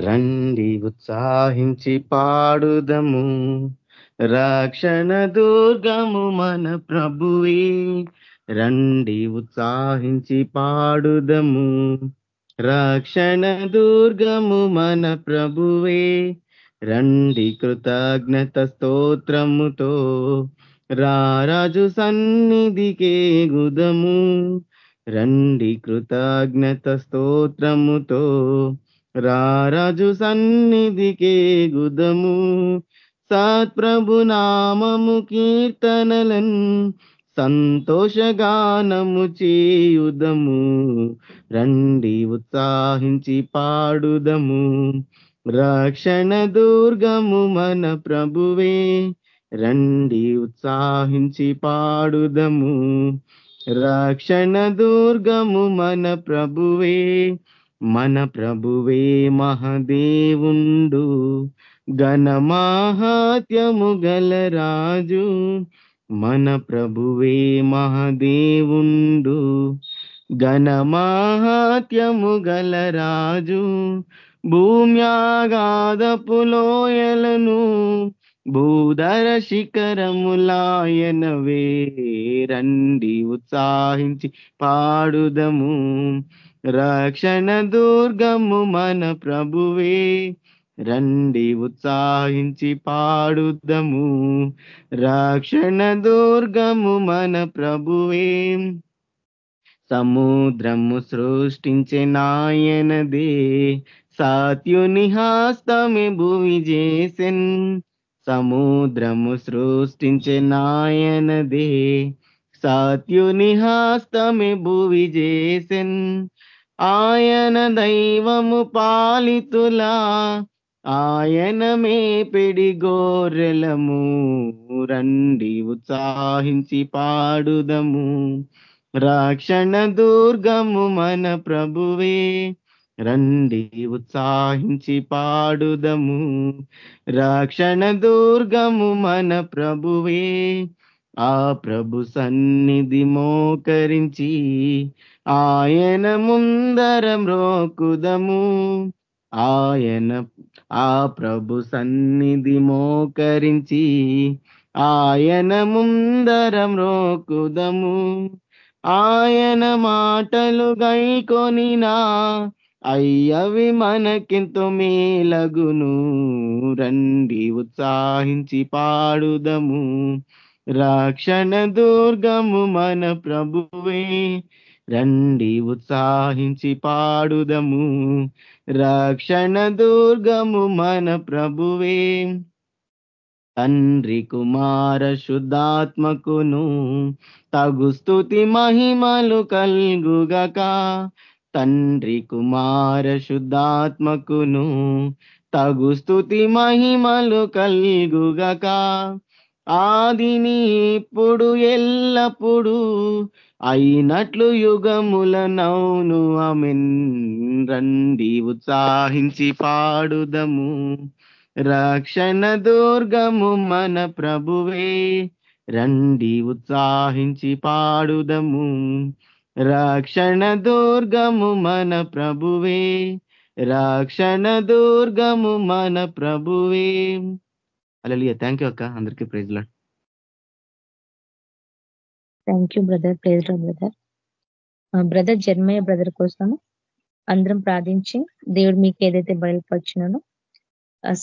రండి ఉత్సాహించి పాడుదము. రక్షణ దుర్గము మన ప్రభువే. రండి ఉత్సాహించి పాడుదము. రక్షణ దుర్గము మన ప్రభువే. రండి కృతజ్ఞత స్తోత్రముతో. రారాజు సన్నిధికే గుదము. రండి కృతజ్ఞత స్తోత్రముతో. రారాజు సన్నిధికే గుదము. సత్ప్రభు నామము కీర్తనలన్ సంతోషగానము చేయుదము. రండి ఉత్సాహించి పాడుదము. రక్షణ దుర్గము మన ప్రభువే. రండి ఉత్సాహించి పాడుదము. రక్షణ దుర్గము మన ప్రభువే. మన ప్రభువే మహదేవుండు ఘనమాహాత్యము గల రాజు. మన ప్రభువే మహదేవుండు ఘనమాహాత్యము గల రాజు. భూమ్యాగాధపులోయలను భూధర శిఖరములాయన వేరండి ఉత్సాహించి పాడుదము. రక్షణ దుర్గము మన ప్రభువే. రండి ఉత్సాహించి పాడుద్దము రక్షణ దుర్గము మన ప్రభువే. సముద్రము సృష్టించే నాయనదే. సాత్యుని హాస్తమే భూమి చేసెన్. సముద్రము సృష్టించే నాయనదే. సాత్యుని హాస్తమే భూవి చేసెన్. ఆయన దైవము పాలితులా ఆయన మేపెడి గోరెలము రండి ఉత్సాహించి పాడుదము. రక్షణ దుర్గము మన ప్రభువే రండి ఉత్సాహించి పాడుదము. రక్షణ దుర్గము మన ప్రభువే ఆ ప్రభు సన్నిధి మోకరించి ఆయన ముందరం రోకుదము ఆయన ఆ ప్రభు సన్నిధి మోకరించి ఆయన ముందరం రోకుదము ఆయన మాటలు గైకొనినా అయ్యవి మనకింతో మేలగును. రండి ఉత్సాహించి పాడుదము. రక్షణ దుర్గము మన ప్రభువే. రండి ఉత్సాహించి పాడుదము. రక్షణ దుర్గము మన ప్రభువే. తండ్రి కుమార శుద్ధాత్మకును తగు స్థుతి మహిమలు కల్గుగక. తండ్రి కుమార శుద్ధాత్మకును తగు స్థుతి మహిమలు కల్గుగక. ఆదిని ఇప్పుడు ఎల్లప్పుడు అయినట్లు యుగముల నౌను రండి ఉత్సాహించి పాడుదము. రక్షణ దుర్గము మన ప్రభువే. రండి ఉత్సాహించి పాడుదము. రక్షణ దుర్గము మన ప్రభువే. రక్షణ దుర్గము మన ప్రభువే. అలలియ థ్యాంక్ యూ అక్క. అందరికీ praise Lord thank you brother praise brother brother జన్మయ్య brother కోసం అందరం ప్రార్థించి దేవుడు మీకు ఏదైతే బయలుపరిచినానో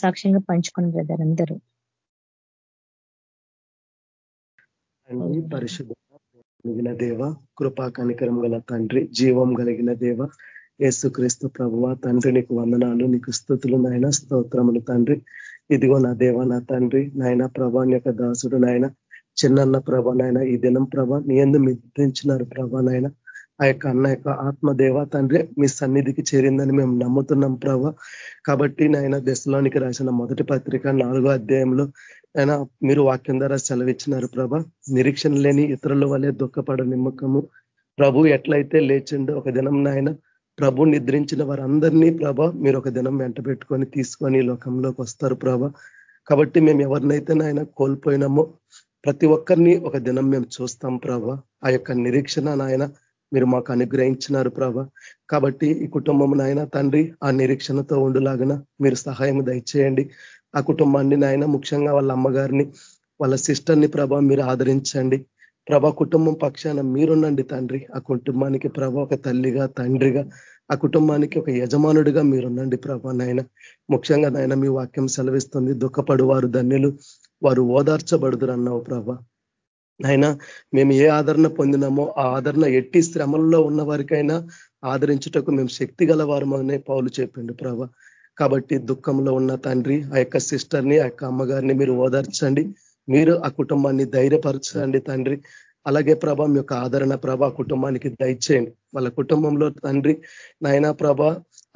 సాక్ష్యంగా పంచుకుని బ్రదర్ అందరూ. పరిశుద్ధ కలిగిన దేవ కృపా కనికరం గల తండ్రి జీవం కలిగిన దేవ యేసుక్రీస్తు ప్రభువ తండ్రి నీకు వందనాలు నీకు స్థుతులు నాయన స్తోత్రములు తండ్రి. ఇదిగో నా దేవ నా తండ్రి నాయన ప్రభా యొక్క దాసుడు నాయన చిన్నన్న ప్రభా నాయన ఈ దినం ప్రభ నీ ఎందు మిద్రించినారు ప్రభ నాయన. ఆ యొక్క అన్న యొక్క ఆత్మదేవ తండ్రి మీ సన్నిధికి చేరిందని మేము నమ్ముతున్నాం ప్రభ. కాబట్టి నాయన దశలోనికి రాసిన మొదటి పత్రిక నాలుగో అధ్యాయంలో ఆయన మీరు వాక్యం ద్వారా సెలవిచ్చినారు ప్రభ. నిరీక్షణ లేని ఇతరుల వల్లే దుఃఖపడ నిమ్మకము. ప్రభు ఎట్లయితే లేచిండో ఒక దినం నాయన ప్రభు నిద్రించిన వారందరినీ ప్రభ మీరు ఒక దినం వెంట పెట్టుకొని తీసుకొని లోకంలోకి వస్తారు ప్రభ. కాబట్టి మేము ఎవరినైతే నాయన కోల్పోయినామో ప్రతి ఒక్కరిని ఒక దినం మేము చూస్తాం ప్రభా. ఆ యొక్క నిరీక్షణ నాయన మీరు మాకు అనుగ్రహించినారు ప్రభ. కాబట్టి ఈ కుటుంబం నాయన తండ్రి ఆ నిరీక్షణతో ఉండులాగన మీరు సహాయం దయచేయండి. ఆ కుటుంబాన్ని నాయన ముఖ్యంగా వాళ్ళ అమ్మగారిని వాళ్ళ సిస్టర్ని ప్రభ మీరు ఆదరించండి. ప్రభ కుటుంబం పక్షాన మీరుండండి తండ్రి. ఆ కుటుంబానికి ప్రభ ఒక తల్లిగా తండ్రిగా ఆ కుటుంబానికి ఒక యజమానుడిగా మీరుండండి ప్రభ నాయన. ముఖ్యంగా నాయన మీ వాక్యం సెలవిస్తుంది దుఃఖపడు వారు ధన్యులు వారు ఓదార్చబడుదురు అన్నావు ప్రభా. అయినా మేము ఏ ఆదరణ పొందినామో ఆ ఆదరణ ఎట్టి శ్రమల్లో ఉన్న వారికైనా ఆదరించుటకు మేము శక్తి గలవారమనే పౌలు చెప్పిండు ప్రభ. కాబట్టి దుఃఖంలో ఉన్న తండ్రి ఆ యొక్క సిస్టర్ని ఆ యొక్క అమ్మగారిని మీరు ఓదార్చండి. మీరు ఆ కుటుంబాన్ని ధైర్యపరచండి తండ్రి. అలాగే ప్రభ మీ యొక్క ఆదరణ ప్రభ కుటుంబానికి దయచేయండి. వాళ్ళ కుటుంబంలో తండ్రి నాయనా ప్రభ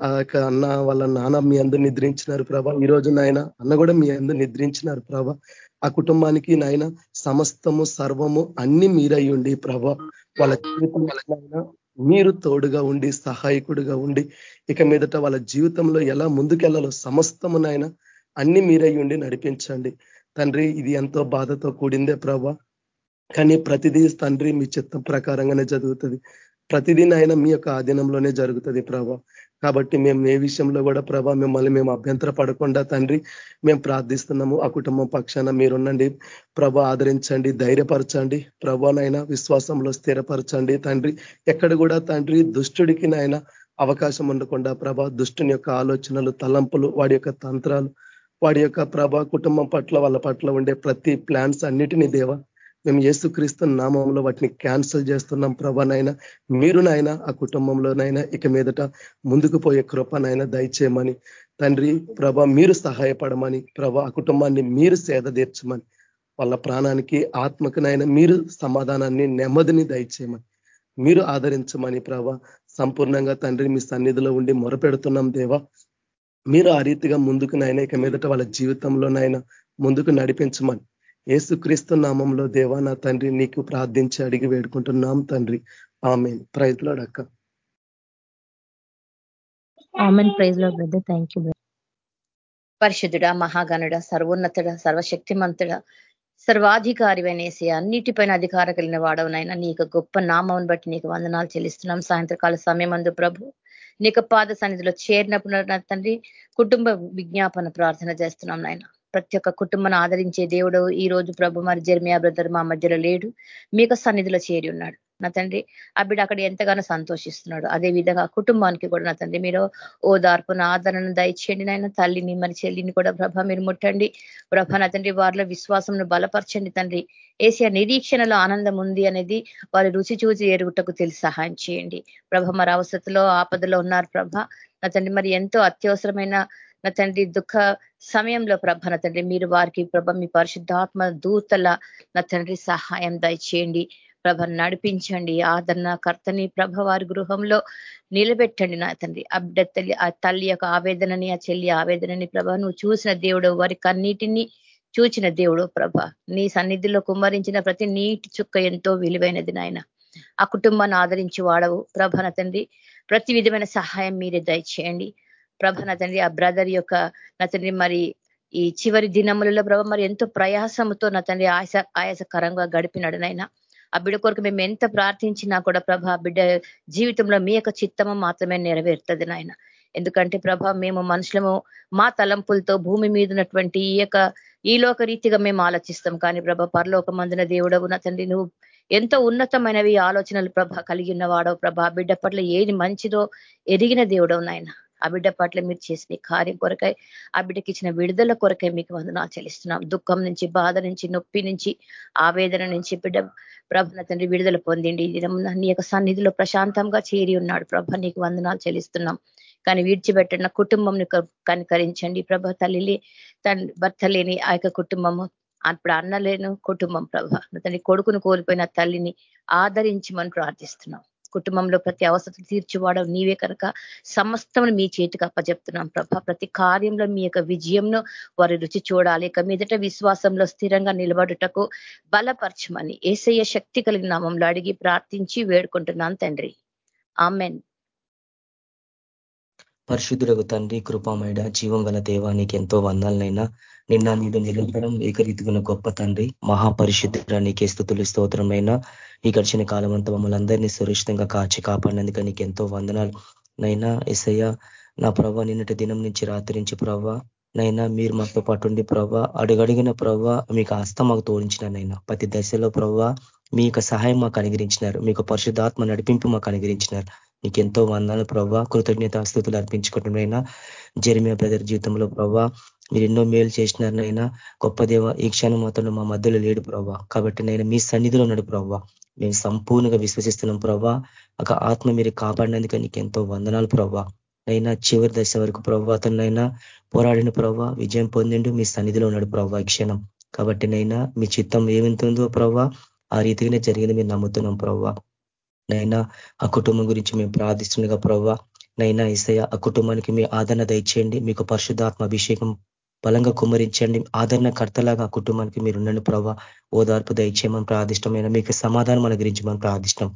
ఆ యొక్క అన్న వాళ్ళ నాన్న మీ అందరు నిద్రించినారు ప్రభా. ఈ రోజు నాయన అన్న కూడా మీ అందరు నిద్రించినారు ప్రభ. ఆ కుటుంబానికి నాయన సమస్తము సర్వము అన్ని మీరయ్యుండి ప్రభ. వాళ్ళ జీవితంలో మీరు తోడుగా ఉండి సహాయకుడిగా ఉండి ఇక మీదట వాళ్ళ జీవితంలో ఎలా ముందుకెళ్ళాలో సమస్తము నాయన అన్ని మీరయ్యుండి నడిపించండి. తండ్రి ఇది ఎంతో బాధతో కూడిందే ప్రభా. కానీ ప్రతిదీ తండ్రి మీ చిత్తం ప్రకారంగానే జరుగుతుంది. ప్రతిదీ నాయన మీ యొక్క ఆధీనంలోనే జరుగుతుంది ప్రభా. కాబట్టి మేము ఏ విషయంలో కూడా ప్రభా మిమ్మల్ని మేము అభ్యంతర పడకుండా తండ్రి మేము ప్రార్థిస్తున్నాము. ఆ కుటుంబం పక్షాన మీరుండండి. ప్రభ ఆదరించండి ధైర్యపరచండి. ప్రభానైనా విశ్వాసంలో స్థిరపరచండి తండ్రి. ఎక్కడ కూడా తండ్రి దుష్టుడికి నాయన అవకాశం ఉండకుండా ప్రభ దుష్టుని యొక్క ఆలోచనలు తలంపులు వాడి యొక్క తంత్రాలు వాడి యొక్క ప్రభ కుటుంబం పట్ల వాళ్ళ పట్ల ఉండే ప్రతి ప్లాన్స్ అన్నిటినీ దేవ మేము ఏసుక్రీస్తు నామంలో వాటిని క్యాన్సిల్ చేస్తున్నాం ప్రభానైనా మీరునైనా ఆ కుటుంబంలోనైనా ఇక మీదట ముందుకు పోయే కృపనైనా దయచేయమని. తండ్రి ప్రభ మీరు సహాయపడమని ప్రభ ఆ కుటుంబాన్ని మీరు సేద తీర్చమని వాళ్ళ ప్రాణానికి ఆత్మకునైనా మీరు సమాధానాన్ని నెమ్మదిని దయచేయమని మీరు ఆదరించమని ప్రభ సంపూర్ణంగా తండ్రి మీ సన్నిధిలో ఉండి మొరపెడుతున్నాం దేవా. మీరు ఆ రీతిగా ముందుకునైనా ఇక మీదట వాళ్ళ జీవితంలోనైనా ముందుకు నడిపించమని ఏసుక్రీస్తు నామంలో దేవా నా తండ్రి నీకు ప్రార్థించి అడిగి వేడుకుంటున్నాం తండ్రి. ఆమె ప్రైజ్లో అక్క. పరిశుద్ధుడ మహాగణుడ సర్వోన్నతుడ సర్వశక్తిమంతుడ సర్వాధికారి అనేసి అన్నిటిపైన అధికార కలిగిన వాడవనైనా నీకు గొప్ప నామం బట్టి నీకు వందనాలు చెల్లిస్తున్నాం. సాయంత్రకాల సమయమందు ప్రభు నీకు పాద సన్నిధిలో చేరినప్పుడు తండ్రి కుటుంబ విజ్ఞాపన ప్రార్థన చేస్తున్నాం నాయన. ప్రతి ఒక్క కుటుంబాన్ని ఆదరించే దేవుడు. ఈ రోజు ప్రభు మరి జర్మియా బ్రదర్ మా మధ్యలో లేడు. మీకు సన్నిధిలో చేరి ఉన్నాడు. నా తండ్రి ఆ బిడ్డ అక్కడ ఎంతగానో సంతోషిస్తున్నాడు. అదే విధంగా కుటుంబానికి కూడా నా తండ్రి మీరు ఓదార్పున ఆదరణను దయచేయండి నాయన. తల్లిని మరి చెల్లిని కూడా ప్రభ మీరు ముట్టండి. ప్రభ నా తండ్రి వారిలో విశ్వాసంను బలపరచండి తండ్రి. ఏసియా నిరీక్షణలో ఆనందం ఉంది అనేది వారి రుచి చూసి ఎరుగుటకు తెలిసి సహాయం చేయండి. ప్రభ మరి అవసరతలో ఆపదలో ఉన్నారు ప్రభ. నా తండ్రి మరి ఎంతో అత్యవసరమైన నా తండ్రి దుఃఖ సమయంలో ప్రభ నా తండ్రి మీరు వారికి ప్రభ మీ పరిశుద్ధాత్మ దూతల నా తండ్రి సహాయం దయచేయండి. ప్రభ నడిపించండి. ఆదరణ కర్తని ప్రభ వారి గృహంలో నిలబెట్టండి నా తండ్రి. ఆ బిడ్డ తల్లి ఆ తల్లి యొక్క ఆవేదనని ఆ చెల్లి ఆవేదనని ప్రభ నువ్వు చూసిన దేవుడు వారి కన్నీటిని చూచిన దేవుడు ప్రభ. నీ సన్నిధిలో కుమ్మరించిన ప్రతి నీటి చుక్క ఎంతో విలువైనది నాయన. ఆ కుటుంబాన్ని ఆదరించి వాడవు. ప్రభన తండ్రి ప్రతి విధమైన సహాయం మీరే దయచేయండి. ప్రభన తండ్రి ఆ బ్రదర్ యొక్క నా తండ్రి మరి ఈ చివరి దినములలో ప్రభ మరి ఎంతో ప్రయాసముతో నా తండ్రి ఆయాస ఆయాసకరంగా గడిపినడునైనా ఆ బిడ్డ కొరకు మేము ఎంత ప్రార్థించినా కూడా ప్రభ బిడ్డ జీవితంలో మీ యొక్క చిత్తము మాత్రమే నెరవేరుతుంది నాయన. ఎందుకంటే ప్రభ మేము మనుషులము మా తలంపులతో భూమి మీద ఉన్నటువంటి ఈ యొక్క ఈ లోక రీతిగా మేము ఆలోచిస్తాం. కానీ ప్రభ పరలోక మందున దేవుడవు నా తండ్రి నువ్వు ఎంతో ఉన్నతమైనవి ఆలోచనలు ప్రభ కలిగి ఉన్నవాడో ప్రభ. బిడ్డ పట్ల ఏది మంచిదో ఎరిగిన దేవుడవు నాయన. ఆ బిడ్డ పట్ల మీరు చేసిన కార్యం కొరకై ఆ బిడ్డకి ఇచ్చిన విడుదల కొరకై మీకు వందనాలు చెల్లిస్తున్నాం. దుఃఖం నుంచి బాధ నుంచి నొప్పి నుంచి ఆవేదన నుంచి బిడ్డ ప్రభన తండ్రి విడుదల పొందిండి. నీ యొక్క సన్నిధిలో ప్రశాంతంగా చేరి ఉన్నాడు ప్రభ నీకు వందనాలు చెల్లిస్తున్నాం. కానీ విడిచిపెట్టిన కుటుంబం కనికరించండి ప్రభ తల్లి తన భర్త లేని ఆ యొక్క కుటుంబము. అప్పుడు అన్నలేను కుటుంబం ప్రభ. తండ్రి కొడుకును కోల్పోయిన తల్లిని ఆదరించమని ప్రార్థిస్తున్నాం. కుటుంబంలో ప్రతి అవసరం తీర్చివాడవు నీవే కనుక సమస్తం మీ చేతికి అప్పజెప్తున్నాం ప్రభ. ప్రతి కార్యంలో మీ యొక్క విజయంను వారి రుచి చూడాలి. ఇక మీదట విశ్వాసంలో స్థిరంగా నిలబడుటకు బలపరచమని ఏసయ్య శక్తి కలిగిన నామంలో అడిగి ప్రార్థించి వేడుకుంటున్నాను తండ్రి. ఆమెన్. పరిశుద్ధులకు తండ్రి కృపామైడ జీవం గల దేవానికి ఎంతో వందాలనైనా నిన్న నీడు నిలబడం ఏకరీతిగా గొప్ప తండ్రి మహాపరిశుద్ధుడ నీకే స్థుతులు స్తోత్రమైన ఈ గడిచిన కాలం అంతా మమ్మల్ని అందరినీ సురక్షితంగా కాచి కాపాడినందుక నీకు ఎంతో వందనాలు. నైనా ఎసయ్య నా ప్రభ నిన్నటి దినం నుంచి రాత్రి నుంచి ప్రభా నైనా మీరు మాతో పాటు ఉండి ప్రవ్వ అడుగడిగిన ప్రవ్వ మీకు ఆస్థ మాకు తోడించినైనా ప్రతి దశలో ప్రవ్వ మీ యొక్క సహాయం మాకు అనుగరించినారు మీకు పరిశుద్ధాత్మ నడిపింపు మాకు అనుగరించినారు మీకు ఎంతో వందాలు ప్రభావ కృతజ్ఞత స్థుతులు అర్పించుకుంటున్నైనా జర్మియా బ్రదర్ జీవితంలో ప్రభా మీరు ఎన్నో మేలు చేసినారనైనా గొప్ప దేవ ఈ క్షణం మాత్రం మా మధ్యలో లేడు ప్రభావ కాబట్టి నేను మీ సన్నిధిలో ఉన్నాడు ప్రభావ మేము సంపూర్ణంగా విశ్వసిస్తున్నాం ప్రభా. ఒక ఆత్మ మీరు కాపాడినందుకు నీకు ఎంతో వందనాలు ప్రభా. అయినా చివరి దశ వరకు ప్రభావ అతనైనా పోరాడిన ప్రభావ విజయం పొందిండు మీ సన్నిధిలో ఉన్నాడు ప్రభావ క్షణం. కాబట్టి నైనా మీ చిత్తం ఏమింటుందో ప్రభావ ఆ రీతిగానే జరిగింది మీరు నమ్ముతున్నాం ప్రభావ నైనా ఆ కుటుంబం గురించి మేము ప్రార్థిస్తుండగా ప్రభావ నైనా ఇసయ ఆ కుటుంబానికి మీ ఆదరణ దయచేయండి. మీకు పరిశుద్ధాత్మ అభిషేకం బలంగా కుమరించండి ఆదరణ కర్తలాగా ఆ కుటుంబానికి మీరు ఉండండి ప్రభావ ఓదార్పు దయచేయమని ప్రార్థిష్టమైన మీకు సమాధానం మనం ప్రార్థిష్టం.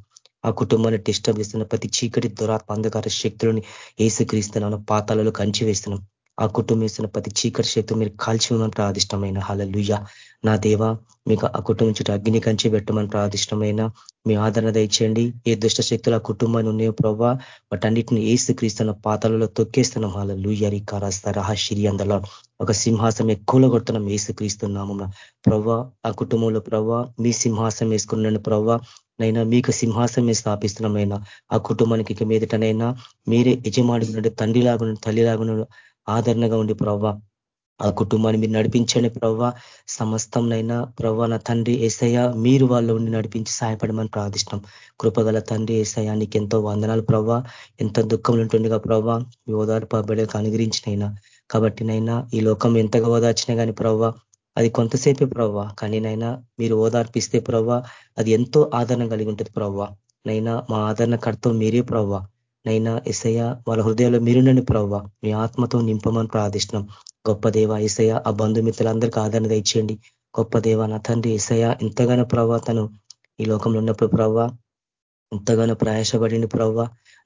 ఆ కుటుంబాన్ని డిస్టర్బ్ చేస్తున్న ప్రతి చీకటి దురాత్మ అంధకార శక్తులని ఏసుక్రీస్తున్నాను పాతాలలో కంచి వేస్తున్నాం ఆ కుటుంబం ఇస్తున్న ప్రతి చీకటి శక్తులు మీరు కాల్చిమని ప్రార్థిష్టమైన. హలలుయ్య నా దేవ మీకు ఆ కుటుంబం చుట్టూ అగ్ని కంచి పెట్టమని ప్రార్థిష్టమైన మీ ఆదరణ దయచేయండి. ఏ దుష్ట శక్తులు ఆ కుటుంబాన్ని ఉన్నాయో ప్రభావ వాటన్నిటిని ఏసు క్రీస్తున్న పాతలలో తొక్కేస్తున్నాం. వాళ్ళ లూయరి కారాస్త రహశిరి అందలో ఒక సింహాసం ఎక్కువలో కొడుతున్నాం ఏసు క్రీస్తున్నాము ప్రవ్వా ఆ కుటుంబంలో ప్రవ్వా మీ సింహాసం వేసుకున్నాను ప్రవ్వా నైనా మీకు సింహాసమే స్థాపిస్తున్నామైనా. ఆ కుటుంబానికి ఇక మీదటనైనా మీరే యజమాని తండ్రి లాగున్నాడు తల్లి లాగున్నాడు ఆదరణగా ఉండి ప్రవ్వా. ఆ కుటుంబాన్ని మీరు నడిపించండి ప్రవ్వ. సమస్తంనైనా ప్రవ్వ నా తండ్రి ఏసయ్య మీరు వాళ్ళు ఉండి నడిపించి సహాయపడమని ప్రార్థిష్టం కృపగల తండ్రి ఏసయ్య నీకు ఎంతో వందనాలు ప్రవ్వ. ఎంత దుఃఖంలో ఉంటుండగా ప్రవ్వ మీ ఓదార్పు బిడ్డకు అనుగ్రహించినైనా. కాబట్టి నైనా ఈ లోకం ఎంతగా ఓదార్చినా కానీ ప్రవ్వ అది కొంతసేపే ప్రవ్వ. కానీ నైనా మీరు ఓదార్పిస్తే ప్రవ్వ అది ఎంతో ఆదరణ కలిగి ఉంటుంది ప్రవ్వ. నైనా మా ఆదరణకర్తం మీరే ప్రవ్వ. నైనా ఎసయ్య వాళ్ళ హృదయంలో మీరుండండి ప్రవ్వ. మీ ఆత్మతో నింపమని ప్రార్థిస్తున్నాం. గొప్ప దేవ ఏసయ ఆ బంధుమిత్రులందరికీ ఆదరణ తెచ్చేయండి గొప్ప దేవ నా తండ్రి ఏసయ ఎంతగానో ప్రవ్వ తను ఈ లోకంలో ఉన్నప్పుడు ప్రవ్వ ఎంతగానో ప్రయాసపడింది ప్రవ్వ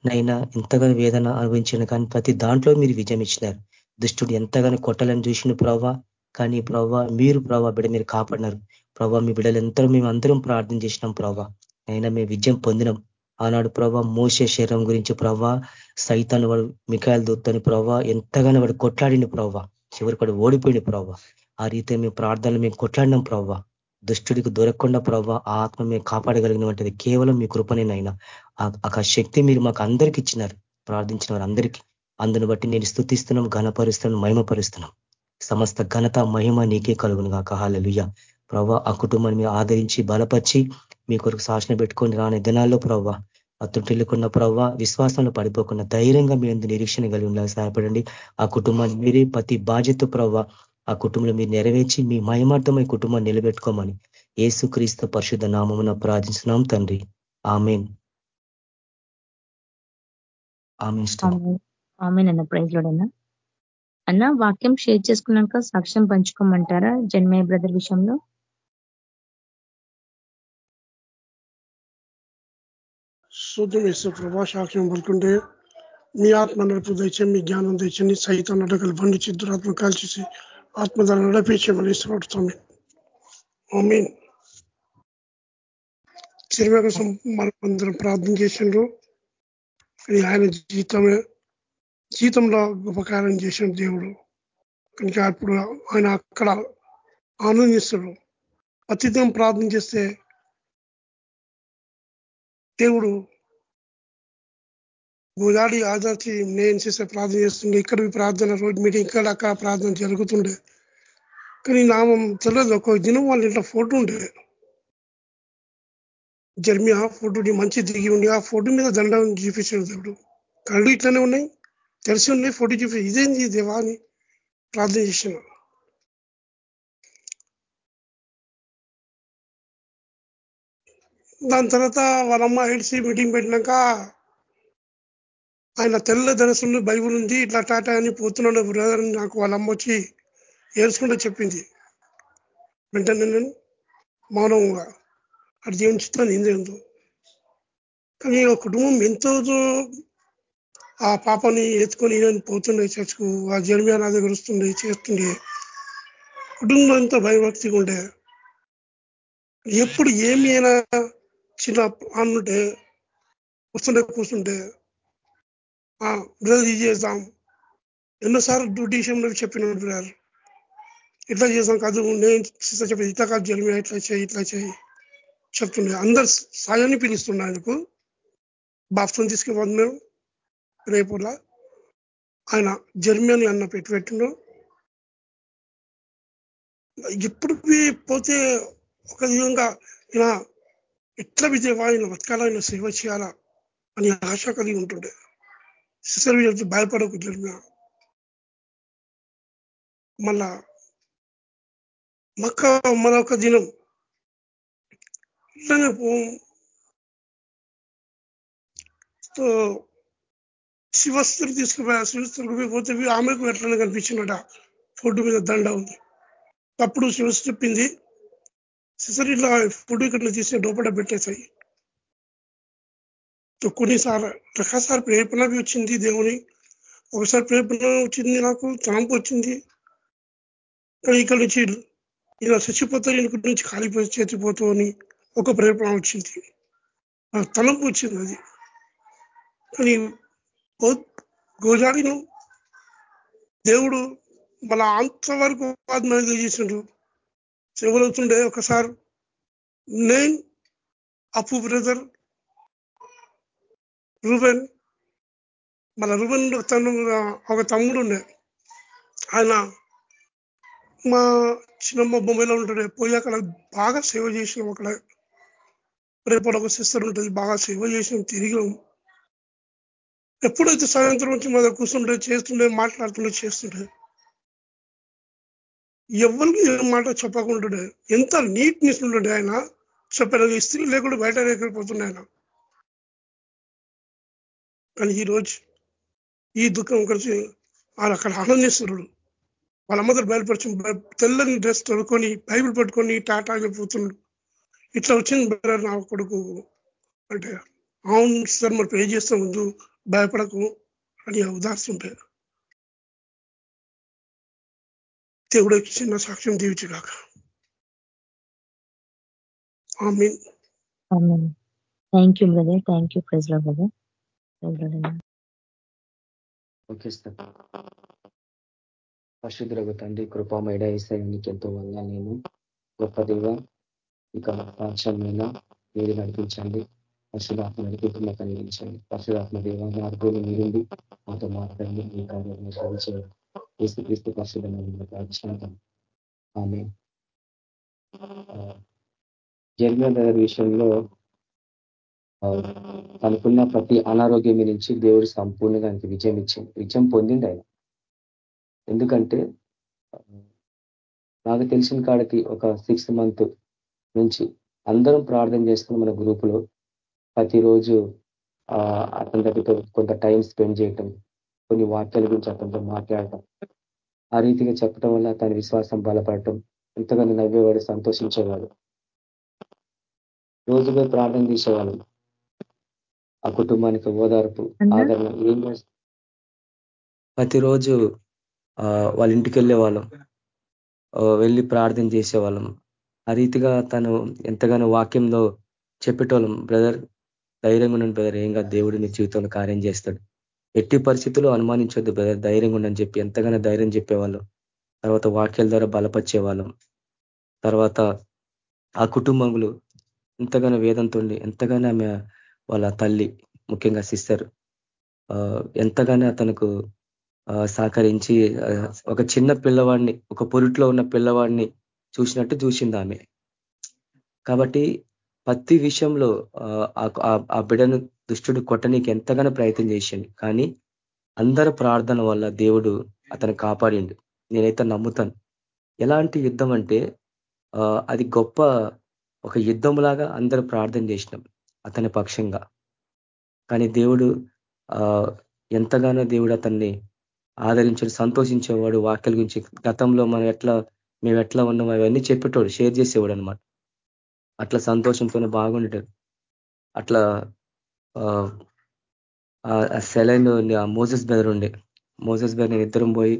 నైనా ఎంతగానో వేదన అనుభవించిన కానీ ప్రతి దాంట్లో మీరు విజయం ఇచ్చినారు. దుష్టుడు ఎంతగానో కొట్టాలని చూసిన ప్రవ్వ కానీ ప్రవ్వ మీరు ప్రవ్వ బిడ మీరు కాపాడినారు. ప్రవ్వ మీ బిడ్డలు ఎంతో మేము అందరం ప్రార్థన చేసినాం ప్రవ్వ అయినా మేము విజయం పొందినాం. ఆనాడు ప్రభా మోసే శరీరం గురించి ప్రవ్వ సైతాన్ని వాడు మికాయలు దూత్తని ప్రభా ఎంతగానో వాడు కొట్లాడిన ప్రభా. చివరి కూడా ఓడిపోయిన ఆ రీతి మేము ప్రార్థనలు మేము కొట్లాడినాం ప్రభా దుష్టుడికి దొరకకుండా ప్రభా ఆ ఆత్మ మేము కాపాడగలిగినటువంటిది కేవలం మీ కృపనేనైనా ఆ శక్తి మీరు మాకు అందరికి ఇచ్చినారు. ప్రార్థించిన వారందరికీ అందును బట్టి నేను స్థుతిస్తున్నాం ఘనపరుస్తున్నాం మహిమపరుస్తున్నాం సమస్త ఘనత మహిమ నీకే కలుగును కాక హాలలుయ్య ప్రభా ఆ కుటుంబాన్ని ఆదరించి బలపరిచి మీ కొరకు శాసన పెట్టుకొని రాని దినాల్లో ప్రవ్వ అత్తుంటిల్లుకున్న ప్రవ్వ విశ్వాసంలో పడిపోకుండా ధైర్యంగా మీ ఎందుకు నిరీక్షణ కలిగి ఉండాలని సహాయపడండి. ఆ కుటుంబాన్ని మీరే ప్రతి బాధ్యత ప్రవ్వ ఆ కుటుంబంలో మీరు నెరవేర్చి మీ మయమార్థమై కుటుంబాన్ని నిలబెట్టుకోమని ఏసు క్రీస్తు పరిశుద్ధ నామమున ప్రార్థిస్తున్నాం తండ్రి. ఆమెన్. ఆమెన్ ప్రైజ్ లోడన్నా అన్న వాక్యం షేర్ చేసుకున్నాక సాక్ష్యం పంచుకోమంటారా? జన్మయ్య బ్రదర్ విషయంలో? శుద్ధం వేస్తే ప్రభా సాక్ష్యం పలుకుంటే మీ ఆత్మ నడుపు దయచే మీ జ్ఞానం తెచ్చండి సైతం నడకలు బండి చిత్రాత్మ కాల్చేసి ఆత్మధార నడిపించమని ఇష్టపడుతుంది మీన్ చిరుమ కోసం మనమందరం ప్రార్థన చేసిండ్రు ఆయన జీతమే జీతంలో ఉపకారం చేసిన దేవుడు. కనుక అప్పుడు ఆయన అక్కడ ఆనందిస్తాడు అతిథం ప్రార్థన చేస్తే దేవుడు గోదాడి ఆదర్శి నేను చేసే ప్రార్థన చేస్తుండే. ఇక్కడ ప్రార్థన రోడ్ మీటింగ్ ఇక్కడ అక్కడ ప్రార్థన జరుగుతుండే. కానీ నామం తెలియదు. ఒక దినం వాళ్ళ ఇంట్లో ఫోటో ఉండే. జర్మియా ఫోటో మంచి దిగి ఉండి ఆ ఫోటో మీద దండం చూపించాడు దేవుడు. కళ్ళు ఇట్లానే ఉన్నాయి. తెలిసి ఉన్నాయి. ఫోటో చూపి ఇదేంది దేవా అని ప్రార్థన చేసిన దాని తర్వాత వాళ్ళమ్మ హెడ్సి మీటింగ్ పెట్టినాక ఆయన తెల్ల దరసులు బైబుల్ ఉంది ఇట్లా టాటా అని పోతున్నాడు బ్రదర్ నాకు వాళ్ళ అమ్మ వచ్చి ఏడ్చుకుంటూ చెప్పింది. వెంటనే నేను మౌనంగా అటు జీవించుతాను ఏందేందో కానీ ఒక కుటుంబం ఎంతో ఆ పాపని ఎత్తుకొని పోతుండే చర్చకు ఆ జన్మియా నా దగ్గర వస్తుండే చేస్తుండే. కుటుంబం ఎంతో భయభక్తిగా ఉండే. ఎప్పుడు ఏమైనా అయినా చిన్న ఉంటే వస్తుండే కూర్చుంటే బ్రదర్ ఇది చేద్దాం. ఎన్నోసార్లు డ్యూటీ విషయంలో చెప్పిన బ్రదర్. ఇట్లా చేసాం కాదు నేను చెప్పి ఇట్లా కాదు జరిమి ఇట్లా చేయి ఇట్లా చేయి చెప్తుండే. అందరు సాయాన్ని పిలుస్తున్నా ఆయనకు బాప్సం తీసుకుపోతుంది మేము రేపులా ఆయన జర్మనీ అన్న పెట్టి పెట్టిండు. ఎప్పుడు పోతే ఒక విధంగా ఇలా ఎట్లా విజయవా ఆయన బతకాలా ఆయన సేవ చేయాలా అని ఆశ కలిగి ఉంటుండే. సిస్టర్ భయపడకు జరిగిన మళ్ళా మక్క మరొక దినం ఇట్లానే శివస్త్రి తీసుకుపోయా. శివస్త్రికి పోతే ఆమెకు ఎట్లనే కనిపించినట ఫుడ్ మీద దండ ఉంది. అప్పుడు శివస్ చెప్పింది సిసర్ ఇట్లా ఫుడ్ ఇక్కడ తీసే లోపల పెట్టేశాయి. కొన్నిసార్లు రకసారి ప్రేపణ వచ్చింది దేవుని. ఒకసారి ప్రేపణ వచ్చింది నాకు తలంపు వచ్చింది. ఇక్కడ నుంచి ఇలా చచ్చిపోతారు ఇంటి నుంచి కాలిపోయి చేతిపోతూ అని ఒక ప్రేరణ వచ్చింది. తలంపు వచ్చింది అది. కానీ గోజాడిను దేవుడు మన అంతవరకు ఆత్మహత్య చేసిండు సేవలవుతుండే ఒకసారి. నేను అప్పు బ్రదర్ రూబెన్ మన రూబెన్ తను ఒక తమ్ముడు ఉండే. ఆయన మా చిన్నమ్మ బొమ్మలో ఉంటాడు. పోయి అక్కడ బాగా సేవ చేసినాం అక్కడ. రేపు ఒక సిస్టర్ ఉంటుంది బాగా సేవ చేసినాం తిరిగాం. ఎప్పుడైతే సాయంత్రం వచ్చి దగ్గర కూర్చుంటే చేస్తుండే మాట్లాడుతుండే చేస్తుండే. ఎవరికి ఏ మాట చెప్పకుంటుండే ఎంత నీట్నెస్ ఉంటుండే ఆయన. చెప్పారు స్త్రీ లేకుండా బయట ఎక్కడిపోతుండే ఆయన. కానీ ఈరోజు ఈ దుఃఖం కలిసి వాళ్ళు అక్కడ ఆనందిస్తున్నాడు వాళ్ళ బయలుపరచు తెల్లని డ్రెస్ తొడుకొని బైబిల్ పట్టుకొని టాటా పోతున్నాడు ఇట్లా వచ్చింది నా కొడుకు అంటే అవును సార్ మరి పే చేస్తే ముందు భయపడకు అని ఉదాహరిస్తుంటే దేవుడు చిన్న సాక్ష్యం దీవించగాక thank you brother thank you ప్రజల బ్రదర్ ఓకే సార్ పశుద్రగు తండ్రి కృపామైడ ఈసారి ఎంతో వల్ల నేను గొప్ప దేవ ఇక పాక్షమైన మీరు నడిపించండి పరిశుధాత్మ నడిపించిన కలిగించండి పరిశుధాత్మ దేవ మార్గంలో మీరుండి మాతో మాట్లాడండి మీ కార్యాలను సాధించండి క్రీస్తు పరిశుభ్రత ఆమె జన్మ విషయంలో తనకున్న ప్రతి అనారోగ్యం నుంచి దేవుడు సంపూర్ణంగా ఆయనకి విజయం ఇచ్చింది విజయం పొందింది ఆయన. ఎందుకంటే నాకు తెలిసిన కాడికి ఒక సిక్స్త్ మంత్ నుంచి అందరం ప్రార్థన చేసుకుని మన గ్రూపులో ప్రతిరోజు అతని దగ్గరతో కొంత టైం స్పెండ్ చేయటం కొన్ని వాక్యాల గురించి అతనితో మాట్లాడటం ఆ రీతిగా చెప్పడం వల్ల తన విశ్వాసం బలపడటం ఎంతగానో నవ్వేవాడు సంతోషించేవాడు. రోజుగా ప్రార్థన చేసేవాళ్ళం. ఆ కుటుంబానికి ఓదార్పు ఆదరణ ఏం ప్రతిరోజు వాళ్ళ ఇంటికి వెళ్ళే వాళ్ళం వెళ్ళి ప్రార్థన చేసేవాళ్ళం. ఆ రీతిగా తను ఎంతగానో వాక్యంలో చెప్పేటోళ్ళం. బ్రదర్ ధైర్యంగా ఉండండి బ్రదర్. ఏం కాదు దేవుడు మీ జీవితంలో కార్యం చేస్తాడు. ఎట్టి పరిస్థితుల్లో అనుమానించొద్దు బ్రదర్. ధైర్యంగా ఉండని చెప్పి ఎంతగానో ధైర్యం చెప్పేవాళ్ళం. తర్వాత వాక్యాల ద్వారా బలపరిచేవాళ్ళం. తర్వాత ఆ కుటుంబములు ఎంతగానో వేదంతో ఎంతగానో ఆమె వాళ్ళ తల్లి ముఖ్యంగా సిస్టర్ ఎంతగానో అతనుకు సహకరించి ఒక చిన్న పిల్లవాడిని ఒక పొరుట్లో ఉన్న పిల్లవాడిని చూసినట్టు చూసింది ఆమె. కాబట్టి ప్రతి విషయంలో ఆ బిడ్డను దుష్టుడు కొట్టనీకి ఎంతగానో ప్రయత్నం చేసిండు. కానీ అందరి ప్రార్థన వల్ల దేవుడు అతను కాపాడిండు. నేనైతే నమ్ముతాను. ఎలాంటి యుద్ధం అంటే అది గొప్ప ఒక యుద్ధంలాగా అందరూ ప్రార్థన చేసినాం. అతని పక్షంగా. కానీ దేవుడు ఎంతగానో దేవుడు అతన్ని ఆదరించాడు సంతోషించేవాడు వాక్యల గురించి. గతంలో మనం ఎట్లా మేము ఎట్లా ఉన్నాం అవన్నీ చెప్పేటోడు షేర్ చేసేవాడు అనమాట అట్లా సంతోషంతోనే బాగుండేటాడు. అట్లా సెలైన్ మోసెస్ బెదర్ ఉండే. మోసెస్ బెదర్ నేను ఇద్దరం పోయి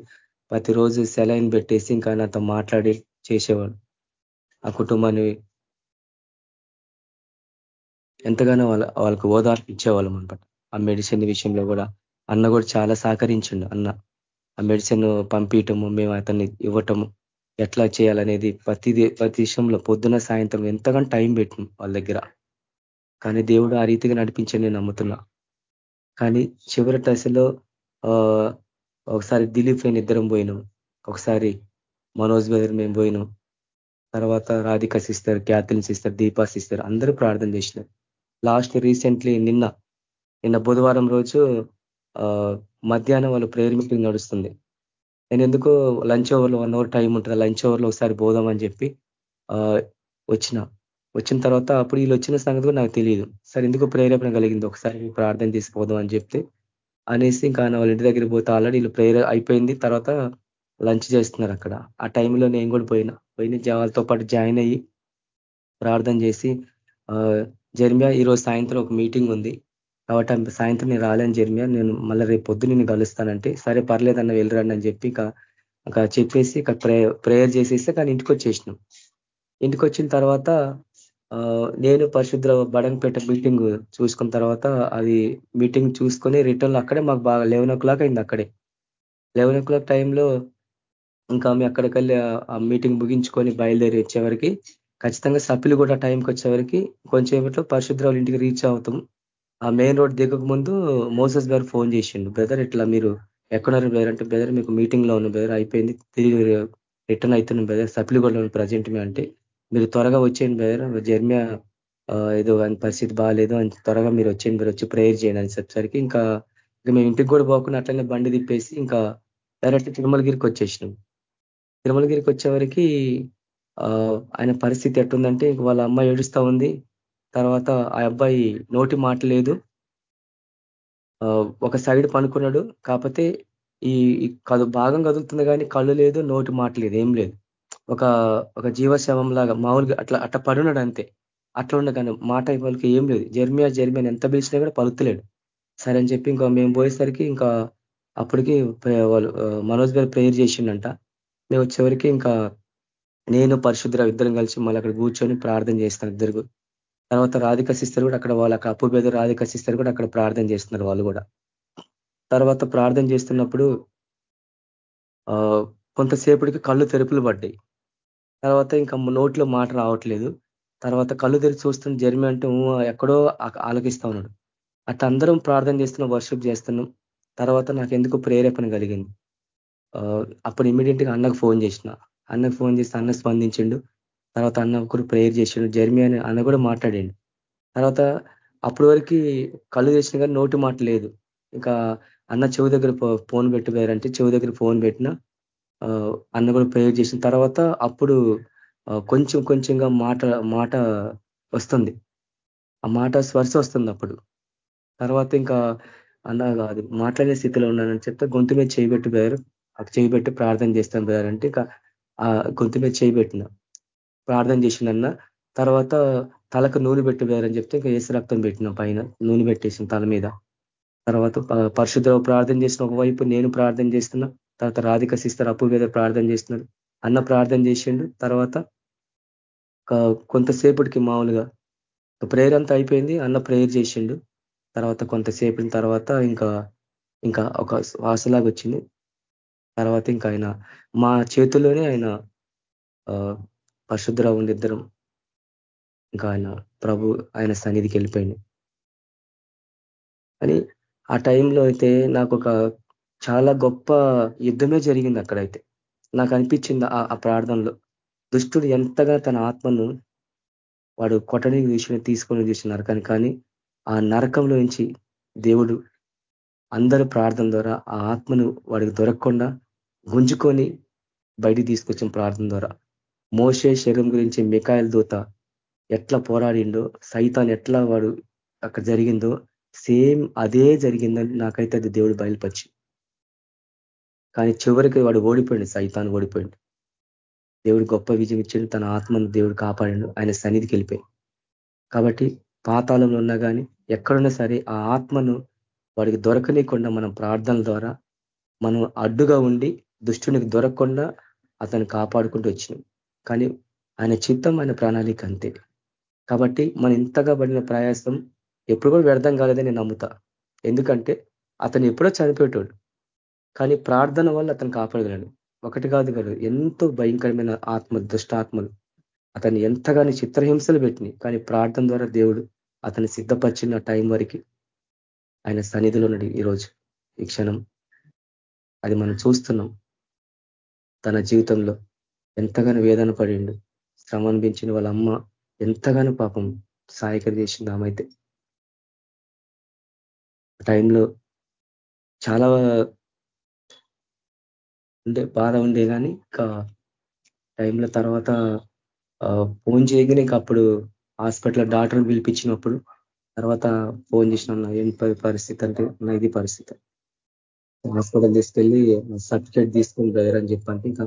ప్రతిరోజు సెలైన్ పెట్టేసి ఇంకా నాతో మాట్లాడి చేసేవాడు. ఆ కుటుంబాన్ని ఎంతగానో వాళ్ళ వాళ్ళకు ఓదార్పు ఇచ్చేవాళ్ళం అనమాట ఆ మెడిసిన్ విషయంలో కూడా అన్న కూడా చాలా సహకరించిండు అన్న. ఆ మెడిసిన్ పంపించటము మేము అతన్ని ఇవ్వటము ఎట్లా చేయాలనేది ప్రతిది ప్రతి విషయంలో పొద్దున సాయంత్రం ఎంతగానో టైం పెట్టినాం వాళ్ళ దగ్గర. కానీ దేవుడు ఆ రీతిగా నడిపించని నేను నమ్ముతున్నా. కానీ చివరి దశలో ఒకసారి దిలీప్ నేను ఇద్దరం పోయినాం. ఒకసారి మనోజ్ బెదర్ మేము పోయినాం. తర్వాత Radhika sister Kathleen sister Deepa sister అందరూ ప్రార్థన చేసినారు. లాస్ట్ రీసెంట్లీ నిన్న నిన్న బుధవారం రోజు మధ్యాహ్నం వాళ్ళు ప్రేయర్ మీటింగ్ నడుస్తుంది. నేను ఎందుకు లంచ్ ఓవర్లో వన్ అవర్ టైం ఉంటుంది. లంచ్ ఓవర్లో ఒకసారి పోదామని చెప్పి వచ్చిన. వచ్చిన తర్వాత అప్పుడు వీళ్ళు వచ్చిన సంగతి కూడా నాకు తెలియదు. సరే ఎందుకు ప్రేరేపణ కలిగింది? ఒకసారి ప్రార్థన చేసిపోదాం అని చెప్తే అనేసి ఇంకా వాళ్ళ ఇంటి దగ్గర పోతే ఆల్రెడీ వీళ్ళు ప్రేయర్ అయిపోయింది. తర్వాత లంచ్ చేస్తున్నారు అక్కడ. ఆ టైంలో నేను కూడా పోయినా. పోయిన వాళ్ళతో పాటు జాయిన్ అయ్యి ప్రార్థన చేసి జర్మియా ఈరోజు సాయంత్రం ఒక మీటింగ్ ఉంది. కాబట్టి సాయంత్రం నేను రాలేను జర్మియా. నేను మళ్ళీ రేపు పొద్దు నేను కలుస్తానంటే సరే పర్లేదన్న వెళ్ళరండి అని చెప్పి ఇక చెప్పేసి ఇక ప్రేయర్ చేసేస్తే కానీ ఇంటికి వచ్చేసినాం. ఇంటికి వచ్చిన తర్వాత నేను పరిశుద్ధ బడంపేట మీటింగ్ చూసుకున్న తర్వాత అది మీటింగ్ చూసుకొని రిటర్న్ అక్కడే మాకు బాగా లెవెన్ ఓ క్లాక్ అయింది అక్కడే. లెవెన్ ఓ క్లాక్ టైంలో ఇంకా మేము అక్కడికి వెళ్ళి ఆ మీటింగ్ ముగించుకొని బయలుదేరి వచ్చేవరికి ఖచ్చితంగా సప్పిలు కూడా టైంకి వచ్చేవరికి కొంచెం ఏమిటో పరిశుద్ర ఇంటికి రీచ్ అవుతాం. ఆ మెయిన్ రోడ్ దిగక ముందు మోసస్ గారు ఫోన్ చేసిండు. బ్రదర్ ఇట్లా మీరు ఎక్కడున్నారు బ్రదర్? అంటే బ్రదర్ మీకు మీటింగ్లో ఉన్న బ్రదర్ అయిపోయింది. తిరిగి రిటర్న్ అవుతున్నాం బ్రదర్. సప్లిగొండ ప్రజెంట్ మీ అంటే మీరు త్వరగా వచ్చేయండి బ్రదర్. జర్మియా ఏదో అని పరిస్థితి బాగాలేదు అని త్వరగా మీరు వచ్చేయండి మీరు వచ్చి ప్రేయర్ చేయండి అని చెప్పేసరికి ఇంకా ఇంకా మేము ఇంటికి కూడా పోకుండా అట్లనే బండి తిప్పేసి ఇంకా డైరెక్ట్ తిరుమలగిరికి వచ్చేసినాం. తిరుమలగిరికి వచ్చేవరికి ఆయన పరిస్థితి ఎట్టుందంటే వాళ్ళ అమ్మాయి ఏడుస్తూ ఉంది. తర్వాత ఆ అబ్బాయి నోటి మాట లేదు. ఒక సైడ్ పనుకున్నాడు. కాకపోతే ఈ కదు భాగం కదులుతుంది కానీ కళ్ళు లేదు నోటి మాట లేదు ఏం లేదు. ఒక ఒక జీవశవం లాగా మామూలుగా అట్లా అట్లా పడున్నాడు అంతే. అట్లా ఉండే కానీ మాట వాళ్ళకి ఏం లేదు. జర్మియా జర్మియా ఎంత పిలిచినా కూడా పలుకుతలేడు. సరే అని చెప్పి ఇంకా మేము పోయేసరికి ఇంకా అప్పటికి వాళ్ళు మనోజ్ గారు ప్రేయర్ చేసిండంట. మేము వచ్చేవరికి ఇంకా నేను పరిశుద్ధ ఇద్దరం కలిసి మళ్ళీ అక్కడ కూర్చొని ప్రార్థన చేస్తాను ఇద్దరు. తర్వాత రాధిక సిస్టర్ కూడా అక్కడ వాళ్ళ అప్పు పేద రాధిక సిస్టర్ కూడా అక్కడ ప్రార్థన చేస్తున్నారు వాళ్ళు కూడా. తర్వాత ప్రార్థన చేస్తున్నప్పుడు కొంతసేపటికి కళ్ళు తెరుపులు పడ్డాయి. తర్వాత ఇంకా నోట్లో మాట రావట్లేదు. తర్వాత కళ్ళు తెరిచి చూస్తున్న జరిమి అంటే ఎక్కడో ఆలోకిస్తా ఉన్నాడు. అట్లా అందరం ప్రార్థన చేస్తున్నాం వర్షిప్ చేస్తున్నాం. తర్వాత నాకు ఎందుకు ప్రేరేపణ కలిగింది. అప్పుడు ఇమీడియట్గా అన్నకు ఫోన్ చేసిన. అన్న ఫోన్ చేస్తే అన్న స్పందించిండు. తర్వాత అన్న ఒకరు ప్రేయర్ చేసిండు. జర్మీ అని అన్న కూడా మాట్లాడిండు. తర్వాత అప్పటి వరకు కళ్ళు చేసిన కానీ నోటి మాట లేదు. ఇంకా అన్న చెవి దగ్గర ఫోన్ పెట్టిపోయారంటే చెవి దగ్గర ఫోన్ పెట్టిన అన్న కూడా ప్రేయర్ చేసిన తర్వాత అప్పుడు కొంచెం కొంచెంగా మాట మాట వస్తుంది. ఆ మాట స్పర్శ వస్తుంది అప్పుడు. తర్వాత ఇంకా అన్న కాదు మాట్లాడే స్థితిలో ఉన్నానని చెప్తే గొంతు మీద చేయబెట్టిపోయారు చేయబెట్టి ప్రార్థన చేస్తాను పోయారంటే ఇక గొంతు మీద చేయబెట్టిన ప్రార్థన చేసిందన్న తర్వాత తలకు నూనె పెట్టిపోయారని చెప్తే ఇంకా ఏసు రక్తం పెట్టిన పైన. నూనె పెట్టేసిన తల మీద. తర్వాత పరిశుద్ధ ప్రార్థన చేసిన ఒకవైపు నేను ప్రార్థన చేస్తున్నా. తర్వాత రాధిక సిస్టర్ అప్పు మీద ప్రార్థన చేస్తున్నాడు అన్న ప్రార్థన చేసిండు. తర్వాత కొంతసేపటికి మామూలుగా ప్రేయర్ అంతా అయిపోయింది. అన్న ప్రేయర్ చేసిండు. తర్వాత కొంతసేపటి తర్వాత ఇంకా ఇంకా ఒక శ్వాసలాగా వచ్చింది. తర్వాత ఇంకా ఆయన మా చేతుల్లోనే ఆయన పరిశుద్ధరావు ఇద్దరం ఇంకా ఆయన ప్రభు ఆయన సన్నిధికి వెళ్ళిపోయింది అని ఆ టైంలో అయితే నాకు ఒక చాలా గొప్ప యుద్ధమే జరిగింది అక్కడైతే. నాకు అనిపించింది ఆ ప్రార్థనలో. దుష్టుడు ఎంతగా తన ఆత్మను వాడు కొట్టని విషయం తీసుకొని చూసిన నరకాన్ని కానీ ఆ నరకంలో నుంచి దేవుడు అందరూ ప్రార్థన ద్వారా ఆ ఆత్మను వాడికి దొరకకుండా గుంజుకొని బయటికి తీసుకొచ్చిన ప్రార్థన ద్వారా. మోసే శరీరం గురించి మికాయల దూత ఎట్లా పోరాడిండో సైతాన్ ఎట్లా వాడు అక్కడ జరిగిందో సేమ్ అదే జరిగిందని నాకైతే అది దేవుడు బయలుపరిచి. కానీ చివరికి వాడు ఓడిపోయింది సైతాన్ ఓడిపోయింది దేవుడు గొప్ప విజయం ఇచ్చాడు తన ఆత్మను దేవుడు కాపాడాడు ఆయన సన్నిధికి వెళ్ళిపోయి కాబట్టి పాతాళంలో ఉన్నా కానీ ఎక్కడున్నా సరే ఆ ఆత్మను వాడికి దొరకనీయకుండా మనం ప్రార్థనల ద్వారా మనం అడ్డుగా ఉండి దుష్టునికి దొరకకుండా అతను కాపాడుకుంటూ వచ్చినాం. కానీ ఆయన చిత్తం ఆయన ప్రణాళిక అంతే. కాబట్టి మన ఇంతగా పడిన ప్రయాసం ఎప్పుడు కూడా వ్యర్థం కాలేదని నేను నమ్ముతా. ఎందుకంటే అతను ఎప్పుడో చనిపోయేటోడు. కానీ ప్రార్థన వల్ల అతను కాపాడగలడు. ఒకటి కాదు కాదు ఎంతో భయంకరమైన ఆత్మ దుష్టాత్మలు. అతన్ని ఎంతగానో చిత్రహింసలు పెట్టినాయి. కానీ ప్రార్థన ద్వారా దేవుడు అతను సిద్ధపరిచిన టైం వరకు ఆయన సన్నిధిలో ఉన్నాడు ఈరోజు ఈ క్షణం అది మనం చూస్తున్నాం. తన జీవితంలో ఎంతగానో వేదన పడిండు శ్రమ అనిపించిన వాళ్ళ అమ్మ ఎంతగానో పాపం సాయకరి చేసింది ఆమె టైంలో చాలా ఉండే బాధ ఉండే కానీ ఇంకా టైంలో తర్వాత ఫోన్ చేయగానే ఇంకా అప్పుడు హాస్పిటల్ డాక్టర్ని పిలిపించినప్పుడు తర్వాత ఫోన్ చేసిన ఏం పరిస్థితి అంటే నా ఇది పరిస్థితి. హాస్పిటల్ తీసుకెళ్ళి సర్టిఫికేట్ తీసుకుని బ్రదర్ అని చెప్పంటే ఇంకా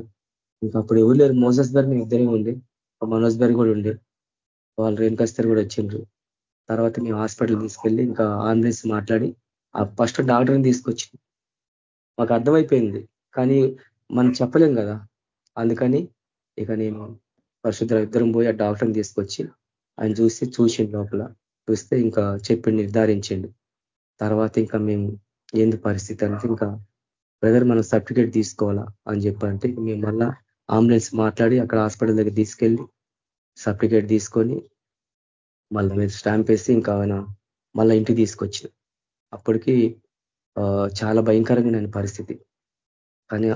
ఇంకా అప్పుడు ఎవరు లేరు. మోసస్ గారిని ఇద్దరే ఉండే. మనోజ్ గారి కూడా ఉండే. వాళ్ళు రేణుకస్తర్ కూడా వచ్చిండ్రు. తర్వాత మేము హాస్పిటల్ తీసుకెళ్ళి ఇంకా ఆంబులెన్స్ మాట్లాడి ఆ ఫస్ట్ డాక్టర్ని తీసుకొచ్చి మాకు అర్థమైపోయింది. కానీ మనం చెప్పలేం కదా. అందుకని ఇక నేను పరిశుద్ధ ఇద్దరం పోయి ఆ డాక్టర్ని తీసుకొచ్చి ఆయన చూసి చూసిండు లోపల. చూస్తే ఇంకా చెప్పి నిర్ధారించిండు. తర్వాత ఇంకా మేము ఏంది పరిస్థితి అంటే ఇంకా బ్రదర్ మనం సర్టిఫికేట్ తీసుకోవాలా అని చెప్పంటే మేము మళ్ళా అంబులెన్స్ మాట్లాడి అక్కడ హాస్పిటల్ దగ్గర తీసుకెళ్ళి సర్టిఫికేట్ తీసుకొని మళ్ళీ మీరు స్టాంప్ వేసి ఇంకా ఆయన మళ్ళీ ఇంటికి తీసుకొచ్చిన. అప్పటికి చాలా భయంకరమైన పరిస్థితి. కానీ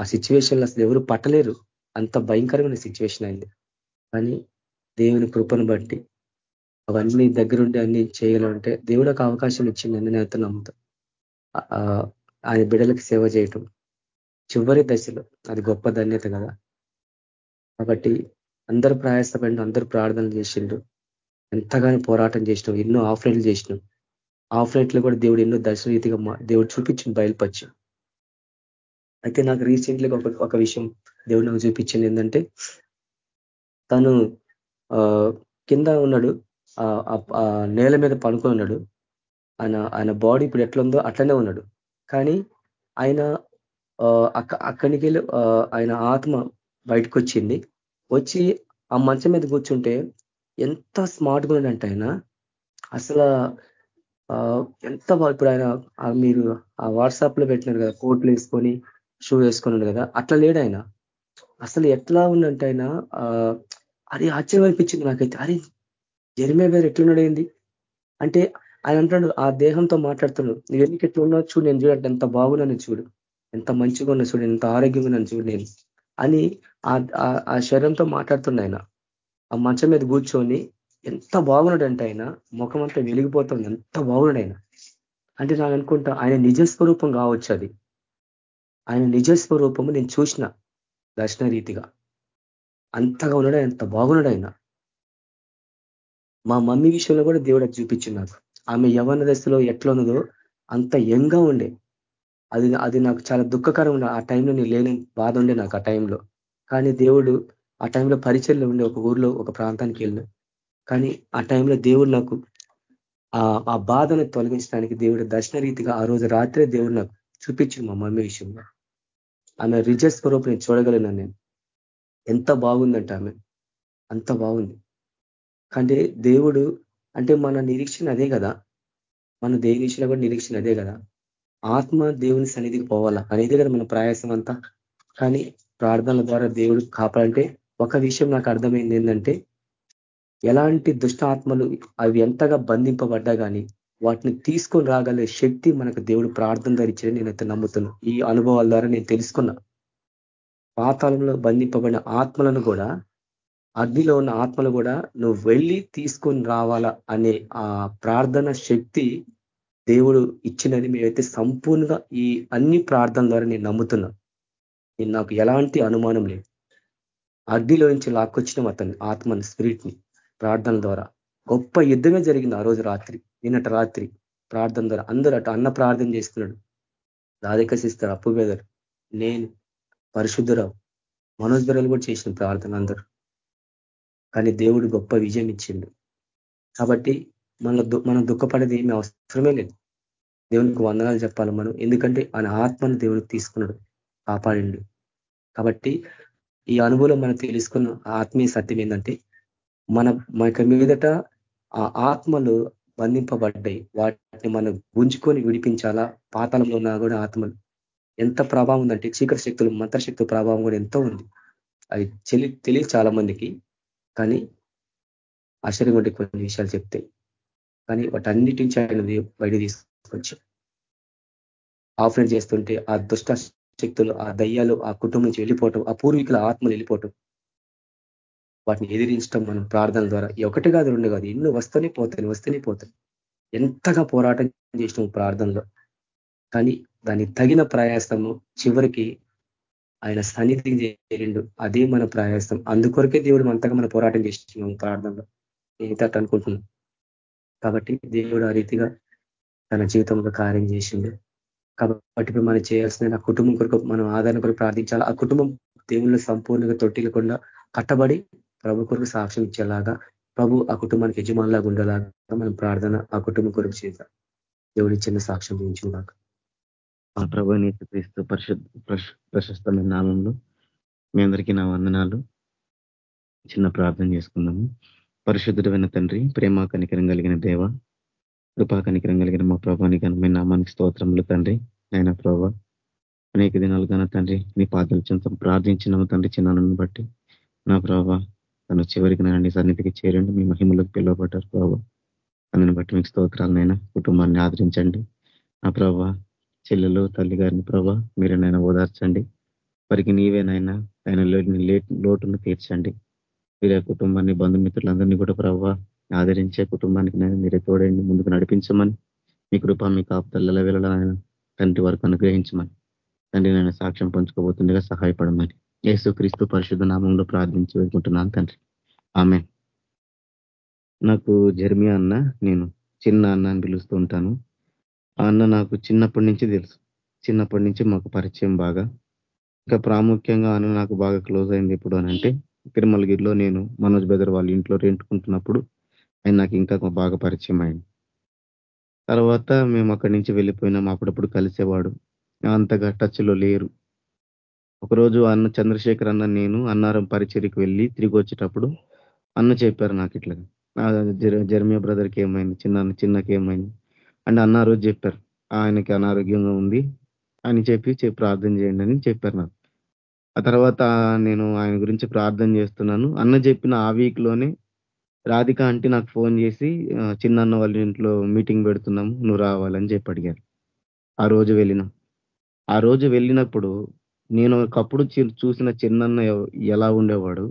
ఆ సిచ్యువేషన్లో అసలు ఎవరు పట్టలేరు. అంత భయంకరమైన సిచ్యువేషన్ అయింది. కానీ దేవుని కృపను బట్టి అవన్నీ దగ్గరుండి అన్ని చేయాలంటే దేవుడు ఒక అవకాశం ఇచ్చిందని నేను నమ్ముతా. ఆయన బిడలకు సేవ చేయటం. చివరి దశలో అది గొప్ప ధన్యత కదా. కాబట్టి అందరూ ప్రయాసపడిన అందరూ ప్రార్థనలు చేసిండ్రు. ఎంతగానో పోరాటం చేసినాం ఎన్నో ఆఫ్లైన్లు చేసినాం. ఆఫ్లైన్లో కూడా దేవుడు ఎన్నో దర్శనరీతిగా దేవుడు చూపించింది బయలుపరిచి. అయితే నాకు రీసెంట్లీగా ఒక ఒక విషయం దేవుడు నాకు చూపించింది ఏంటంటే తను కింద ఉన్నాడు. నేల మీద పడుకొని ఉన్నాడు. ఆయన ఆయన బాడీ ఇప్పుడు ఎట్లుందో అట్లనే ఉన్నాడు. కానీ ఆయన అక్కడికి వెళ్ళి ఆయన ఆత్మ బయటకు వచ్చింది వచ్చి ఆ మంచం మీద కూర్చుంటే ఎంత స్మార్ట్గా ఉన్నాడంటే ఆయన. అసలు ఎంత ఇప్పుడు ఆయన మీరు ఆ వాట్సాప్లో పెట్టినారు కదా కోట్లు వేసుకొని షూ వేసుకున్నాడు కదా అట్లా లేడు ఆయన. అసలు ఎట్లా ఉందంటే ఆయన? అది ఆశ్చర్యం అనిపించింది నాకైతే. అరే జరిమే వేరు ఎట్లున్నాడు ఏంది? అంటే ఆయన అంటాడు ఆ దేహంతో మాట్లాడుతున్నాడు. నువ్వు ఎందుకు ఎట్లా చూడు నేను చూడండి ఎంత బాగున్నాను చూడు. ఎంత మంచిగా ఉన్నా చూడు ఎంత ఆరోగ్యంగా ఉన్నాను చూడు నేను. అని ఆ శరీరంతో మాట్లాడుతున్నాడు ఆయన. ఆ మంచం మీద కూర్చొని ఎంత బాగున్నాడంటే ఆయన ముఖం అంతా వెలిగిపోతుంది ఎంత బాగున్నాడు ఆయన. అంటే నాకు అనుకుంటా ఆయన నిజస్వరూపం కావచ్చు అది. ఆయన నిజస్వరూపము నేను చూసిన దర్శన రీతిగా అంతగా ఉన్నాడు ఎంత బాగున్నాడు ఆయన. మా మమ్మీ విషయంలో కూడా దేవుడు చూపించింది ఆమె యవన దశలో ఎట్లా ఉన్నదో అంత యంగా ఉండే. అది అది నాకు చాలా దుఃఖకరం ఉండే. ఆ టైంలో నేను లేని బాధ ఉండే నాకు ఆ టైంలో. కానీ దేవుడు ఆ టైంలో పరిచయలో ఉండే ఒక ఊర్లో ఒక ప్రాంతానికి వెళ్ళిన. కానీ ఆ టైంలో దేవుడు నాకు ఆ బాధను తొలగించడానికి దేవుడు దర్శన రీతిగా ఆ రోజు రాత్రే దేవుడు నాకు చూపించింది మా మమ్మీ విషయంలో. ఆమె రిజస్ స్వరూపు నేను చూడగలను నేను. ఎంత బాగుందంటే ఆమె. అంత బాగుంది. అంటే దేవుడు అంటే మన నిరీక్షణ అదే కదా. మన దేని కూడా నిరీక్షణ అదే కదా. ఆత్మ దేవుని సన్నిధికి పోవాలా? అనేది కదా మన ప్రయాసం అంతా. కానీ ప్రార్థనల ద్వారా దేవుడు కాపాడంటే ఒక విషయం నాకు అర్థమైంది ఏంటంటే ఎలాంటి దుష్ట ఆత్మలు అవి ఎంతగా బంధింపబడ్డా కానీ వాటిని తీసుకొని రాగలే శక్తి మనకు దేవుడు ప్రార్థన ధరించని నేనైతే నమ్ముతున్నాను ఈ అనుభవాల ద్వారా నేను తెలుసుకున్నా. పాతాళంలో బంధింపబడిన ఆత్మలను కూడా అగ్నిలో ఉన్న ఆత్మలు కూడా నువ్వు వెళ్ళి తీసుకొని రావాలా అనే ఆ ప్రార్థన శక్తి దేవుడు ఇచ్చినది మేమైతే సంపూర్ణంగా ఈ అన్ని ప్రార్థన ద్వారా నేను నమ్ముతున్నా. నేను నాకు ఎలాంటి అనుమానం లేదు. అగ్నిలో నుంచి లాక్కొచ్చిన అతన్ని ఆత్మని స్పిరిట్ని ప్రార్థనల ప్రార్థన ద్వారా గొప్ప యుద్ధమే జరిగింది ఆ రోజు రాత్రి నిన్నటి రాత్రి ప్రార్థన ద్వారా. అందరూ అటు అన్న ప్రార్థన చేస్తున్నాడు. రాధిక రాధికసిస్తారు అప్పు నేను పరిశుద్ధరావు మనోజ్ బెరలు కూడా చేసిన ప్రార్థన అందరూ. కానీ దేవుడు గొప్ప విజయం ఇచ్చిండు. కాబట్టి మన మనం దుఃఖపడేది ఏమి అవసరమే లేదు. దేవునికి వందనాలు చెప్పాలి మనం. ఎందుకంటే ఆయన ఆత్మను దేవుడికి తీసుకున్నాడు కాపాడిండు. కాబట్టి ఈ అనుభవం మనం తెలుసుకున్న ఆత్మీయ సత్యం ఏంటంటే మన మన మీదట ఆ ఆత్మలు బంధింపబడ్డాయి. వాటిని మనం గుంజుకొని విడిపించాలా? పాతాళంలో ఉన్నా కూడా ఆత్మలు. ఎంత ప్రభావం ఉందంటే చీకటి శక్తులు మంత్రశక్తుల ప్రభావం కూడా ఎంతో ఉంది. అది తెలి తెలియదు చాలా మందికి కానీ ఆశ్చర్యం కొన్ని విషయాలు చెప్తాయి కానీ వాటన్నిటి నుంచి ఆయన బయట తీసుకొచ్చి ఆఫరెంట్ చేస్తుంటే ఆ దుష్ట శక్తులు ఆ దయ్యాలు ఆ కుటుంబం నుంచి వెళ్ళిపోవటం ఆ పూర్వీకుల ఆత్మలు వెళ్ళిపోవటం. వాటిని ఎదిరించడం మనం ప్రార్థన ద్వారా. ఒకటి కాదు రెండు కాదు. ఎన్నో వస్తూనే పోతాయి వస్తూనే పోతాయి. ఎంతగా పోరాటం చేసినాం ప్రార్థనలో. కానీ దాన్ని తగిన ప్రయాసము చివరికి ఆయన సన్నిధి చేరిండు. అదే మన ప్రయాసం. అందుకొరకే దేవుడు అంతగా మన పోరాటం చేస్తున్నాం ప్రార్థనలో. నేను అనుకుంటున్నాం. కాబట్టి దేవుడు ఆ రీతిగా తన జీవితంలో కార్యం చేసిండు. కాబట్టి మనం చేయాల్సిన ఆ కుటుంబం కొరకు మనం ఆదరణ కొరకు ప్రార్థించాలి? ఆ కుటుంబం దేవుళ్ళు సంపూర్ణంగా తొట్టిలకుండా కట్టబడి ప్రభు కొరకు సాక్ష్యం ఇచ్చేలాగా ప్రభు ఆ కుటుంబానికి యజమానిలాగా ఉండేలాగా మనం ప్రార్థన ఆ కుటుంబం కొరకు చేద్దాం. దేవుడి చిన్న సాక్ష్యం గురించిలాగా మా ప్రభు నీతి క్రీస్తు ప్రశస్తమైన నామంలో మీ అందరికీ నా వందనాలు. చిన్న ప్రార్థన చేసుకుందాము. పరిశుద్ధుడమైన తండ్రి ప్రేమ కనికరం కలిగిన దేవ కృపా కనికరం కలిగిన మా ప్రభానికి మీ నామానికి స్తోత్రములు తండ్రి. నాయన ప్రభా అనేక దినాలుగా తండ్రి నీ పాదలు చెంత ప్రార్థించినాము తండ్రి చిన్నాను బట్టి. నా ప్రభా తను చివరికి నన్ను సన్నిధికి చేరండి మీ మహిమలకు పిలువబడ్డారు ప్రభావ తనని బట్టి మీకు స్తోత్రాలనైనా కుటుంబాన్ని ఆదరించండి. నా ప్రభా చెల్లెలు తల్లి గారిని ప్రభా మీరేనైనా ఓదార్చండి. వారికి నీవేనైనా ఆయన లోటును తీర్చండి. మీరే కుటుంబాన్ని బంధుమిత్రులందరినీ కూడా ప్రభావ ఆదరించే కుటుంబానికి మీరే తోడండి ముందుకు నడిపించమని. మీ కృప మీ కాపుతల్ల వెళ్ళాలని తండ్రి వరకు అనుగ్రహించమని. తండ్రి నేను సాక్ష్యం పంచుకోబోతుండగా సహాయపడమని. యేసు క్రీస్తు పరిశుద్ధ నామంలో ప్రార్థించి వేడుకుంటున్నాను తండ్రి. ఆమె నాకు జర్మియా అన్న నేను చిన్న అన్న అని పిలుస్తూ ఉంటాను. అన్న నాకు చిన్నప్పటి నుంచి తెలుసు. చిన్నప్పటి నుంచి మాకు పరిచయం బాగా. ఇంకా ప్రాముఖ్యంగా అన్న నాకు బాగా క్లోజ్ అయింది ఎప్పుడు అనంటే తిరుమలగిరిలో నేను మనోజ్ బెదర్ వాళ్ళ ఇంట్లో రెంటుకుంటున్నప్పుడు ఆయన నాకు ఇంకా బాగా పరిచయం అయింది తర్వాత మేము అక్కడి నుంచి వెళ్ళిపోయినాం. అప్పుడప్పుడు కలిసేవాడు. అంతగా టచ్లో లేరు. ఒకరోజు అన్న చంద్రశేఖర్ అన్న నేను అన్నారం పరిచర్కి వెళ్ళి తిరిగి వచ్చేటప్పుడు అన్న చెప్పారు నాకు ఇట్లా. జర్మియా బ్రదర్కి ఏమైంది? చిన్న చిన్నకి ఏమైంది? అండ్ అన్న రోజు చెప్పారు ఆయనకి అనారోగ్యంగా ఉంది అని చెప్పి ప్రార్థన చేయండి అని చెప్పారు నాకు. ఆ తర్వాత నేను ఆయన గురించి ప్రార్థన చేస్తున్నాను. అన్న చెప్పిన ఆ వీక్లోనే రాధిక అంటే నాకు ఫోన్ చేసి చిన్నన్న వాళ్ళ ఇంట్లో మీటింగ్ పెడుతున్నాము నువ్వు రావాలని చెప్పి అడిగారు. ఆ రోజు వెళ్ళినాం ఆ రోజు వెళ్ళినప్పుడు నేను ఒకప్పుడు చూసిన చిన్నన్న ఎలా ఉండేవాడు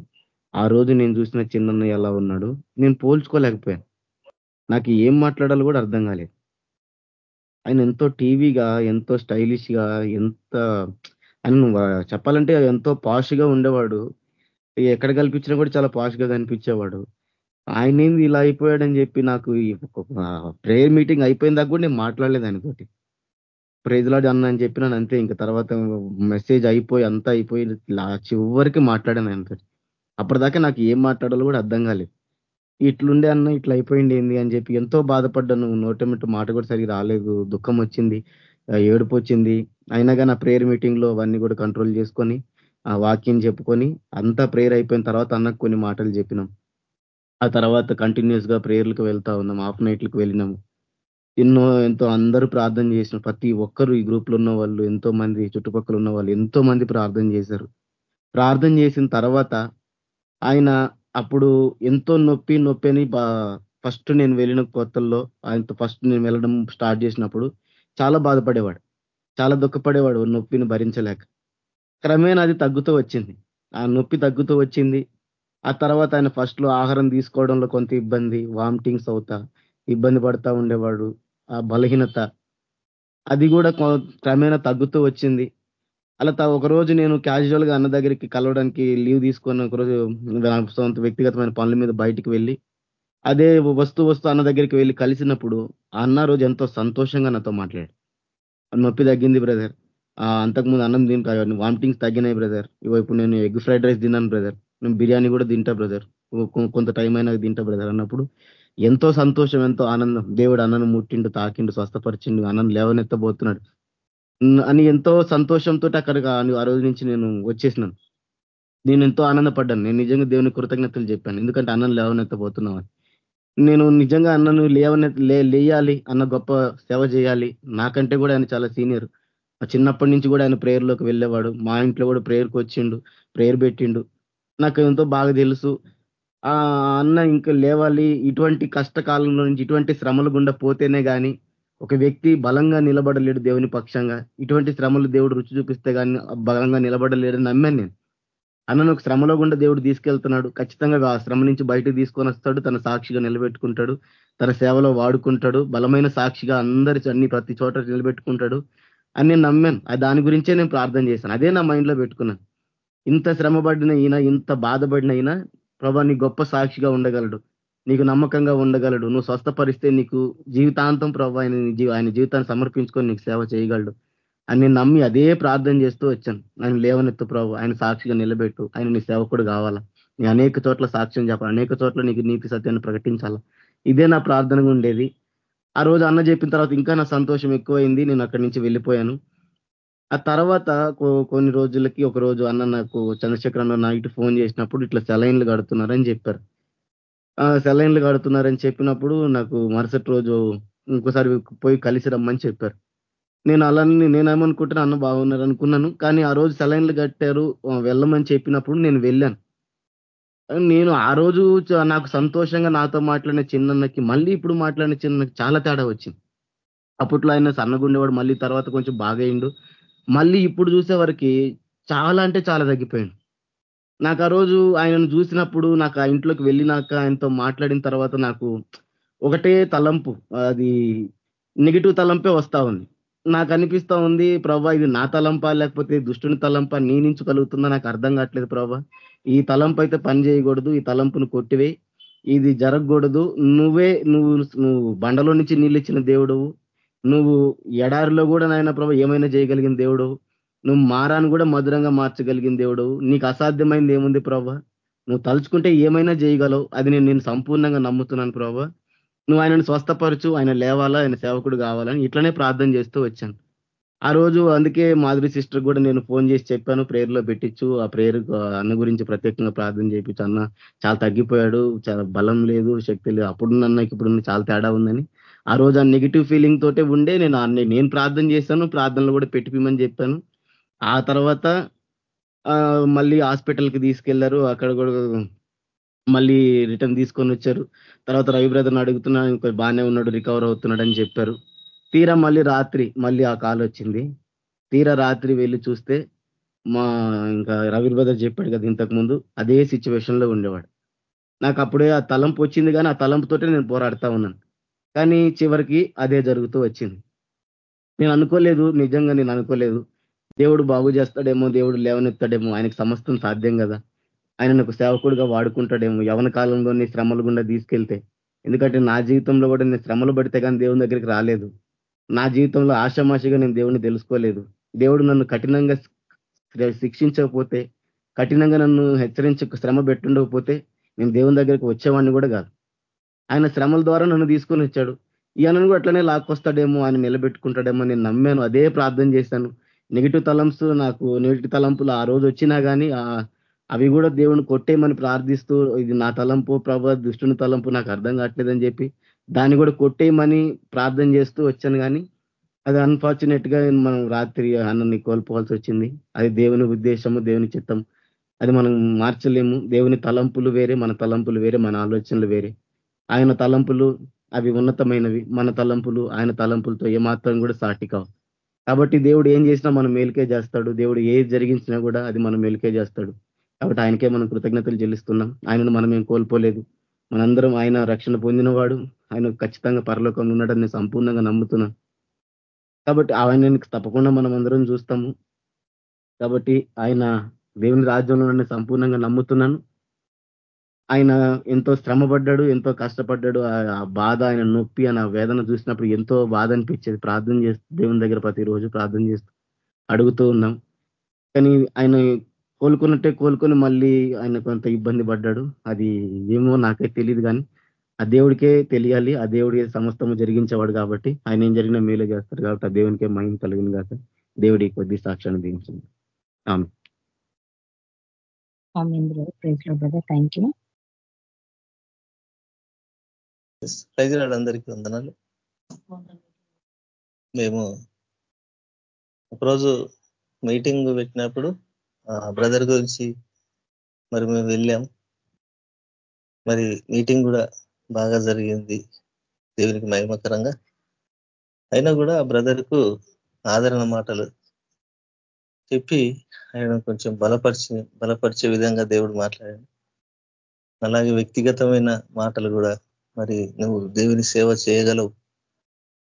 ఆ రోజు నేను చూసిన చిన్నన్న ఎలా ఉన్నాడు నేను పోల్చుకోలేకపోయాను. నాకు ఏం మాట్లాడాలో కూడా అర్థం కాలేదు. ఆయన ఎంతో టీవీగా ఎంతో స్టైలిష్గా ఎంత ఆయన నువ్వు చెప్పాలంటే ఎంతో పాష్గా ఉండేవాడు. ఎక్కడ కల్పించినా కూడా చాలా పాష్గా కనిపించేవాడు. ఆయన ఏంది ఇలా అయిపోయాడని చెప్పి నాకు ప్రేయర్ మీటింగ్ అయిపోయిన దాకా కూడా నేను మాట్లాడలేదు ఆయనతోటి. ప్రైజ్లాడు అన్న అని చెప్పినాను అంతే ఇంకా తర్వాత మెసేజ్ అయిపోయి అంతా అయిపోయి చివరికి మాట్లాడాను ఆయనతో అప్పటిదాకా నాకు ఏం మాట్లాడాలో కూడా అర్థం కాలేదు. ఇట్లుండే అన్న ఇట్లా అయిపోయింది ఏంది అని చెప్పి ఎంతో బాధపడ్డాను. నోటమిట్టు మాట కూడా సరిగ్గా రాలేదు. దుఃఖం వచ్చింది. ఏడుపు వచ్చింది. అయినా కానీ ఆ ప్రేయర్ మీటింగ్లో అవన్నీ కూడా కంట్రోల్ చేసుకొని ఆ వాక్యం చెప్పుకొని అంతా ప్రేయర్ అయిపోయిన తర్వాత అన్నకు కొన్ని మాటలు చెప్పినాం. ఆ తర్వాత కంటిన్యూస్గా ప్రేయర్లకు వెళ్తా ఉన్నాం. హాఫ్ నైట్లకు వెళ్ళినాము ఎన్నో ఎంతో అందరూ ప్రార్థన చేసిన ప్రతి ఒక్కరు ఈ గ్రూప్లో ఉన్న వాళ్ళు ఎంతో మంది చుట్టుపక్కల ఉన్న వాళ్ళు ఎంతో మంది ప్రార్థన చేశారు. ప్రార్థన చేసిన తర్వాత ఆయన అప్పుడు ఎంతో నొప్పి నొప్పి అని ఫస్ట్ నేను వెళ్ళిన కొత్తల్లో ఆయనతో ఫస్ట్ నేను వెళ్ళడం స్టార్ట్ చేసినప్పుడు చాలా బాధపడేవాడు. చాలా దుఃఖపడేవాడు నొప్పిని భరించలేక. క్రమేణా అది తగ్గుతూ వచ్చింది. ఆ నొప్పి తగ్గుతూ వచ్చింది. ఆ తర్వాత ఆయన ఫస్ట్లో ఆహారం తీసుకోవడంలో కొంత ఇబ్బంది వామిటింగ్స్ అవుతా ఇబ్బంది పడతా ఉండేవాడు. ఆ బలహీనత అది కూడా క్రమేణా తగ్గుతూ వచ్చింది. అలా ఒకరోజు నేను క్యాజువల్గా అన్న దగ్గరికి కలవడానికి లీవ్ తీసుకొని ఒకరోజు సొంత వ్యక్తిగతమైన పనుల మీద బయటికి వెళ్ళి అదే వస్తూ వస్తూ అన్న దగ్గరికి వెళ్ళి కలిసినప్పుడు అన్న రోజు ఎంతో సంతోషంగా నాతో మాట్లాడాడు. నొప్పి తగ్గింది బ్రదర్. అంతకుముందు అన్నం తిని వామిటింగ్స్ తగ్గినాయి బ్రదర్. ఇవో ఇప్పుడు నేను ఎగ్ ఫ్రైడ్ రైస్ తిన్నాను బ్రదర్. నేను బిర్యానీ కూడా తింటా బ్రదర్. కొంత టైం అయినా తింటా బ్రదర్ అన్నప్పుడు ఎంతో సంతోషం ఎంతో ఆనందం. దేవుడు అన్నను ముట్టిండు తాకిండు స్వస్థపరిచిండు అన్నం లేవనెత్తబోతున్నాడు. అని ఎంతో సంతోషంతో అక్కడ ఆ రోజు నుంచి నేను వచ్చేసినాను. నేను ఎంతో ఆనందపడ్డాను. నేను నిజంగా దేవుని కృతజ్ఞతలు చెప్పాను. ఎందుకంటే అన్నం లేవనెత్తబోతున్నావు నేను నిజంగా అన్నను లేవనె లేయాలి అన్న గొప్ప సేవ చేయాలి. నాకంటే కూడా ఆయన చాలా సీనియర్. చిన్నప్పటి నుంచి కూడా ఆయన ప్రేయర్లోకి వెళ్ళేవాడు. మా ఇంట్లో కూడా ప్రేయర్కి వచ్చిండు. ప్రేయర్ పెట్టిండు. నాకు ఎంతో బాగా తెలుసు. ఆ అన్న ఇంకా లేవాలి. ఇటువంటి కష్టకాలంలో నుంచి ఇటువంటి శ్రమలు గుండా పోతేనే కానీ ఒక వ్యక్తి బలంగా నిలబడలేడు దేవుని పక్షంగా. ఇటువంటి శ్రమలు దేవుడు రుచి చూపిస్తే కానీ బలంగా నిలబడలేడు నమ్మాను నేను. అన్నను ఒక శ్రమలో గుండా దేవుడు తీసుకెళ్తున్నాడు. ఖచ్చితంగా ఆ శ్రమ నుంచి బయటకు తీసుకొని వస్తాడు. తన సాక్షిగా నిలబెట్టుకుంటాడు. తన సేవలో వాడుకుంటాడు. బలమైన సాక్షిగా అందరి అన్ని ప్రతి చోట నిలబెట్టుకుంటాడు అని నేను నమ్మాను. దాని గురించే నేను ప్రార్థన చేశాను. అదే నా మైండ్లో పెట్టుకున్నాను. ఇంత శ్రమపడిన ఈయన ఇంత బాధపడిన ఈయన ప్రభా నీ గొప్ప సాక్షిగా ఉండగలడు. నీకు నమ్మకంగా ఉండగలడు. నువ్వు స్వస్థపరిస్తే నీకు జీవితాంతం ప్రభు ఆయన ఆయన జీవితాన్ని సమర్పించుకొని నీకు సేవ చేయగలడు. అని నేను నమ్మి అదే ప్రార్థన చేస్తూ వచ్చాను. ఆయన లేవనెత్తు ప్రభు. ఆయన సాక్షిగా నిలబెట్టు. ఆయన నీ సేవకుడు కావాలా? నీ అనేక చోట్ల సాక్ష్యం చెప్పాలి? అనేక చోట్ల నీకు నీతి సత్యాన్ని ప్రకటించాలా? ఇదే నా ప్రార్థనగా ఉండేది. ఆ రోజు అన్న చెప్పిన తర్వాత ఇంకా నా సంతోషం ఎక్కువైంది. నేను అక్కడి నుంచి వెళ్ళిపోయాను. ఆ తర్వాత కొన్ని రోజులకి ఒక రోజు అన్న నాకు చంద్రశేఖర్ అన్న నైట్ ఫోన్ చేసినప్పుడు ఇట్లా సెలైన్లు కడుతున్నారని చెప్పారు. సెలైన్లు కడుతున్నారని చెప్పినప్పుడు నాకు మరుసటి రోజు ఇంకోసారి పోయి కలిసి రమ్మని చెప్పారు. నేను అలా నేనేమనుకుంటున్నా అన్న బాగున్నారు అనుకున్నాను. కానీ ఆ రోజు సెలైన్లు కట్టారు వెళ్ళమని చెప్పినప్పుడు నేను వెళ్ళాను. నేను ఆ రోజు నాకు సంతోషంగా నాతో మాట్లాడిన చిన్నన్నకి మళ్ళీ ఇప్పుడు మాట్లాడిన చిన్నకి చాలా తేడా వచ్చింది. అప్పట్లో ఆయన సన్నగుండేవాడు మళ్ళీ తర్వాత కొంచెం బాగైండు మళ్ళీ ఇప్పుడు చూసే వరకు చాలా అంటే చాలా తగ్గిపోయాడు. నాకు ఆ రోజు ఆయనను చూసినప్పుడు నాకు ఆ ఇంట్లోకి వెళ్ళినాక ఆయనతో మాట్లాడిన తర్వాత నాకు ఒకటే తలంపు అది నెగిటివ్ తలంపే వస్తా ఉంది. నాకు అనిపిస్తా ఉంది ప్రభా ఇది నా తలంపా లేకపోతే దుష్టుని తలంప నీ నుంచి కలుగుతుందా? నాకు అర్థం కావట్లేదు ప్రభా. ఈ తలంపు అయితే పని చేయకూడదు ఈ తలంపును కొట్టివే. ఇది జరగకూడదు. నువ్వే నువ్వు నువ్వు బండలో నుంచి నీళ్ళు ఇచ్చిన దేవుడు నువ్వు ఎడారిలో కూడా నాయన ప్రభా ఏమైనా చేయగలిగిన దేవుడు నువ్వు మారాన్ని కూడా మధురంగా మార్చగలిగిన దేవుడు. నీకు అసాధ్యమైంది ఏముంది ప్రభా? నువ్వు తలుచుకుంటే ఏమైనా చేయగలవు. అది నేను నేను సంపూర్ణంగా నమ్ముతున్నాను ప్రభా. నువ్వు ఆయనను స్వస్థపరచు ఆయన లేవాలా ఆయన సేవకుడు కావాలని ఇట్లనే ప్రార్థన చేస్తూ వచ్చాను. ఆ రోజు అందుకే మాధురి సిస్టర్ కూడా నేను ఫోన్ చేసి చెప్పాను ప్రేయర్లో పెట్టించు. ఆ ప్రేయర్ అన్న గురించి ప్రత్యేకంగా ప్రార్థన చేయించు. అన్న చాలా తగ్గిపోయాడు చాలా బలం లేదు శక్తి లేదు. అప్పుడు అన్నకి ఇప్పుడు చాలా తేడా ఉందని. ఆ రోజు ఆ నెగిటివ్ ఫీలింగ్ తోటే ఉండే నేను నేను ప్రార్థన చేశాను ప్రార్థనలు కూడా పెట్టిపోమని చెప్పాను. ఆ తర్వాత మళ్ళీ హాస్పిటల్కి తీసుకెళ్ళారు. అక్కడ కూడా మళ్ళీ రిటర్న్ తీసుకొని వచ్చారు. తర్వాత రవి బ్రదర్ని అడుగుతున్నా ఇంకా బాగానే ఉన్నాడు రికవర్ అవుతున్నాడు అని చెప్పారు. తీరా మళ్ళీ రాత్రి మళ్ళీ ఆ కాల్ వచ్చింది. తీరా రాత్రి వెళ్ళి చూస్తే మా ఇంకా రవి బ్రదర్ చెప్పాడు కదా ఇంతకుముందు అదే సిచ్యువేషన్లో ఉండేవాడు. నాకు అప్పుడే ఆ తలంపు వచ్చింది కానీ ఆ తలంపుతోటే నేను పోరాడుతా ఉన్నాను. కానీ చివరికి అదే జరుగుతూ వచ్చింది. నేను అనుకోలేదు నిజంగా నేను అనుకోలేదు. దేవుడు బాగు చేస్తాడేమో దేవుడు లేవనెత్తాడేమో ఆయనకు సమస్తం సాధ్యం కదా. ఆయన నాకు సేవకుడుగా వాడుకుంటాడేమో యవన కాలంలో నీ శ్రమలు గుండా తీసుకెళ్తే. ఎందుకంటే నా జీవితంలో కూడా నేను శ్రమలు పడితే కానీ దేవుని దగ్గరికి రాలేదు. నా జీవితంలో ఆశామాషిగా నేను దేవుని తెలుసుకోలేదు. దేవుడు నన్ను కఠినంగా శిక్షించకపోతే కఠినంగా నన్ను హెచ్చరించ శ్రమ పెట్టుండకపోతే నేను దేవుని దగ్గరికి వచ్చేవాడిని కూడా కాదు. ఆయన శ్రమల ద్వారా నన్ను తీసుకొని వచ్చాడు. ఈయనను కూడా అట్లనే లాక్కొస్తాడేమో ఆయన నిలబెట్టుకుంటాడేమో నేను నమ్మాను అదే ప్రార్థన చేశాను. నెగిటివ్ తలంప్స్ నాకు నెగిటివ్ తలంపులు ఆ రోజు వచ్చినా కానీ అవి కూడా దేవుని కొట్టేయమని ప్రార్థిస్తూ ఇది నా తలంపు ప్రభ దుష్టుని తలంపు నాకు అర్థం కావట్లేదని చెప్పి దాన్ని కూడా కొట్టేయమని ప్రార్థన చేస్తూ వచ్చాను కానీ అది అన్ఫార్చునేట్గా మనం రాత్రి అన్నని కోల్పోవాల్సి వచ్చింది. అది దేవుని ఉద్దేశము దేవుని చిత్తం. అది మనం మార్చలేము. దేవుని తలంపులు వేరే మన తలంపులు వేరే మన ఆలోచనలు వేరే. ఆయన తలంపులు అవి ఉన్నతమైనవి. మన తలంపులు ఆయన తలంపులతో ఏమాత్రం కూడా సాటి కావు. కాబట్టి దేవుడు ఏం చేసినా మనం మేలుకే చేస్తాడు. దేవుడు ఏది జరిగించినా కూడా అది మనం మేలుకే చేస్తాడు. కాబట్టి ఆయనకే మనం కృతజ్ఞతలు చెల్లిస్తున్నాం. ఆయనను మనం ఏం కోల్పోలేదు. మనందరం ఆయన రక్షణ పొందినవాడు. ఆయన ఖచ్చితంగా పరలోకంలో ఉన్నాడని సంపూర్ణంగా నమ్ముతున్నాం. కాబట్టి ఆయన తప్పకుండా మనం అందరం చూస్తాము. కాబట్టి ఆయన దేవుని రాజ్యంలో సంపూర్ణంగా నమ్ముతున్నాను. ఆయన ఎంతో శ్రమపడ్డాడు ఎంతో కష్టపడ్డాడు. ఆ బాధ ఆయన నొప్పి ఆయన వేదన చూసినప్పుడు ఎంతో బాధ అనిపించేది. ప్రార్థన చేస్తూ దేవుని దగ్గర ప్రతిరోజు ప్రార్థన చేస్తూ అడుగుతూ ఉన్నాం. కానీ ఆయన కోలుకున్నట్టే కోలుకొని మళ్ళీ ఆయన కొంత ఇబ్బంది పడ్డాడు. అది ఏమో నాకే తెలియదు కానీ ఆ దేవుడికే తెలియాలి. ఆ దేవుడికే సమస్తము జరిగించేవాడు కాబట్టి ఆయన ఏం జరిగినా మేలు చేస్తారు కాబట్టి ఆ దేవునికే మహిమ కలిగింది కాక దేవుడి కొద్ది సాక్ష్యాన్ని దీవించింది ఆమె థ్యాంక్ యూ ప్రజలాడు అందరికీ వందనాలు. మేము ఒకరోజు మీటింగ్ పెట్టినప్పుడు బ్రదర్ గురించి మరి మేము వెళ్ళాం. మరి మీటింగ్ కూడా బాగా జరిగింది దేవునికి మహిమకరంగా. అయినా కూడా ఆ బ్రదర్కు ఆదరణ మాటలు చెప్పి ఆయన కొంచెం బలపరిచి బలపరిచే విధంగా దేవుడు మాట్లాడాడు. అలాగే వ్యక్తిగతమైన మాటలు కూడా మరి నువ్వు దేవుని సేవ చేయగలవు.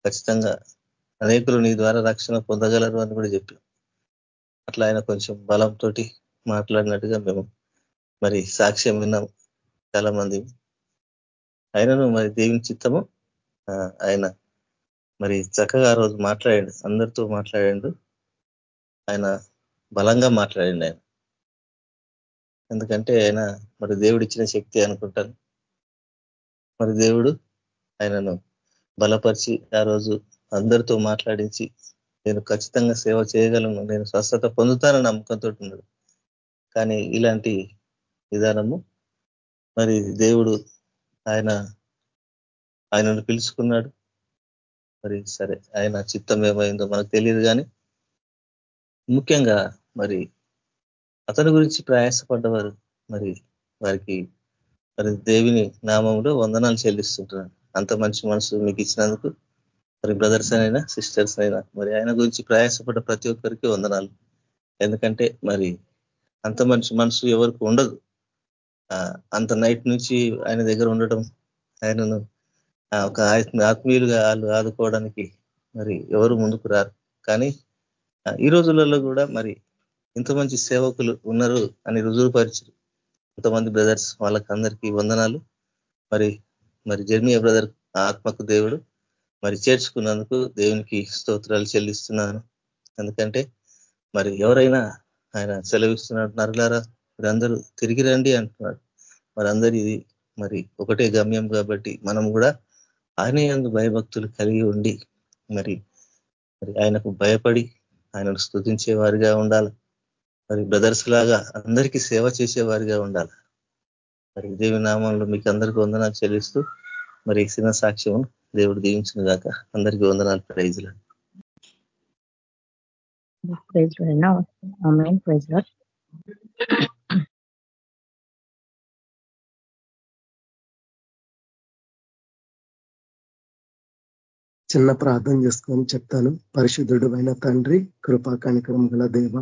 ఖచ్చితంగా అనేకులు నీ ద్వారా రక్షణ పొందగలరు అని కూడా చెప్పాం అట్లా ఆయన కొంచెం బలంతో మాట్లాడినట్టుగా మేము మరి సాక్ష్యం విన్నాం చాలా మంది ఆయనను మరి దేవుని చిత్తము ఆయన మరి చక్కగా ఆ రోజు మాట్లాడాడు. అందరితో మాట్లాడాడు. ఆయన బలంగా మాట్లాడండి ఆయన. ఎందుకంటే ఆయన మరి దేవుడిచ్చిన శక్తి అనుకుంటాను. మరి దేవుడు ఆయనను బలపరిచి ఆ రోజు అందరితో మాట్లాడించి నేను ఖచ్చితంగా సేవ చేయగలను నేను స్వస్థత పొందుతానని నమ్మకంతో ఉన్నాడు. కానీ ఇలాంటి విధానము మరి దేవుడు ఆయన ఆయనను పిలుచుకున్నాడు. మరి సరే ఆయన చిత్తం ఏమైందో మనకు తెలియదు కానీ ముఖ్యంగా మరి అతని గురించి ప్రయాసపడ్డవారు మరి వారికి మరి దేవిని నామంలో వందనాలు చెల్లిస్తుంటున్నాను. అంత మంచి మనసు మీకు ఇచ్చినందుకు మరి బ్రదర్స్ అయినా సిస్టర్స్ అయినా మరి ఆయన గురించి ప్రయాసపడ్డ ప్రతి ఒక్కరికి వందనాలు. ఎందుకంటే మరి అంత మంచి మనసు ఎవరికి ఉండదు. అంత నైట్ నుంచి ఆయన దగ్గర ఉండటం ఆయనను ఒక ఆత్మీయులుగా వాళ్ళు ఆదుకోవడానికి మరి ఎవరు ముందుకు రారు. కానీ ఈ రోజులలో కూడా మరి ఇంత మంచి సేవకులు ఉన్నారు అని రుజువుపరిచారు. కొంతమంది బ్రదర్స్ వాళ్ళకి అందరికీ వందనాలు. మరి మరి జర్మియా బ్రదర్ ఆత్మకు దేవుడు. మరి చేర్చుకున్నందుకు దేవునికి స్తోత్రాలు చెల్లిస్తున్నాను. ఎందుకంటే మరి ఎవరైనా ఆయన సెలవిస్తున్నాడు నరులారా అందరూ తిరిగి రండి అంటున్నాడు. మరి అందరి ఇది మరి ఒకటే గమ్యం కాబట్టి మనం కూడా ఆయన ఎందు భయభక్తులు కలిగి ఉండి మరి మరి ఆయనకు భయపడి ఆయనను స్థుతించే వారిగా ఉండాలి. మరి బ్రదర్స్ లాగా అందరికీ సేవ చేసేవారిగా ఉండాలి. మరి దేవి నామంలో మీకు అందరికీ వందనాలు చెల్లిస్తూ మరి చిన్న సాక్ష్యం దేవుడు దీవించిన దాకా అందరికీ వందనాలు. ప్రైజ్లు చిన్న ప్రార్థన చేసుకొని చెప్తాను. పరిశుద్ధుడు అయిన తండ్రి కృపా కనికరం గల దేవ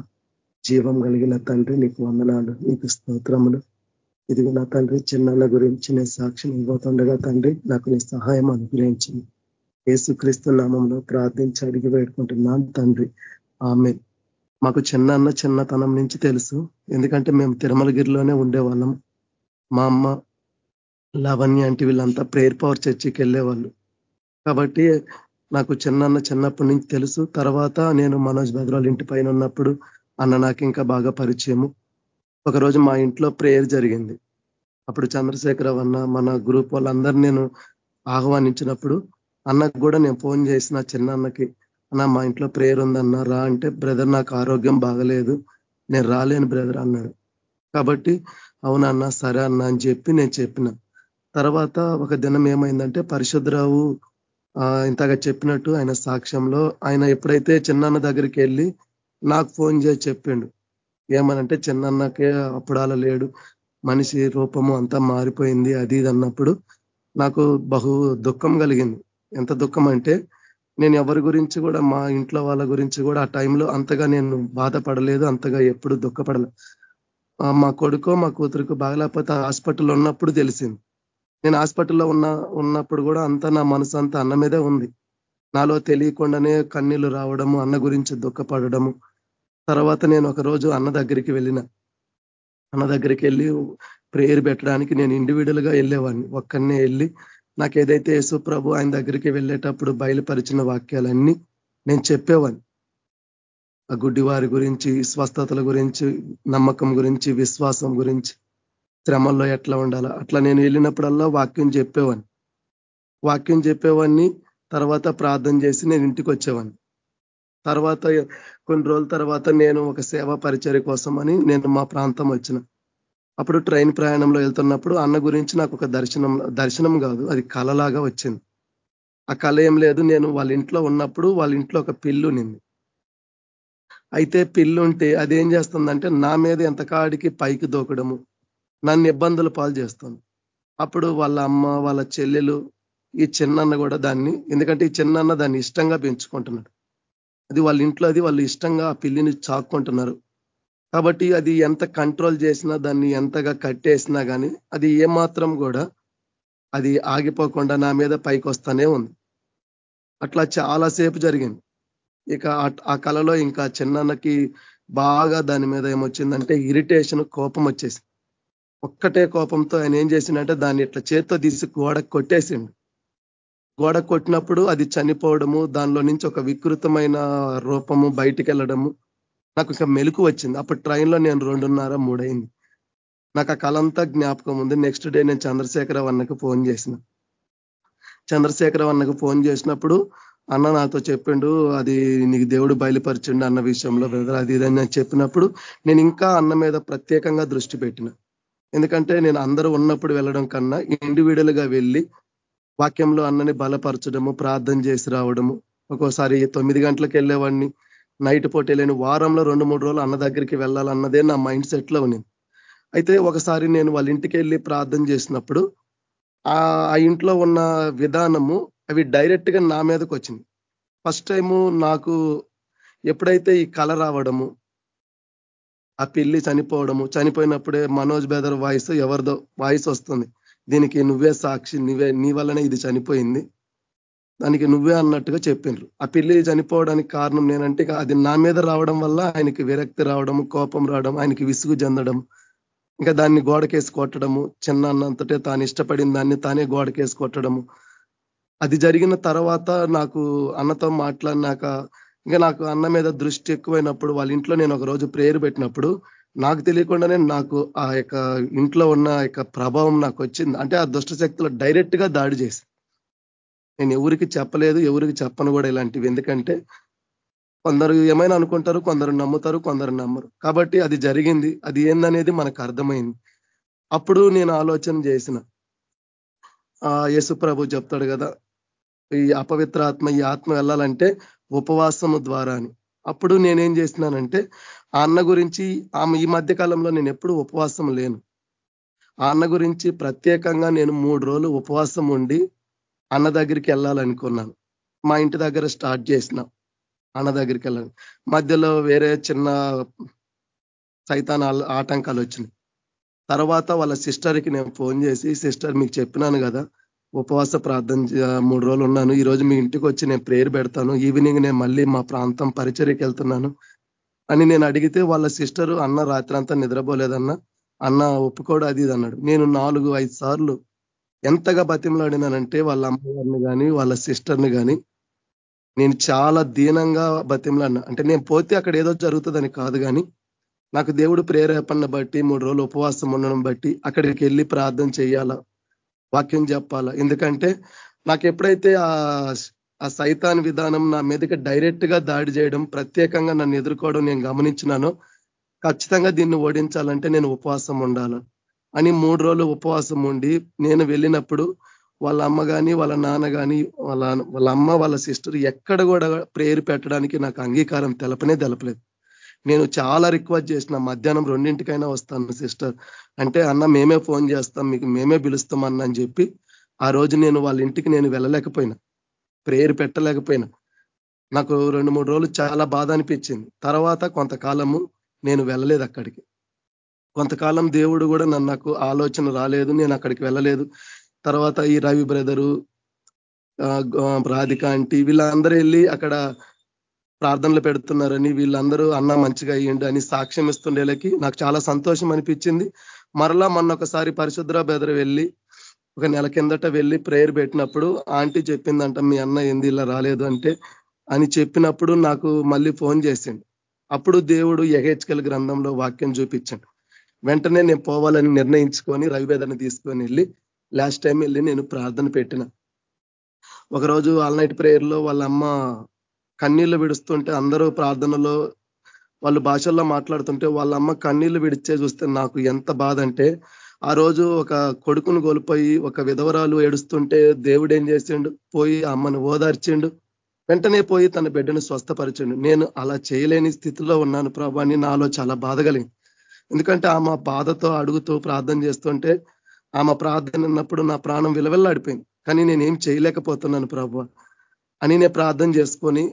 జీవం కలిగిన తండ్రి నీకు వందనాలు నీకు స్తోత్రములు. ఇదిగో నా తండ్రి చిన్నాళ్ళ గురించి నేను సాక్షిని ఇవ్వతుండగా తండ్రి నాకు నీ సహాయం అనుగ్రహించింది యేసుక్రీస్తు నామంలో ప్రార్థించి అడిగి పెట్టుకుంటున్నాను తండ్రి. ఆమె మాకు చిన్న చిన్నతనం నుంచి తెలుసు. ఎందుకంటే మేము తిరుమలగిరిలోనే ఉండేవాళ్ళం. మా అమ్మ లవణ్య అంటే వీళ్ళంతా ప్రేయర్ పవర్ చర్చికి వెళ్ళేవాళ్ళు. కాబట్టి నాకు చిన్న చిన్నప్పటి నుంచి తెలుసు. తర్వాత నేను మనోజ్ భద్రాల ఇంటి పైన ఉన్నప్పుడు అన్న నాకు ఇంకా బాగా పరిచయము. ఒకరోజు మా ఇంట్లో ప్రేయర్ జరిగింది. అప్పుడు చంద్రశేఖరరావు అన్న మన గ్రూప్ వాళ్ళందరూ నేను ఆహ్వానించినప్పుడు అన్నకు కూడా నేను ఫోన్ చేసిన చిన్న అన్నకి అన్న మా ఇంట్లో ప్రేయర్ ఉందన్న రా అంటే బ్రదర్ నాకు ఆరోగ్యం బాగలేదు నేను రాలేను బ్రదర్ అన్నాడు. కాబట్టి అవునన్నా సరే అన్న అని చెప్పి నేను చెప్పిన. తర్వాత ఒక దినం ఏమైందంటే పరిశుద్ధరావు ఇంతగా చెప్పినట్టు ఆయన సాక్ష్యంలో ఆయన ఎప్పుడైతే చిన్నాన్న దగ్గరికి వెళ్ళి నాకు ఫోన్ చేసి చెప్పిండు. ఏమనంటే చిన్నన్నకే అప్పుడాల లేడు. మనిషి రూపము అంతా మారిపోయింది అది ఇది అన్నప్పుడు నాకు బహు దుఃఖం కలిగింది. ఎంత దుఃఖం అంటే నేను ఎవరి గురించి కూడా మా ఇంట్లో వాళ్ళ గురించి కూడా ఆ టైంలో అంతగా నేను బాధపడలేదు అంతగా ఎప్పుడు దుఃఖపడలేదు మా కొడుకో మా కూతురుకు బాగలేకపోతే హాస్పిటల్లో ఉన్నప్పుడు తెలిసింది. నేను హాస్పిటల్లో ఉన్న ఉన్నప్పుడు కూడా అంతా నా మనసు అంతా అన్న మీదే ఉంది. నాలో తెలియకుండానే కన్నీళ్ళు రావడము అన్న గురించి దుఃఖపడము తర్వాత నేను ఒక రోజు అన్న దగ్గరికి వెళ్ళిన. అన్న దగ్గరికి వెళ్ళి ప్రేయర్ పెట్టడానికి నేను ఇండివిజువల్గా వెళ్ళేవాడిని. ఒక్కనే వెళ్ళి నాకు ఏదైతే యేసు ప్రభు ఆయన దగ్గరికి వెళ్ళేటప్పుడు బయలుపరిచిన వాక్యాలన్నీ నేను చెప్పేవాడిని. ఆ గుడ్డి వారి గురించి స్వస్థతల గురించి నమ్మకం గురించి విశ్వాసం గురించి శ్రమల్లో ఎట్లా ఉండాలా? అట్లా నేను వెళ్ళినప్పుడల్లా వాక్యం చెప్పేవాడిని. వాక్యం చెప్పేవాడిని తర్వాత ప్రార్థన చేసి నేను ఇంటికి వచ్చేవాడిని. తర్వాత కొన్ని రోజుల తర్వాత నేను ఒక సేవా పరిచర్య అని నేను మా ప్రాంతం వచ్చిన. అప్పుడు ట్రైన్ ప్రయాణంలో వెళ్తున్నప్పుడు అన్న గురించి నాకు ఒక దర్శనం దర్శనం కాదు అది కళలాగా వచ్చింది. ఆ కళ ఏం లేదు నేను వాళ్ళ ఇంట్లో ఉన్నప్పుడు వాళ్ళ ఇంట్లో ఒక పిల్లు నింది అయితే పిల్లు ఉంటే అదేం చేస్తుందంటే నా మీద ఎంత కాడికి పైకి దూకడము నన్ను ఇబ్బందులు పాలు చేస్తుంది. అప్పుడు వాళ్ళ అమ్మ వాళ్ళ చెల్లెలు ఈ చిన్నన్న కూడా దాన్ని ఎందుకంటే ఈ చిన్నన్న దాన్ని ఇష్టంగా పెంచుకుంటున్నాడు. అది వాళ్ళ ఇంట్లో అది వాళ్ళు ఇష్టంగా ఆ పిల్లిని చాక్కుంటున్నారు. కాబట్టి అది ఎంత కంట్రోల్ చేసినా దాన్ని ఎంతగా కట్టేసినా కానీ అది ఏమాత్రం కూడా అది ఆగిపోకుండా నా మీద పైకి వస్తానే ఉంది. అట్లా చాలాసేపు జరిగింది. ఇక ఆ కళలో ఇంకా చిన్నన్నకి బాగా దాని మీద ఏమొచ్చిందంటే ఇరిటేషన్ కోపం వచ్చేసి ఒక్కటే కోపంతో ఆయన ఏం చేసిండంటే దాన్ని ఇట్లా చేత్తో తీసి గోడ కొట్టేసిండు. గోడ కొట్టినప్పుడు అది చనిపోవడము దానిలో నుంచి ఒక వికృతమైన రూపము బయటికి వెళ్ళడము నాకు ఇంకా మెలకు వచ్చింది. అప్పుడు ట్రైన్లో నేను రెండున్నర మూడైంది నాకు ఆ కలంతా జ్ఞాపకం ఉంది. నెక్స్ట్ డే నేను చంద్రశేఖర అన్నకు ఫోన్ చేసిన. చంద్రశేఖర అన్నకు ఫోన్ చేసినప్పుడు అన్న నాతో చెప్పిండు అది నీకు దేవుడు బయలుపరిచిండు అన్న విషయంలో బ్రదర్ అది ఇదని నేను చెప్పినప్పుడు నేను ఇంకా అన్న మీద ప్రత్యేకంగా దృష్టి పెట్టిన. ఎందుకంటే నేను అందరూ ఉన్నప్పుడు వెళ్ళడం కన్నా ఇండివిడువల్గా వెళ్ళి వాక్యంలో అన్నని బలపరచడము ప్రార్థన చేసి రావడము. ఒక్కోసారి తొమ్మిది గంటలకు వెళ్ళేవాడిని. నైట్ పూట వెళ్ళని వారంలో రెండు మూడు రోజులు అన్న దగ్గరికి వెళ్ళాలన్నదే నా మైండ్ సెట్లో ఉంది అయితే ఒకసారి నేను వాళ్ళ ఇంటికి వెళ్ళి ప్రార్థన చేసినప్పుడు ఆ ఇంట్లో ఉన్న విధానము అవి డైరెక్ట్గా నా మీదకి వచ్చింది. ఫస్ట్ టైము నాకు ఎప్పుడైతే ఈ కళ రావడము ఆ పిల్లి చనిపోవడము చనిపోయినప్పుడే మనోజ్ బెదర్ వాయిస్ ఎవరిదో వాయిస్ వస్తుంది. దీనికి నువ్వే సాక్షి నువ్వే నీ వల్లనే ఇది చనిపోయింది. దానికి నువ్వే అన్నట్టుగా చెప్పిండ్రు ఆ పిల్లి చనిపోవడానికి కారణం నేనంటే అది నా మీద రావడం వల్ల ఆయనకి విరక్తి రావడం కోపం రావడం ఆయనకి విసుగు చెందడం ఇంకా దాన్ని గోడకేసి కొట్టడము చిన్న అన్నంతటే తాను ఇష్టపడిన దాన్ని తానే గోడకేసి కొట్టడము. అది జరిగిన తర్వాత నాకు అన్నతో మాట్లాడినాక ఇంకా నాకు అన్న మీద దృష్టి ఎక్కువైనప్పుడు వాళ్ళ ఇంట్లో నేను ఒక రోజు ప్రేయర్ పెట్టినప్పుడు నాకు తెలియకుండానే నాకు ఆ యొక్క ఇంట్లో ఉన్న యొక్క ప్రభావం నాకు వచ్చింది. అంటే ఆ దుష్ట శక్తులు డైరెక్ట్గా దాడి చేసి. నేను ఎవరికి చెప్పలేదు ఎవరికి చెప్పను కూడా ఇలాంటివి. ఎందుకంటే కొందరు ఏమైనా అనుకుంటారు కొందరు నమ్ముతారు కొందరు నమ్మరు. కాబట్టి అది జరిగింది. అది ఏందనేది మనకు అర్థమైంది. అప్పుడు నేను ఆలోచన చేసిన. ఆ యేసు ప్రభు చెప్తాడు కదా ఈ అపవిత్ర ఆత్మ ఈ ఆత్మ వెళ్ళాలంటే ఉపవాసము ద్వారా అని అప్పుడు నేనేం చేసినానంటే ఆ అన్న గురించి ఆమె ఈ మధ్య కాలంలో నేను ఎప్పుడు ఉపవాసం లేను. ఆ అన్న గురించి ప్రత్యేకంగా నేను మూడు రోజులు ఉపవాసం ఉండి అన్న దగ్గరికి వెళ్ళాలనుకున్నాను. మా ఇంటి దగ్గర స్టార్ట్ చేసిన అన్న దగ్గరికి వెళ్ళాలి. మధ్యలో వేరే చిన్న సైతాన్ ఆటంకాలు వచ్చినాయి. తర్వాత వాళ్ళ సిస్టర్కి నేను ఫోన్ చేసి సిస్టర్ మీకు చెప్పినాను కదా ఉపవాస ప్రార్థన మూడు రోజులు ఉన్నాను. ఈరోజు మీ ఇంటికి వచ్చి నేను ప్రేయర్ పెడతాను. ఈవినింగ్ నేను మళ్ళీ మా ప్రాంతం పరిచర్యకి వెళ్తున్నాను. అని నేను అడిగితే వాళ్ళ సిస్టర్ అన్న రాత్రి అంతా నిద్రపోలేదన్న. అన్న ఒప్పుకోడు అది అన్నాడు. నేను నాలుగు ఐదు సార్లు ఎంతగా బతిమలాడినానంటే వాళ్ళ అమ్మగారిని కానీ వాళ్ళ సిస్టర్ని కానీ నేను చాలా దీనంగా బతిమలాడినా. అంటే నేను పోతే అక్కడ ఏదో జరుగుతుందని కాదు కానీ నాకు దేవుడు ప్రేరేపణ బట్టి మూడు రోజులు ఉపవాసం ఉండడం బట్టి అక్కడికి వెళ్ళి ప్రార్థన చేయాలా వాక్యం చెప్పాలా. ఎందుకంటే నాకు ఎప్పుడైతే ఆ ఆ సైతాన్ విధానం నా మీదకి డైరెక్ట్గా దాడి చేయడం ప్రత్యేకంగా నన్ను ఎదుర్కోవడం నేను గమనించినాను. ఖచ్చితంగా దీన్ని ఓడించాలంటే నేను ఉపవాసం ఉండాలి. అని మూడు రోజులు ఉపవాసం ఉండి నేను వెళ్ళినప్పుడు వాళ్ళ అమ్మ కానీ వాళ్ళ నాన్న కానీ వాళ్ళ వాళ్ళ అమ్మ వాళ్ళ సిస్టర్ ఎక్కడ కూడా ప్రేరు పెట్టడానికి నాకు అంగీకారం తెలపనే తెలపలేదు. నేను చాలా రిక్వెస్ట్ చేసిన మధ్యాహ్నం రెండింటికైనా వస్తాను సిస్టర్. అంటే అన్న మేమే ఫోన్ చేస్తాం మీకు మేమే పిలుస్తాం అన్న అని చెప్పి ఆ రోజు నేను వాళ్ళ ఇంటికి నేను వెళ్ళలేకపోయినా. ప్రేయర్ పెట్టలేకపోయినా. నాకు రెండు మూడు రోజులు చాలా బాధ అనిపించింది. తర్వాత కొంతకాలము నేను వెళ్ళలేదు అక్కడికి. కొంతకాలం దేవుడు కూడా నన్ను నాకు ఆలోచన రాలేదు నేను అక్కడికి వెళ్ళలేదు. తర్వాత ఈ రవి బ్రదరు రాధిక ఆంటీ వీళ్ళందరూ వెళ్ళి అక్కడ ప్రార్థనలు పెడుతున్నారని వీళ్ళందరూ అన్న మంచిగా అయ్యిండు అని సాక్ష్యం ఇస్తుండేలకి నాకు చాలా సంతోషం అనిపించింది. మరలా మొన్న ఒకసారి పరిశుద్ర బ్రదర్ వెళ్ళి ఒక నెల కిందట వెళ్ళి ప్రేయర్ పెట్టినప్పుడు ఆంటీ చెప్పిందంట మీ అన్న ఏంది ఇలా రాలేదు అంటే అని చెప్పినప్పుడు నాకు మళ్ళీ ఫోన్ చేసిండు. అప్పుడు దేవుడు ఎహెచ్కల్ గ్రంథంలో వాక్యం చూపించాడు. వెంటనే నేను పోవాలని నిర్ణయించుకొని రవివేదన తీసుకొని వెళ్ళి లాస్ట్ టైం వెళ్ళి నేను ప్రార్థన పెట్టిన. ఒకరోజు ఆల్ నైట్ ప్రేయర్లో వాళ్ళ అమ్మ కన్నీళ్ళు విడుస్తుంటే అందరూ ప్రార్థనలో వాళ్ళు భాషల్లో మాట్లాడుతుంటే వాళ్ళ అమ్మ కన్నీళ్ళు విడిచే చూస్తే నాకు ఎంత బాధ అంటే ఆ రోజు ఒక కొడుకును కోల్పోయి ఒక విధవరాలు ఏడుస్తుంటే దేవుడు ఏం చేసిండు? పోయి అమ్మను ఓదార్చిండు. వెంటనే పోయి తన బిడ్డను స్వస్థపరిచిండు. నేను అలా చేయలేని స్థితిలో ఉన్నాను ప్రభు అని నాలో చాలా బాధ కలిగింది. ఎందుకంటే ఆమె బాధతో అడుగుతూ ప్రార్థన చేస్తుంటే ఆమె ప్రార్థన ఉన్నప్పుడు నా ప్రాణం విలవెల్లాడిపోయింది. కానీ నేనేం చేయలేకపోతున్నాను ప్రభు అని నేను ప్రార్థన చేసుకొని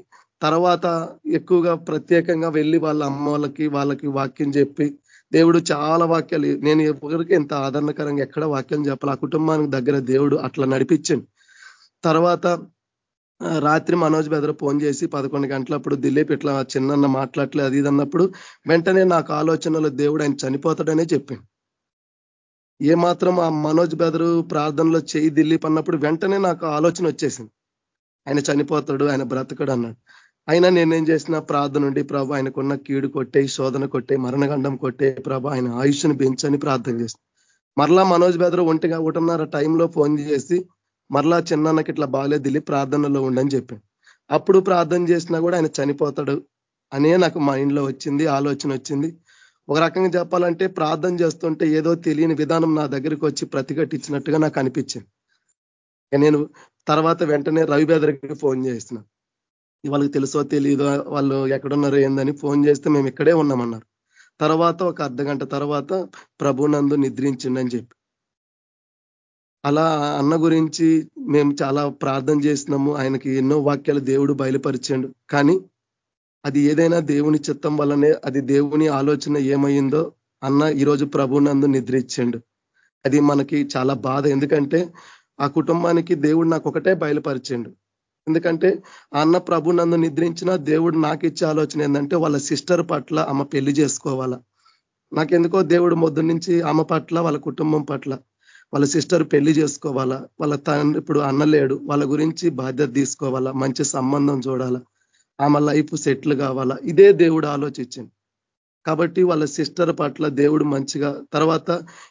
తర్వాత ఎక్కువగా ప్రత్యేకంగా వెళ్ళి వాళ్ళ అమ్మ వాళ్ళకి వాళ్ళకి వాక్యం చెప్పి దేవుడు చాలా వాక్యాలు నేను ఎవరికి ఎంత ఆదరణకరంగా ఎక్కడ వాక్యం చెప్పాలి ఆ కుటుంబానికి దగ్గర దేవుడు అట్లా నడిపించండి. తర్వాత రాత్రి మనోజ్ బెదర్ ఫోన్ చేసి పదకొండు గంటలప్పుడు దిలీప్ ఇట్లా చిన్న మాట్లాడలే అది అన్నప్పుడు వెంటనే నాకు ఆలోచనలో దేవుడు ఆయన చనిపోతాడనే చెప్పింది ఏమాత్రం ఆ మనోజ్ బెదరు ప్రార్థనలో చేయి దిలీప్ అన్నప్పుడు వెంటనే నాకు ఆలోచన వచ్చేసింది. ఆయన చనిపోతాడు ఆయన బ్రతకడు అన్నాడు. అయినా నేనేం చేసిన ప్రార్థన నుండి ప్రభు ఆయనకున్న కీడు కొట్టే శోధన కొట్టే మరణగండం కొట్టే ప్రభు ఆయన ఆయుష్ను పెంచని ప్రార్థన చేసి మరలా మనోజ్ బెదరు ఒంటిగా ఒకటిన్నర టైంలో ఫోన్ చేసి మరలా చిన్నాన్నకి ఇట్లా బాగాలేదు వెళ్ళి ప్రార్థనలో ఉండని చెప్పాను అప్పుడు ప్రార్థన చేసినా కూడా ఆయన చనిపోతాడు అనే నాకు మైండ్లో వచ్చింది ఆలోచన వచ్చింది. ఒక రకంగా చెప్పాలంటే ప్రార్థన చేస్తుంటే ఏదో తెలియని విధానం నా దగ్గరికి వచ్చి ప్రతిఘటించినట్టుగా నాకు అనిపించింది. నేను తర్వాత వెంటనే రవి బెదరికి ఫోన్ చేసిన. వాళ్ళకి తెలుసో తెలియదో వాళ్ళు ఎక్కడున్నారో ఏందని ఫోన్ చేస్తే మేము ఇక్కడే ఉన్నామన్నారు. తర్వాత ఒక అర్ధ గంట తర్వాత ప్రభునందు నిద్రించిండని చెప్పి. అలా అన్న గురించి మేము చాలా ప్రార్థన చేసినాము. ఆయనకి ఎన్నో వాక్యాలు దేవుడు బయలుపరిచాడు. కానీ అది ఏదైనా దేవుని చిత్తం వల్లనే అది దేవుని ఆలోచన ఏమైందో అన్న ఈరోజు ప్రభునందు నిద్రించండు. అది మనకి చాలా బాధ. ఎందుకంటే ఆ కుటుంబానికి దేవుడు నాకు ఒకటే బయలుపరిచిండు. ఎందుకంటే అన్న ప్రభు నన్ను నిద్రించిన దేవుడు నాకు ఇచ్చే ఆలోచన ఏంటంటే వాళ్ళ సిస్టర్ పట్ల ఆమె పెళ్ళి చేసుకోవాలా. నాకెందుకో దేవుడు మొద్దు నుంచి ఆమె పట్ల వాళ్ళ కుటుంబం పట్ల వాళ్ళ సిస్టర్ పెళ్ళి చేసుకోవాలా వాళ్ళ తండ్రి ఇప్పుడు అన్న లేడు వాళ్ళ గురించి బాధ్యత తీసుకోవాలా మంచి సంబంధం చూడాలా ఆమె లైఫ్ సెటిల్ కావాలా. ఇదే దేవుడు ఆలోచించింది. కాబట్టి వాళ్ళ సిస్టర్ పట్ల దేవుడు మంచిగా తర్వాత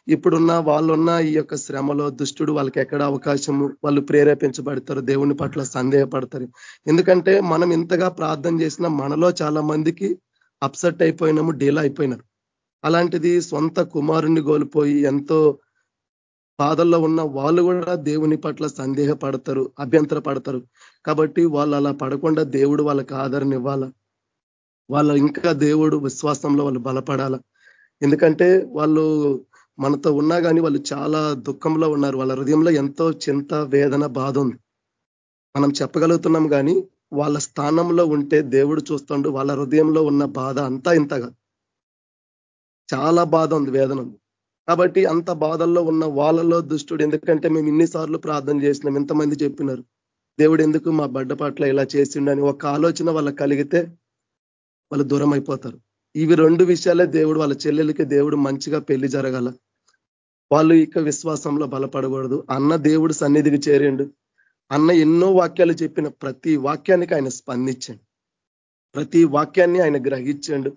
ఇప్పుడున్న వాళ్ళున్న ఈ యొక్క శ్రమలో దుష్టుడు వాళ్ళకి ఎక్కడ అవకాశము? వాళ్ళు ప్రేరేపించబడతారు దేవుని పట్ల సందేహపడతారు. ఎందుకంటే మనం ఇంతగా ప్రార్థన చేసిన మనలో చాలా మందికి అప్సెట్ అయిపోయినాము డీల్ అయిపోయినారు. అలాంటిది సొంత కుమారుణ్ణి కోల్పోయి ఎంతో బాధల్లో ఉన్న వాళ్ళు కూడా దేవుని పట్ల సందేహపడతారు అభ్యంతర పడతారు కాబట్టి వాళ్ళు అలా పడకుండా దేవుడు వాళ్ళకి ఆదరణ ఇవ్వాలా? వాళ్ళ ఇంకా దేవుడు విశ్వాసంలో వాళ్ళు బలపడాల. ఎందుకంటే వాళ్ళు మనతో ఉన్నా కానీ వాళ్ళు చాలా దుఃఖంలో ఉన్నారు. వాళ్ళ హృదయంలో ఎంతో చింత వేదన బాధ ఉంది. మనం చెప్పగలుగుతున్నాం కానీ వాళ్ళ స్థానంలో ఉంటే దేవుడు చూస్తుండు. వాళ్ళ హృదయంలో ఉన్న బాధ అంతా ఇంతగా. చాలా బాధ ఉంది వేదన ఉంది. కాబట్టి అంత బాధల్లో ఉన్న వాళ్ళలో దుష్టుడు ఎందుకంటే మేము ఇన్నిసార్లు ప్రార్థన చేసినాం. ఎంతమంది చెప్పినారు? దేవుడు ఎందుకు మా బడ్డ పట్ల ఇలా చేసిండని ఒక ఆలోచన వాళ్ళకి కలిగితే వాళ్ళు దూరం అయిపోతారు ఇవి రెండు విషయాలే దేవుడు వాళ్ళ చెల్లెలకి దేవుడు మంచిగా పెళ్ళి జరగాల. వాళ్ళు ఇక విశ్వాసంలో బలపడకూడదు. అన్న దేవుడు సన్నిధికి చేరిండు. అన్న ఎన్నో వాక్యాలు చెప్పిన ప్రతి వాక్యానికి ఆయన స్పందించండు. ప్రతి వాక్యాన్ని ఆయన గ్రహించండు.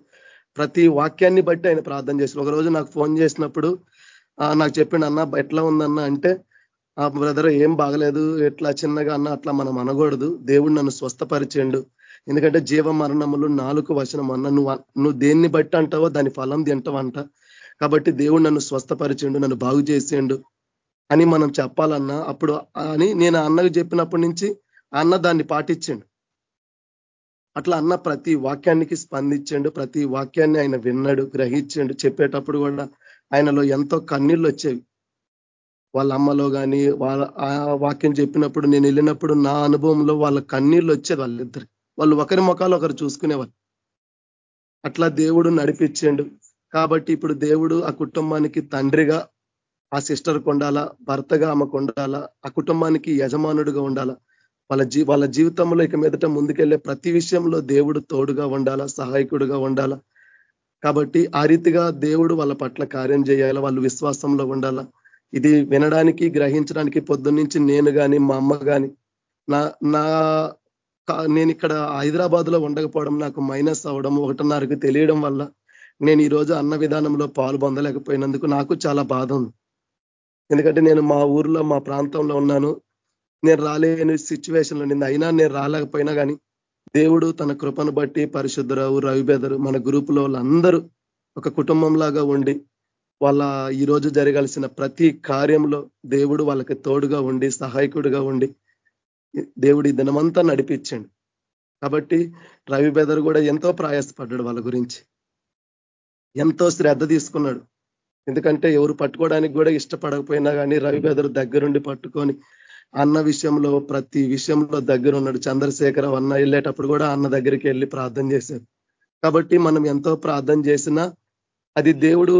ప్రతి వాక్యాన్ని బట్టి ఆయన ప్రార్థన చేసి ఒకరోజు నాకు ఫోన్ చేసినప్పుడు నాకు చెప్పిండు అన్న ఎట్లా ఉందన్న అంటే ఆ బ్రదర్ ఏం బాగలేదు. ఎట్లా చిన్నగా అన్న అట్లా మనం అనకూడదు. దేవుడు నన్ను స్వస్థపరిచేండు. ఎందుకంటే జీవ మరణములు నాలుగు వచనం అన్న నువ్వు నువ్వు దేన్ని బట్టి అంటావో దాని ఫలం తింటావంట. కాబట్టి దేవుడు నన్ను స్వస్థపరిచిండు నన్ను బాగు చేసిండు అని మనం చెప్పాలన్నా అప్పుడు అని నేను అన్నకు చెప్పినప్పటి నుంచి అన్న దాన్ని పాటించండు. అట్లా అన్న ప్రతి వాక్యానికి స్పందించండు ప్రతి వాక్యాన్ని ఆయన విన్నాడు గ్రహించండు. చెప్పేటప్పుడు కూడా ఆయనలో ఎంతో కన్నీళ్ళు వచ్చేవి. వాళ్ళ అమ్మలో కానీ వాళ్ళ ఆ వాక్యం చెప్పినప్పుడు నేను వెళ్ళినప్పుడు నా అనుభవంలో వాళ్ళ కన్నీళ్ళు వచ్చేది వాళ్ళిద్దరు వాళ్ళు ఒకరి ముఖాలు ఒకరు చూసుకునేవాళ్ళు అట్లా దేవుడు నడిపించాడు. కాబట్టి ఇప్పుడు దేవుడు ఆ కుటుంబానికి తండ్రిగా ఆ సిస్టర్ కొండాలా భర్తగా ఆమె కొండాలా ఆ కుటుంబానికి యజమానుడిగా ఉండాలా వాళ్ళ జీ వాళ్ళ జీవితంలో ఇక మీదట ముందుకెళ్ళే ప్రతి విషయంలో దేవుడు తోడుగా ఉండాలా సహాయకుడుగా ఉండాలా. కాబట్టి ఆ రీతిగా దేవుడు వాళ్ళ పట్ల కార్యం చేయాలా వాళ్ళు విశ్వాసంలో ఉండాలా. ఇది వినడానికి గ్రహించడానికి పొద్దున్నుంచి నేను కానీ మా అమ్మ కానీ నా నా నేను ఇక్కడ హైదరాబాద్లో ఉండకపోవడం నాకు మైనస్ అవ్వడం ఒకటిన్నరకు తెలియడం వల్ల నేను ఈరోజు అన్న విధానంలో పాలు పొందలేకపోయినందుకు నాకు చాలా బాధ ఉంది. ఎందుకంటే నేను మా ఊర్లో మా ప్రాంతంలో ఉన్నాను. నేను రాలేని సిచ్యువేషన్లో నింది అయినా నేను రాలేకపోయినా కానీ దేవుడు తన కృపను బట్టి పరిశుద్ధరావు రవిబెదరు మన గ్రూపులో వాళ్ళందరూ ఒక కుటుంబంలాగా ఉండి వాళ్ళ ఈరోజు జరగాల్సిన ప్రతి కార్యంలో దేవుడు వాళ్ళకి తోడుగా ఉండి సహాయకుడిగా ఉండి దేవుడి దినమంతా నడిపించండి. కాబట్టి రవి బెదర్ కూడా ఎంతో ప్రయాసపడ్డాడు వాళ్ళ గురించి. ఎంతో శ్రద్ధ తీసుకున్నాడు. ఎందుకంటే ఎవరు పట్టుకోవడానికి కూడా ఇష్టపడకపోయినా కానీ రవి బెదర్ దగ్గరుండి పట్టుకొని అన్న విషయంలో ప్రతి విషయంలో దగ్గర ఉన్నాడు చంద్రశేఖర అన్న వెళ్ళేటప్పుడు కూడా అన్న దగ్గరికి వెళ్ళి ప్రార్థన చేశారు కాబట్టి మనం ఎంతో ప్రార్థన చేసినా అది దేవుడు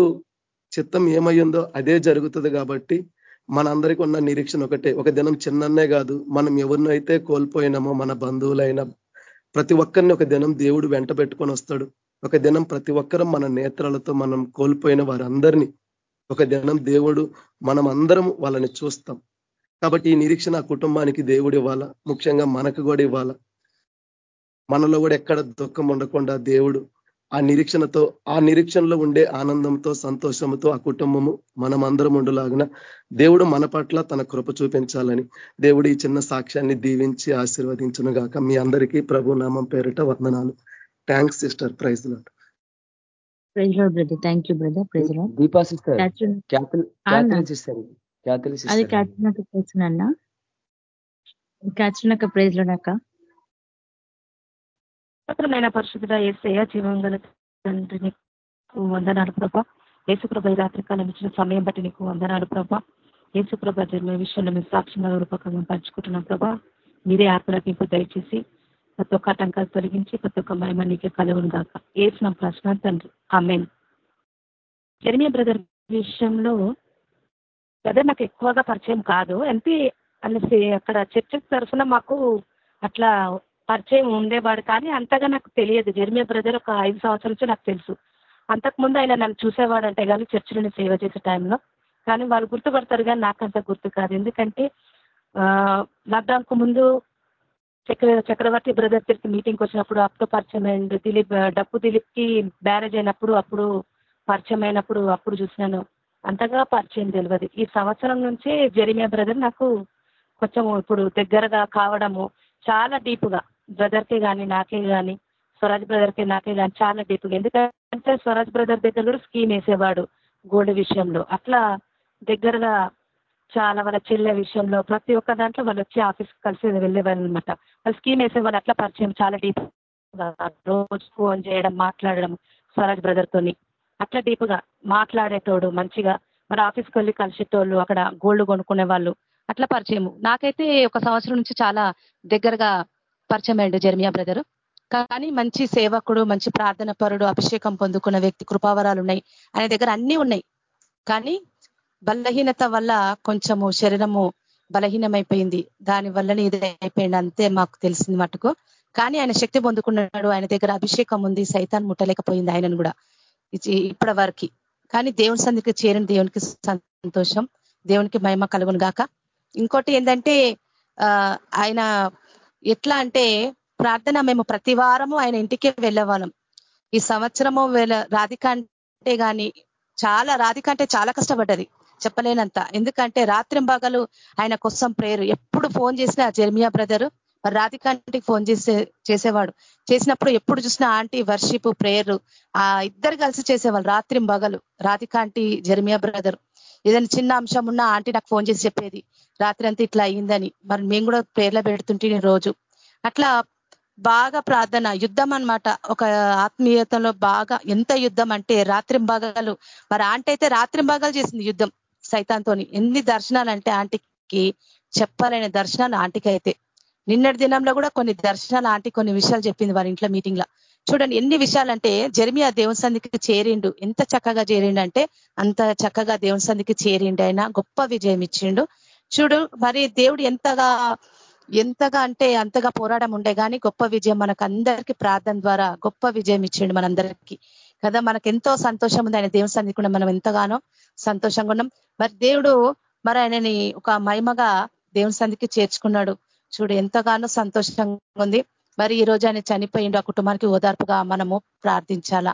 చిత్తం ఏమయ్యిందో అదే జరుగుతుంది కాబట్టి మనందరికీ ఉన్న నిరీక్షణ ఒకటే. ఒక దినం చిన్నన్నే కాదు మనం ఎవరినైతే కోల్పోయినామో మన బంధువులైనా ప్రతి ఒక్కరిని ఒక దినం దేవుడు వెంట పెట్టుకొని వస్తాడు. ఒక దినం ప్రతి ఒక్కరం మన నేత్రాలతో మనం కోల్పోయిన వారందరినీ ఒక దినం దేవుడు మనం అందరం వాళ్ళని చూస్తాం. కాబట్టి ఈ నిరీక్షణ కుటుంబానికి దేవుడు ఇవ్వాలా? ముఖ్యంగా మనకు కూడా ఇవ్వాలా? మనలో కూడా ఎక్కడ దుఃఖం ఉండకుండా దేవుడు ఆ నిరీక్షణతో ఆ నిరీక్షణలో ఉండే ఆనందంతో సంతోషంతో ఆ కుటుంబము మనం అందరం ఉండలాగిన దేవుడు మన పట్ల తన కృప చూపించాలని దేవుడు ఈ చిన్న సాక్ష్యాన్ని దీవించి ఆశీర్వదించును గాక మీ అందరికీ ప్రభు నామం పేరిట వందనాలు. Thanks sister praise Lord thank you brother praise Deepa sister అది ప్రైజ్ లోనాక పత్రమైన పరిశుద్ధ ఏసయ్య జీవంగల తండ్రి నీకు వందనాలు ప్రభా. ఏసుప్రభ రాత్రికాలం ఇచ్చిన సమయం బట్టి నీకు వందనాలు ప్రభా. ఏసుప్రభ జన్మ విషయంలో మేము సాక్ష్యంగా రూపకంగా పంచుకుంటున్నాం ప్రభా. మీరే ఆత్మలకు దయచేసి ప్రతి ఒక్క ఆటంకాలు తొలగించి ప్రతి ఒక్క మహిమ నీకే కలుగును కాక ఏసిన ప్రశ్న తండ్రి. ఆమెన్. జర్మియా బ్రదర్ విషయంలో బ్రదర్ నాకు ఎక్కువగా పరిచయం కాదు. ఎంపీ అనేసి అక్కడ చర్చ తరఫున మాకు అట్లా పరిచయం ఉండేవాడు కానీ అంతగా నాకు తెలియదు. జర్మియా బ్రదర్ ఒక ఐదు సంవత్సరాల నుంచి నాకు తెలుసు. అంతకుముందు ఆయన నన్ను చూసేవాడు అంటే కానీ చర్చిలోని సేవ చేసే టైంలో కానీ వాళ్ళు గుర్తుపడతారు కానీ నాకు అంత గుర్తు కాదు. ఎందుకంటే లాక్డౌన్కు ముందు చక్ర చక్రవర్తి బ్రదర్ తిరిగి మీటింగ్కి వచ్చినప్పుడు అప్పుడు పరిచయం అయింది. దిలీప్ డప్పు దిలీప్కి బ్యారేజ్ అయినప్పుడు అప్పుడు పరిచయం అయినప్పుడు అప్పుడు చూసినాను. అంతగా పరిచయం తెలియదు ఈ సంవత్సరం నుంచే జెరిమియా బ్రదర్ నాకు కొంచెం ఇప్పుడు దగ్గరగా కావడము చాలా డీప్గా బ్రదర్కే కానీ నాకే కానీ స్వరాజ్ బ్రదర్కే నాకే కానీ చాలా డీప్గా. ఎందుకంటే స్వరాజ్ బ్రదర్ దగ్గర కూడా స్కీమ్ వేసేవాడు గోల్డ్ విషయంలో. అట్లా దగ్గరగా చాలా వాళ్ళ చెల్లె విషయంలో ప్రతి ఒక్క దాంట్లో వాళ్ళు వచ్చి ఆఫీస్ కలిసి వెళ్ళేవాళ్ళు అనమాట వాళ్ళు స్కీమ్ వేసేవాళ్ళు అట్లా పరిచయం చాలా డీప్ రోజు ఫోన్ చేయడం మాట్లాడడం స్వరాజ్ బ్రదర్తోని అట్లా డీప్గా మాట్లాడేటోడు మంచిగా. మరి ఆఫీస్కి వెళ్ళి కలిసేటోళ్ళు అక్కడ గోల్డ్ కొనుక్కునే వాళ్ళు అట్లా పరిచయం నాకైతే ఒక సంవత్సరం నుంచి చాలా దగ్గరగా పరిచయం అయ్యండు జర్మియా బ్రదర్. కానీ మంచి సేవకుడు మంచి ప్రార్థన పరుడు అభిషేకం పొందుకున్న వ్యక్తి కృపావరాలు ఉన్నాయి ఆయన దగ్గర అన్నీ ఉన్నాయి. కానీ బలహీనత వల్ల కొంచెము శరీరము బలహీనమైపోయింది. దాని వల్లనే ఇది అయిపోయింది అంతే మాకు తెలిసింది మటుకు. కానీ ఆయన శక్తి పొందుకున్నాడు. ఆయన దగ్గర అభిషేకం ఉంది. సైతాన్ ముట్టలేకపోయింది ఆయనను కూడా. ఇప్పటి వరకు కానీ దేవుని సందికి చేరిన దేవునికి సంతోషం. దేవునికి మహిమ కలుగును గాక ఇంకోటి ఏంటంటే ఆయన ఎట్లా అంటే ప్రార్థన మేము ప్రతి వారము ఆయన ఇంటికే వెళ్ళేవాళ్ళం. ఈ సంవత్సరము వేళ రాధిక అంటే కానీ చాలా రాధిక అంటే చాలా కష్టపడ్డది చెప్పలేనంత. ఎందుకంటే రాత్రి రాత్రింబాగలు ఆయన కోసం ప్రేయర్ ఎప్పుడు ఫోన్ చేసినా జెర్మియా బ్రదర్ రాధిక ఆంటీకి ఫోన్ చేసే చేసేవాడు. చేసినప్పుడు ఎప్పుడు చూసినా ఆంటీ వర్షిప్ ప్రేయర్ ఆ ఇద్దరు కలిసి చేసేవాళ్ళు రాత్రి బగలు రాధిక ఆంటీ జెర్మియా బ్రదర్ ఏదైనా చిన్న అంశం ఉన్నా ఆంటీ నాకు ఫోన్ చేసి చెప్పేది. రాత్రి అంతా ఇట్లా అయిందని మరి మేము కూడా ప్రేర్లో పెడుతుంటే రోజు. అట్లా బాగా ప్రార్థన యుద్ధం అనమాట ఒక ఆత్మీయతలో బాగా ఎంత యుద్ధం అంటే రాత్రి భాగాలు. మరి ఆంటీ అయితే రాత్రి భాగాలు చేసింది యుద్ధం సైతాంతోని ఎన్ని దర్శనాలు అంటే ఆంటీకి చెప్పాలనే దర్శనాలు ఆంటీకి అయితే నిన్నటి దినంలో కూడా కొన్ని దర్శనాలు ఆంటీ కొన్ని విషయాలు చెప్పింది వారి ఇంట్లో మీటింగ్లో చూడండి ఎన్ని విషయాలంటే జర్మియా దేవుని సంధికి చేరిండు. ఎంత చక్కగా చేరిండు అంటే అంత చక్కగా దేవుని సంధికి చేరిండు ఆయన గొప్ప విజయం ఇచ్చిండు. చూడు మరి దేవుడు ఎంతగా ఎంతగా అంటే అంతగా పోరాటం ఉండే కానీ గొప్ప విజయం మనకు అందరికీ ప్రార్థన ద్వారా గొప్ప విజయం ఇచ్చిండు మనందరికీ. కదా మనకు ఎంతో సంతోషం ఉంది ఆయన దేవుని సంధికి మనం ఎంతగానో సంతోషంగా ఉన్నాం. మరి దేవుడు మరి ఆయనని ఒక మహిమగా దేవుని సంధికి చేర్చుకున్నాడు. చూడు ఎంతగానో సంతోషంగా ఉంది. మరి ఈ రోజు ఆయన చనిపోయిండు. ఆ కుటుంబానికి ఓదార్పుగా మనము ప్రార్థించాలా?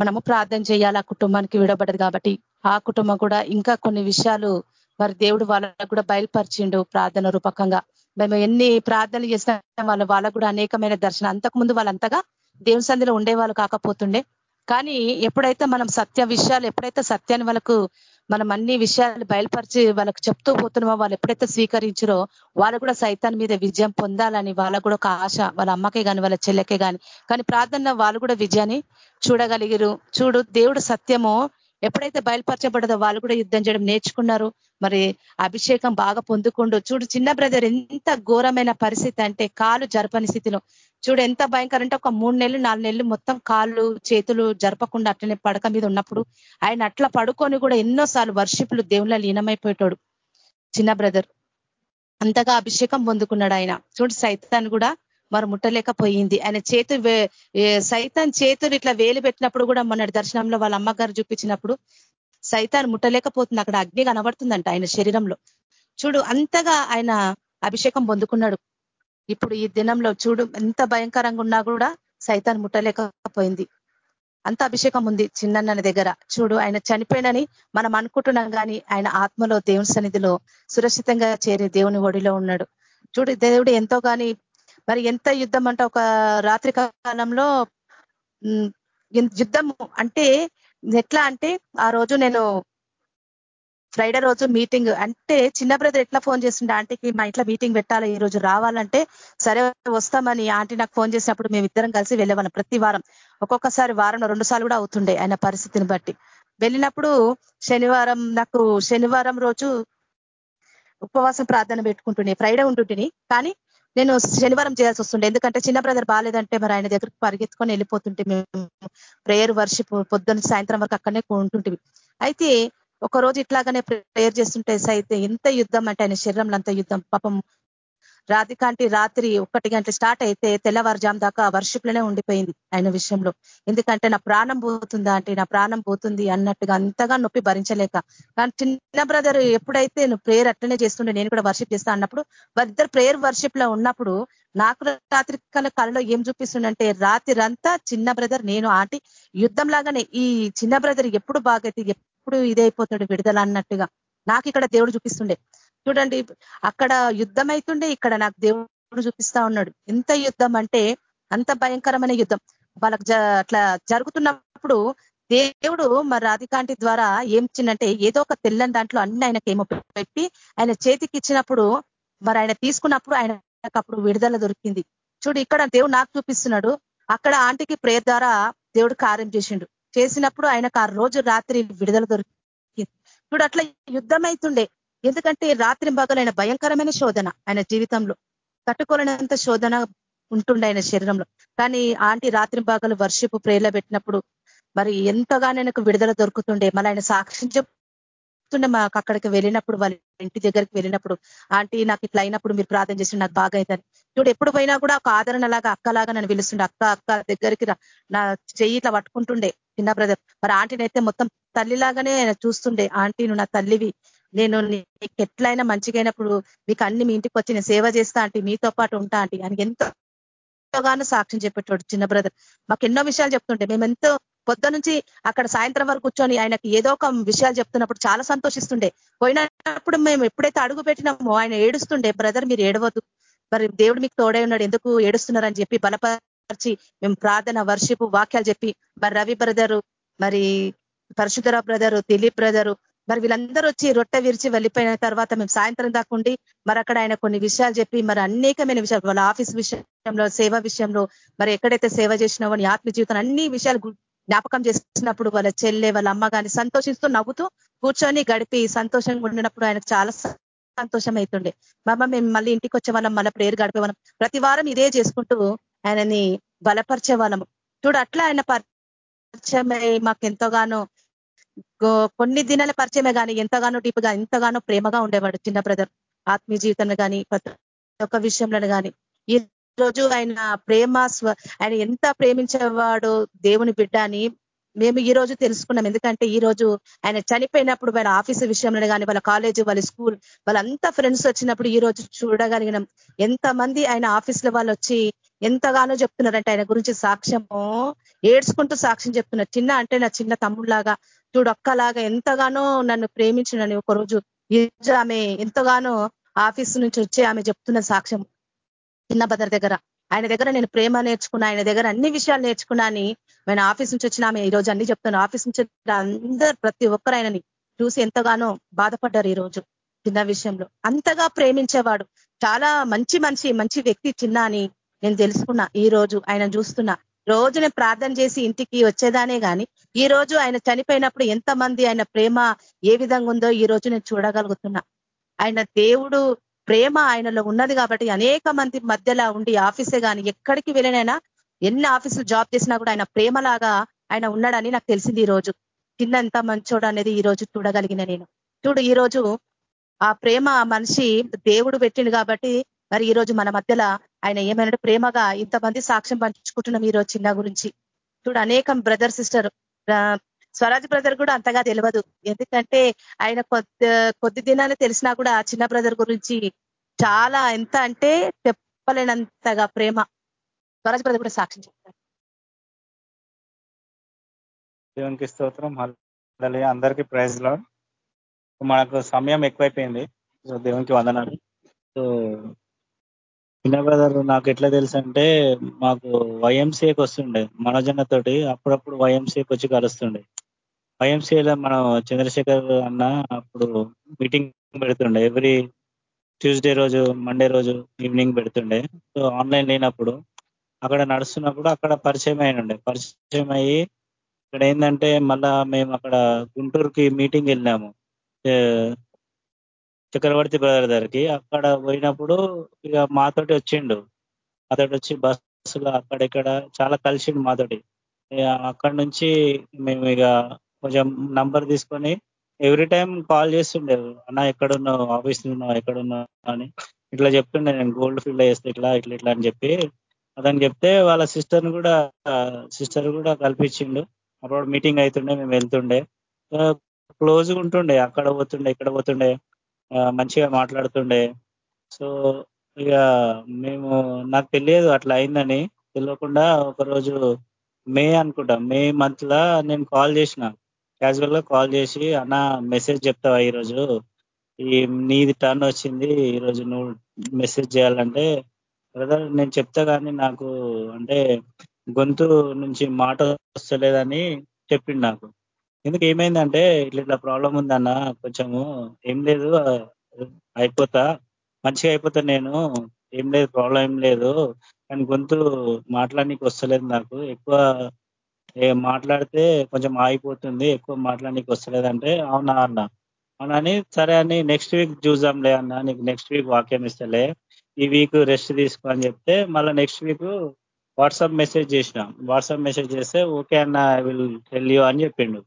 మనము ప్రార్థన చేయాలా? కుటుంబానికి విడబడదు కాబట్టి ఆ కుటుంబం కూడా ఇంకా కొన్ని విషయాలు మరి దేవుడు వాళ్ళకు కూడా బయలుపరిచిండు ప్రార్థన రూపకంగా. మేము ఎన్ని ప్రార్థనలు చేసిన వాళ్ళు వాళ్ళకు కూడా అనేకమైన దర్శనం అంతకుముందు వాళ్ళంతగా దేవుని సంధిలో ఉండేవాళ్ళు కాకపోతుండే. కానీ ఎప్పుడైతే మనం సత్య విషయాలు ఎప్పుడైతే సత్యాన్ని వాళ్ళకు మనం అన్ని విషయాలు బయలుపరిచి వాళ్ళకు చెప్తూ పోతున్నామో వాళ్ళు ఎప్పుడైతే స్వీకరించరో వాళ్ళు కూడా సైతాన్ మీద విజయం పొందాలని వాళ్ళకు కూడా ఒక ఆశ. వాళ్ళ అమ్మకే కానీ వాళ్ళ చెల్లెకే కానీ కానీ ప్రార్థన వాళ్ళు కూడా విజయాన్ని చూడగలిగిరు. చూడు దేవుడు సత్యము ఎప్పుడైతే బయలుపరచబడదో వాళ్ళు కూడా యుద్ధం చేయడం నేర్చుకున్నారు. మరి అభిషేకం బాగా పొందుకుండు. చూడు చిన్న బ్రదర్ ఎంత ఘోరమైన పరిస్థితి అంటే కాలు జరపని స్థితిలో. చూడు ఎంత భయంకరం అంటే ఒక మూడు నెలలు నాలుగు నెలలు మొత్తం కాళ్ళు చేతులు జరపకుండా అట్లనే పడక మీద ఉన్నప్పుడు ఆయన అట్లా పడుకొని కూడా ఎన్నోసార్లు వర్షిపులు దేవుళ్ళ లీనమైపోయేటోడు చిన్న బ్రదర్. అంతగా అభిషేకం పొందుకున్నాడు ఆయన. చూడు సైతాన్ కూడా మరి ముట్టలేకపోయింది. ఆయన చేతు సైతాన్ చేతులు ఇట్లా వేలు పెట్టినప్పుడు కూడా మొన్నటి దర్శనంలో వాళ్ళ అమ్మగారు చూపించినప్పుడు సైతాన్ ముట్టలేకపోతుంది. అక్కడ అగ్ని కనబడుతుందంట ఆయన శరీరంలో. చూడు అంతగా ఆయన అభిషేకం పొందుకున్నాడు. ఇప్పుడు ఈ దినంలో చూడు ఎంత భయంకరంగా ఉన్నా కూడా సైతాన్ ముట్టలేకపోయింది. అంత అభిషేకం ఉంది చిన్నన్న దగ్గర. చూడు ఆయన చనిపోయినని మనం అనుకుంటున్నాం కానీ ఆయన ఆత్మలో దేవుని సన్నిధిలో సురక్షితంగా చేరి దేవుని ఒడిలో ఉన్నాడు. చూడు దేవుడు ఎంతో కానీ మరి ఎంత యుద్ధం అంటే ఒక రాత్రి కాలంలో యుద్ధము అంటే ఎట్లా అంటే ఆ రోజు నేను ఫ్రైడే రోజు మీటింగ్ అంటే చిన్న బ్రదర్ ఎట్లా ఫోన్ చేస్తుండే? ఆంటీకి మా ఇంట్లో మీటింగ్ పెట్టాలి ఈ రోజు రావాలంటే సరే వస్తామని ఆంటీ నాకు ఫోన్ చేసినప్పుడు మేము ఇద్దరం కలిసి వెళ్ళేవాళ్ళం ప్రతి వారం. ఒక్కొక్కసారి వారం రెండు సార్లు కూడా అవుతుండే ఆయన పరిస్థితిని బట్టి. వెళ్ళినప్పుడు శనివారం నాకు శనివారం రోజు ఉపవాసం ప్రార్థన పెట్టుకుంటుండే. ఫ్రైడే ఉంటుంటిని కానీ నేను శనివారం చేయాల్సి వస్తుండే. ఎందుకంటే చిన్న బ్రదర్ బాగాలేదంటే మరి ఆయన దగ్గరికి పరిగెత్తుకొని వెళ్ళిపోతుంటే మేము ప్రేయర్ వర్షిప్ పొద్దున్న సాయంత్రం వరకు అక్కడనే ఉంటుంటివి అయితే రోజు ఇట్లాగానే ప్రేయర్ చేస్తుంటే సైతే ఎంత యుద్ధం అంటే ఆయన శరీరంలో అంత యుద్ధం. పాపం రాధికాంటి రాత్రి ఒక్కటి గంటలు స్టార్ట్ అయితే తెల్లవారుజాము దాకా వర్షిప్లోనే ఉండిపోయింది ఆయన విషయంలో. ఎందుకంటే నా ప్రాణం పోతుందా అంటే నా ప్రాణం పోతుంది అన్నట్టుగా అంతగా నొప్పి భరించలేక. కానీ చిన్న బ్రదర్ ఎప్పుడైతే నువ్వు ప్రేయర్ అట్లనే చేస్తుండే నేను కూడా వర్షిప్ చేస్తా అన్నప్పుడు వారిద్దరు ప్రేయర్ వర్షిప్లో ఉన్నప్పుడు నాకు రాత్రి కాల కళలో ఏం చూపిస్తుందంటే రాత్రి చిన్న బ్రదర్ నేను ఆంటీ యుద్ధం లాగానే ఈ చిన్న బ్రదర్ ఎప్పుడు బాగైతే ఎప్పుడు అయిపోతాడు విడుదల అన్నట్టుగా నాకు ఇక్కడ దేవుడు చూపిస్తుండే. చూడండి అక్కడ యుద్ధం అవుతుండే ఇక్కడ నాకు దేవుడు చూపిస్తా ఉన్నాడు. ఎంత యుద్ధం అంటే అంత భయంకరమైన యుద్ధం. వాళ్ళకు అట్లా జరుగుతున్నప్పుడు దేవుడు మరి రాధికాంటి ద్వారా ఏం ఇచ్చిందంటే ఏదో ఒక తెల్లని దాంట్లో అన్ని ఆయనకి ఏమో పెట్టి ఆయన చేతికి ఇచ్చినప్పుడు మరి ఆయన తీసుకున్నప్పుడు ఆయనకు అప్పుడు విడుదల దొరికింది. చూడు ఇక్కడ దేవుడు నాకు చూపిస్తున్నాడు. అక్కడ ఆంటీకి ప్రేయర్ ద్వారా దేవుడు కార్యం చేసిండు. చేసినప్పుడు ఆయనకు ఆ రోజు రాత్రి విడుదల దొరికింది ఇప్పుడు అట్లా యుద్ధం అవుతుండే ఎందుకంటే రాత్రి పగలైన భయంకరమైన శోధన ఆయన జీవితంలో. తట్టుకోలేనంత శోధన ఉంటుండే ఆయన శరీరంలో. కానీ ఆంటీ రాత్రి భాగాలు వర్షపు ప్రేర్లో పెట్టినప్పుడు మరి ఎంతగానో ఆయనకు విడుదల దొరుకుతుండే. మళ్ళీ ఆయన సాక్ష్యం చెప్తుండే మాకు అక్కడికి వెళ్ళినప్పుడు వాళ్ళ ఇంటి దగ్గరికి వెళ్ళినప్పుడు ఆంటీ నాకు ఇట్లా అయినప్పుడు మీరు ప్రార్థన చేసి నాకు బాగా అవుతుంది చూడు ఎప్పుడు పోయినా కూడా ఒక ఆదరణ లాగా అక్కలాగా నన్ను పిలుస్తుండే. అక్క అక్క దగ్గరికి నా చెయ్యి ఇట్లా పట్టుకుంటుండే చిన్న బ్రదర్ మరి ఆంటీని అయితే మొత్తం తల్లిలాగానే చూస్తుండే. ఆంటీ నువ్వు నా తల్లివి. నేను నీకు ఎట్లయినా మంచిగైనప్పుడు మీకు అన్ని మీ ఇంటికి వచ్చి నేను సేవ చేస్తా అంటే మీతో పాటు ఉంటా అంటే ఎంతో ఎంతోగానో సాక్ష్యం చెప్పేటోడు చిన్న బ్రదర్ మాకు ఎన్నో విషయాలు చెప్తుంటే మేము ఎంతో పొద్దు నుంచి అక్కడ సాయంత్రం వరకు కూర్చొని ఆయనకి ఏదో ఒక విషయాలు చెప్తున్నప్పుడు చాలా సంతోషిస్తుండే. పోయినప్పుడు మేము ఎప్పుడైతే అడుగు పెట్టినామో ఆయన ఏడుస్తుండే బ్రదర్ మీరు ఏడవద్దు. మరి దేవుడు మీకు తోడై ఉన్నాడు. ఎందుకు ఏడుస్తున్నారని చెప్పి బలపరిచి మేము ప్రార్థన వర్షిపు వాక్యాలు చెప్పి మరి రవి బ్రదరు మరి పరశుధర బ్రదరు దిలీప్ బ్రదరు మరి వీళ్ళందరూ వచ్చి రొట్టె విరిచి వెళ్ళిపోయిన తర్వాత మేము సాయంత్రం దాకా ఉండి మరి అక్కడ ఆయన కొన్ని విషయాలు చెప్పి మరి అనేకమైన విషయాలు వాళ్ళ ఆఫీస్ విషయంలో సేవ విషయంలో మరి ఎక్కడైతే సేవ చేసినావో నీ ఆత్మ జీవితం అన్ని విషయాలు జ్ఞాపకం చేసినప్పుడు వాళ్ళ చెల్లె వాళ్ళ అమ్మ కానీ సంతోషిస్తూ నవ్వుతూ కూర్చొని గడిపి సంతోషంగా ఉండినప్పుడు ఆయనకు చాలా సంతోషం అవుతుండే మామ మేము మళ్ళీ ఇంటికి వచ్చే వాళ్ళం మళ్ళీ ప్రేరు గడిపే వాళ్ళం ప్రతి వారం ఇదే చేసుకుంటూ ఆయనని బలపరిచే వాళ్ళము చూడు అట్లా ఆయన పరిచయమై మాకు ఎంతోగానో కొన్ని దినాల పరిచయమే కానీ ఎంతగానో డీప్గా ఎంతగానో ప్రేమగా ఉండేవాడు చిన్న బ్రదర్. ఆత్మీయ జీవితంలో కానీ ప్రతి ఒక్క విషయంలో కానీ రోజు ఆయన ప్రేమ ఆయన ఎంత ప్రేమించేవాడు దేవుని బిడ్డ అని మేము ఈ రోజు తెలుసుకున్నాం. ఎందుకంటే ఈ రోజు ఆయన చనిపోయినప్పుడు వాళ్ళ ఆఫీసు విషయంలో కానీ వాళ్ళ కాలేజ్ వాళ్ళ స్కూల్ వాళ్ళంతా ఫ్రెండ్స్ వచ్చినప్పుడు ఈ రోజు చూడగలిగినాం. ఎంతమంది ఆయన ఆఫీసులో వాళ్ళు వచ్చి ఎంతగానో చెప్తున్నారంటే ఆయన గురించి సాక్ష్యము ఏడ్చుకుంటూ సాక్ష్యం చెప్తున్నారు. చిన్న అంటే నా చిన్న తమ్ముళ్ళలాగా చూడు ఒక్కలాగా ఎంతగానో నన్ను ప్రేమించినని ఒకరోజు ఈ రోజు ఆమె ఎంతగానో ఆఫీస్ నుంచి వచ్చి ఆమె చెప్తున్న సాక్ష్యం చిన్న బదర్ దగ్గర. ఆయన దగ్గర నేను ప్రేమ నేర్చుకున్నా ఆయన దగ్గర అన్ని విషయాలు నేర్చుకున్నా అని ఆఫీస్ నుంచి వచ్చిన ఆమె ఈ రోజు అన్ని చెప్తాను ఆఫీస్ నుంచి అందరు ప్రతి ఒక్కరు ఆయనని చూసి ఎంతగానో బాధపడ్డారు ఈ రోజు చిన్న విషయంలో. అంతగా ప్రేమించేవాడు చాలా మంచి మనిషి మంచి వ్యక్తి చిన్న అని నేను తెలుసుకున్నా. ఈ రోజు ఆయన చూస్తున్నా. రోజు నేను ప్రార్థన చేసి ఇంటికి వచ్చేదానే కానీ ఈ రోజు ఆయన చనిపోయినప్పుడు ఎంతమంది ఆయన ప్రేమ ఏ విధంగా ఉందో ఈ రోజు నేను చూడగలుగుతున్నా. ఆయన దేవుడు ప్రేమ ఆయనలో ఉన్నది కాబట్టి అనేక మంది మధ్యలో ఉండి ఆఫీసే కానీ ఎక్కడికి వెళ్ళినైనా ఎన్ని ఆఫీసులు జాబ్ చేసినా కూడా ఆయన ప్రేమలాగా ఆయన ఉన్నాడని నాకు తెలిసింది ఈ రోజు కింద ఎంత మంచోడు అనేది ఈ రోజు చూడగలిగిన నేను. చూడు ఈ రోజు ఆ ప్రేమ మనిషి దేవుడు పెట్టిండు కాబట్టి మరి ఈ రోజు మన మధ్యలో ఆయన ఏమైనా ప్రేమగా ఇంతమంది సాక్ష్యం పంచుకుంటున్నాం ఈ రోజు చిన్న గురించి. చూడు అనేకం బ్రదర్ సిస్టర్ స్వరాజ్ బ్రదర్ కూడా అంతగా తెలియదు ఎందుకంటే ఆయన కొద్ది కొద్ది దినాన్ని తెలిసినా కూడా చిన్న బ్రదర్ గురించి చాలా ఎంత అంటే చెప్పలేనంతగా ప్రేమ. స్వరాజ్ బ్రదర్ కూడా సాక్ష్యం చెప్తారు. దేవునికి స్తోత్రం. అందరికీ ప్రైజ్లో మనకు సమయం ఎక్కువైపోయింది. సో దేవునికి వందనాలు. సో చిన్న బ్రదర్ నాకు ఎట్లా తెలుసు అంటే మాకు వైఎంసీఏకి వస్తుండే మనోజన్న తోటి అప్పుడప్పుడు వైఎంసీఏకి వచ్చి కలుస్తుండే. వైఎంసీఏలో మనం చంద్రశేఖర్ అన్న అప్పుడు మీటింగ్ పెడుతుండే ఎవ్రీ ట్యూస్డే రోజు మండే రోజు ఈవినింగ్ పెడుతుండే. సో ఆన్లైన్ లేనప్పుడు అక్కడ నడుస్తున్నప్పుడు అక్కడ పరిచయం అయినండే. పరిచయం అయ్యి ఇక్కడ ఏంటంటే మళ్ళా మేము అక్కడ గుంటూరుకి మీటింగ్ వెళ్ళినాము. చక్రవర్తి బ్రదర్ దగ్గరికి. అక్కడ పోయినప్పుడు ఇక మాతోటి వచ్చిండు. మాతోటి వచ్చి బస్సులో అక్కడిక్కడ చాలా కలిసిండు మాతోటి. అక్కడ నుంచి మేము ఇక కొంచెం నంబర్ తీసుకొని ఎవ్రీ టైం కాల్ చేస్తుండే. అన్న ఎక్కడున్నావు? ఆఫీస్ ఉన్నావు? ఎక్కడున్నావు? అని. ఇట్లా చెప్తుండే నేను. గోల్డ్ ఫీల్డ్ చేస్తే ఇట్లా ఇట్లా ఇట్లా అని చెప్పి అతను చెప్తే వాళ్ళ సిస్టర్ని కూడా సిస్టర్ కూడా కల్పించిండు. అప్పుడు మీటింగ్ అవుతుండే. మేము వెళ్తుండే. క్లోజ్గా ఉంటుండే. అక్కడ పోతుండే ఇక్కడ పోతుండే. మంచిగా మాట్లాడుతుండే. సో ఇక మేము నాకు తెలియదు అట్లా అయిందని. తెలియకుండా ఒకరోజు మే అనుకుంటా మే మంత్ లా నేను కాల్ చేసిన. క్యాజువల్గా కాల్ చేసి అన్న మెసేజ్ చెప్తావా ఈరోజు? ఈ నీది టర్న్ వచ్చింది ఈరోజు నువ్వు మెసేజ్ చేయాలంటే బ్రదర్ నేను చెప్తా కానీ నాకు అంటే గొంతు నుంచి మాట వస్తలేదని చెప్పిండు నాకు. ఎందుకు ఏమైందంటే ఇట్లా ఇట్లా ప్రాబ్లం ఉందన్న కొంచెము ఏం లేదు అయిపోతా. మంచిగా అయిపోతా నేను ఏం లేదు ప్రాబ్లం ఏం లేదు. కానీ గొంతు మాట్లాడానికి వస్తలేదు నాకు. ఎక్కువ మాట్లాడితే కొంచెం ఆగిపోతుంది. ఎక్కువ మాట్లాడడానికి వస్తలేదంటే అవునా అన్న? అవునని సరే అని నెక్స్ట్ వీక్ చూద్దాంలే అన్న. నీకు నెక్స్ట్ వీక్ వాక్యం ఇస్తలే. ఈ వీక్ రెస్ట్ తీసుకో అని చెప్తే మళ్ళీ నెక్స్ట్ వీక్ వాట్సాప్ మెసేజ్ చేసిన. వాట్సాప్ మెసేజ్ చేస్తే ఓకే అన్న ఐ విల్ టెల్ యూ అని చెప్పిండు.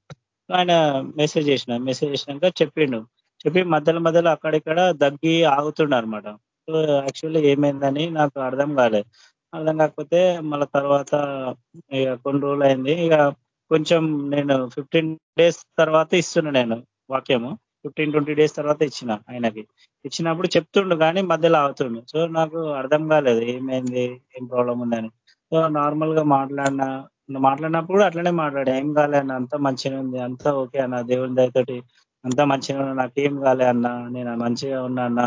ఆయన మెసేజ్ చేసిన మెసేజ్ చేసినాక చెప్పిండు. చెప్పి మధ్యలో మధ్యలో అక్కడిక్కడ దగ్గి ఆగుతుండ అనమాట సో యాక్చువల్లీ ఏమైందని నాకు అర్థం కాలేదు. అర్థం కాకపోతే మళ్ళీ తర్వాత ఇక కొన్ని రోజులు అయింది. ఇక కొంచెం నేను ఫిఫ్టీన్ డేస్ తర్వాత ఇస్తున్నా నేను వాక్యము. ఫిఫ్టీన్ ట్వంటీ డేస్ తర్వాత ఇచ్చిన ఆయనకి. ఇచ్చినప్పుడు చెప్తుండు కానీ మధ్యలో ఆగుతుండు. సో నాకు అర్థం కాలేదు ఏమైంది ఏం ప్రాబ్లం ఉందని. సో నార్మల్గా మాట్లాడిన మాట్లాడినప్పుడు అట్లనే మాట్లాడా ఏం కాలే అన్న అంతా మంచిగా ఉంది. అంతా ఓకే అన్న. దేవుని దయతోటి అంతా మంచిగా ఉన్నా. నాకేం కాలే అన్న. నేను మంచిగా ఉన్నా అన్న.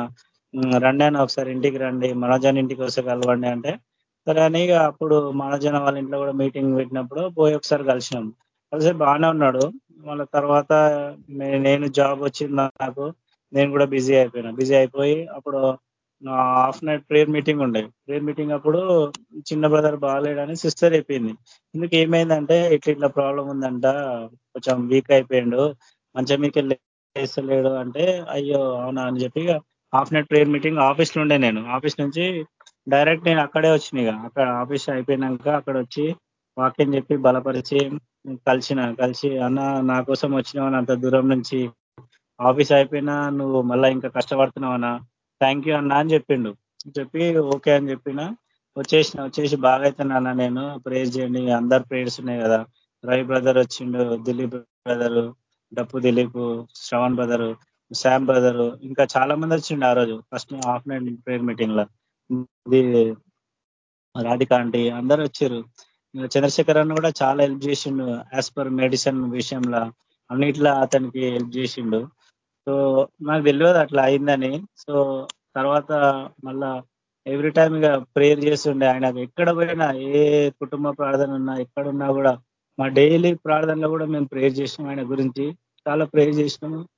రండి అన్న ఒకసారి ఇంటికి రండి. మనోజన్ ఇంటికి వస్తే కలవండి అంటే సరే అని అప్పుడు మనోజన వాళ్ళ ఇంట్లో కూడా మీటింగ్ పెట్టినప్పుడు పోయి ఒకసారి కలిసినాం. కలిసి బాగానే ఉన్నాడు. మళ్ళీ తర్వాత నేను జాబ్ వచ్చింది నాకు. నేను కూడా బిజీ అయిపోయినా. బిజీ అయిపోయి అప్పుడు హాఫ్ నైట్ ప్రేయర్ మీటింగ్ ఉండే. ప్రేయర్ మీటింగ్ అప్పుడు చిన్న బ్రదర్ బాగాలేడని సిస్టర్ అయిపోయింది ఎందుకు ఏమైందంటే ఇట్లా ఇట్లా ప్రాబ్లం ఉందంట కొంచెం వీక్ అయిపోయిండు మంచిగా మీకు వేస్తలేడు అంటే అయ్యో అవునా అని చెప్పి హాఫ్ నైట్ ప్రేయర్ మీటింగ్ ఆఫీస్లో ఉండే నేను. ఆఫీస్ నుంచి డైరెక్ట్ నేను అక్కడే వచ్చిన అక్కడ ఆఫీస్ అయిపోయినాక అక్కడ వచ్చి వాక్యం చెప్పి బలపరిచి కలిసిన కలిసి అన్న నా కోసం వచ్చినావు అంత దూరం నుంచి. ఆఫీస్ అయిపోయినా నువ్వు మళ్ళీ ఇంకా కష్టపడుతున్నావు థ్యాంక్ యూ అన్న అని చెప్పిండు. చెప్పి ఓకే అని చెప్పిన వచ్చేసిన వచ్చేసి బాగా అవుతున్నాను నేను? ప్రేయర్ చేయండి అందరు ప్రేయర్స్ ఉన్నాయి కదా. రవి బ్రదర్ వచ్చిండు దిలీప్ బ్రదర్ డప్పు Dilip Shravan brother Sam brother ఇంకా చాలా మంది వచ్చిండు ఆ రోజు. ఫస్ట్ హాఫ్ నైట్ ప్రేయర్ మీటింగ్లో రాధికా ఆంటీ అందరు వచ్చారు. చంద్రశేఖర్ అన్న కూడా చాలా హెల్ప్ చేసిండు యాజ్ పర్ మెడిసిన్ విషయంలో. అన్నిట్లో అతనికి హెల్ప్ చేసిండు. సో నాకు తెలియదు అట్లా అయిందని. సో తర్వాత మళ్ళా ఎవ్రీ టైం ఇక ప్రేయర్ చేస్తుండే ఆయన ఎక్కడ పోయినా ఏ కుటుంబ ప్రార్థన ఉన్నా ఎక్కడున్నా కూడా మా డైలీ ప్రార్థనలో కూడా మేము ప్రేయర్ చేసినాం ఆయన గురించి. చాలా ప్రేయర్ చేసినాము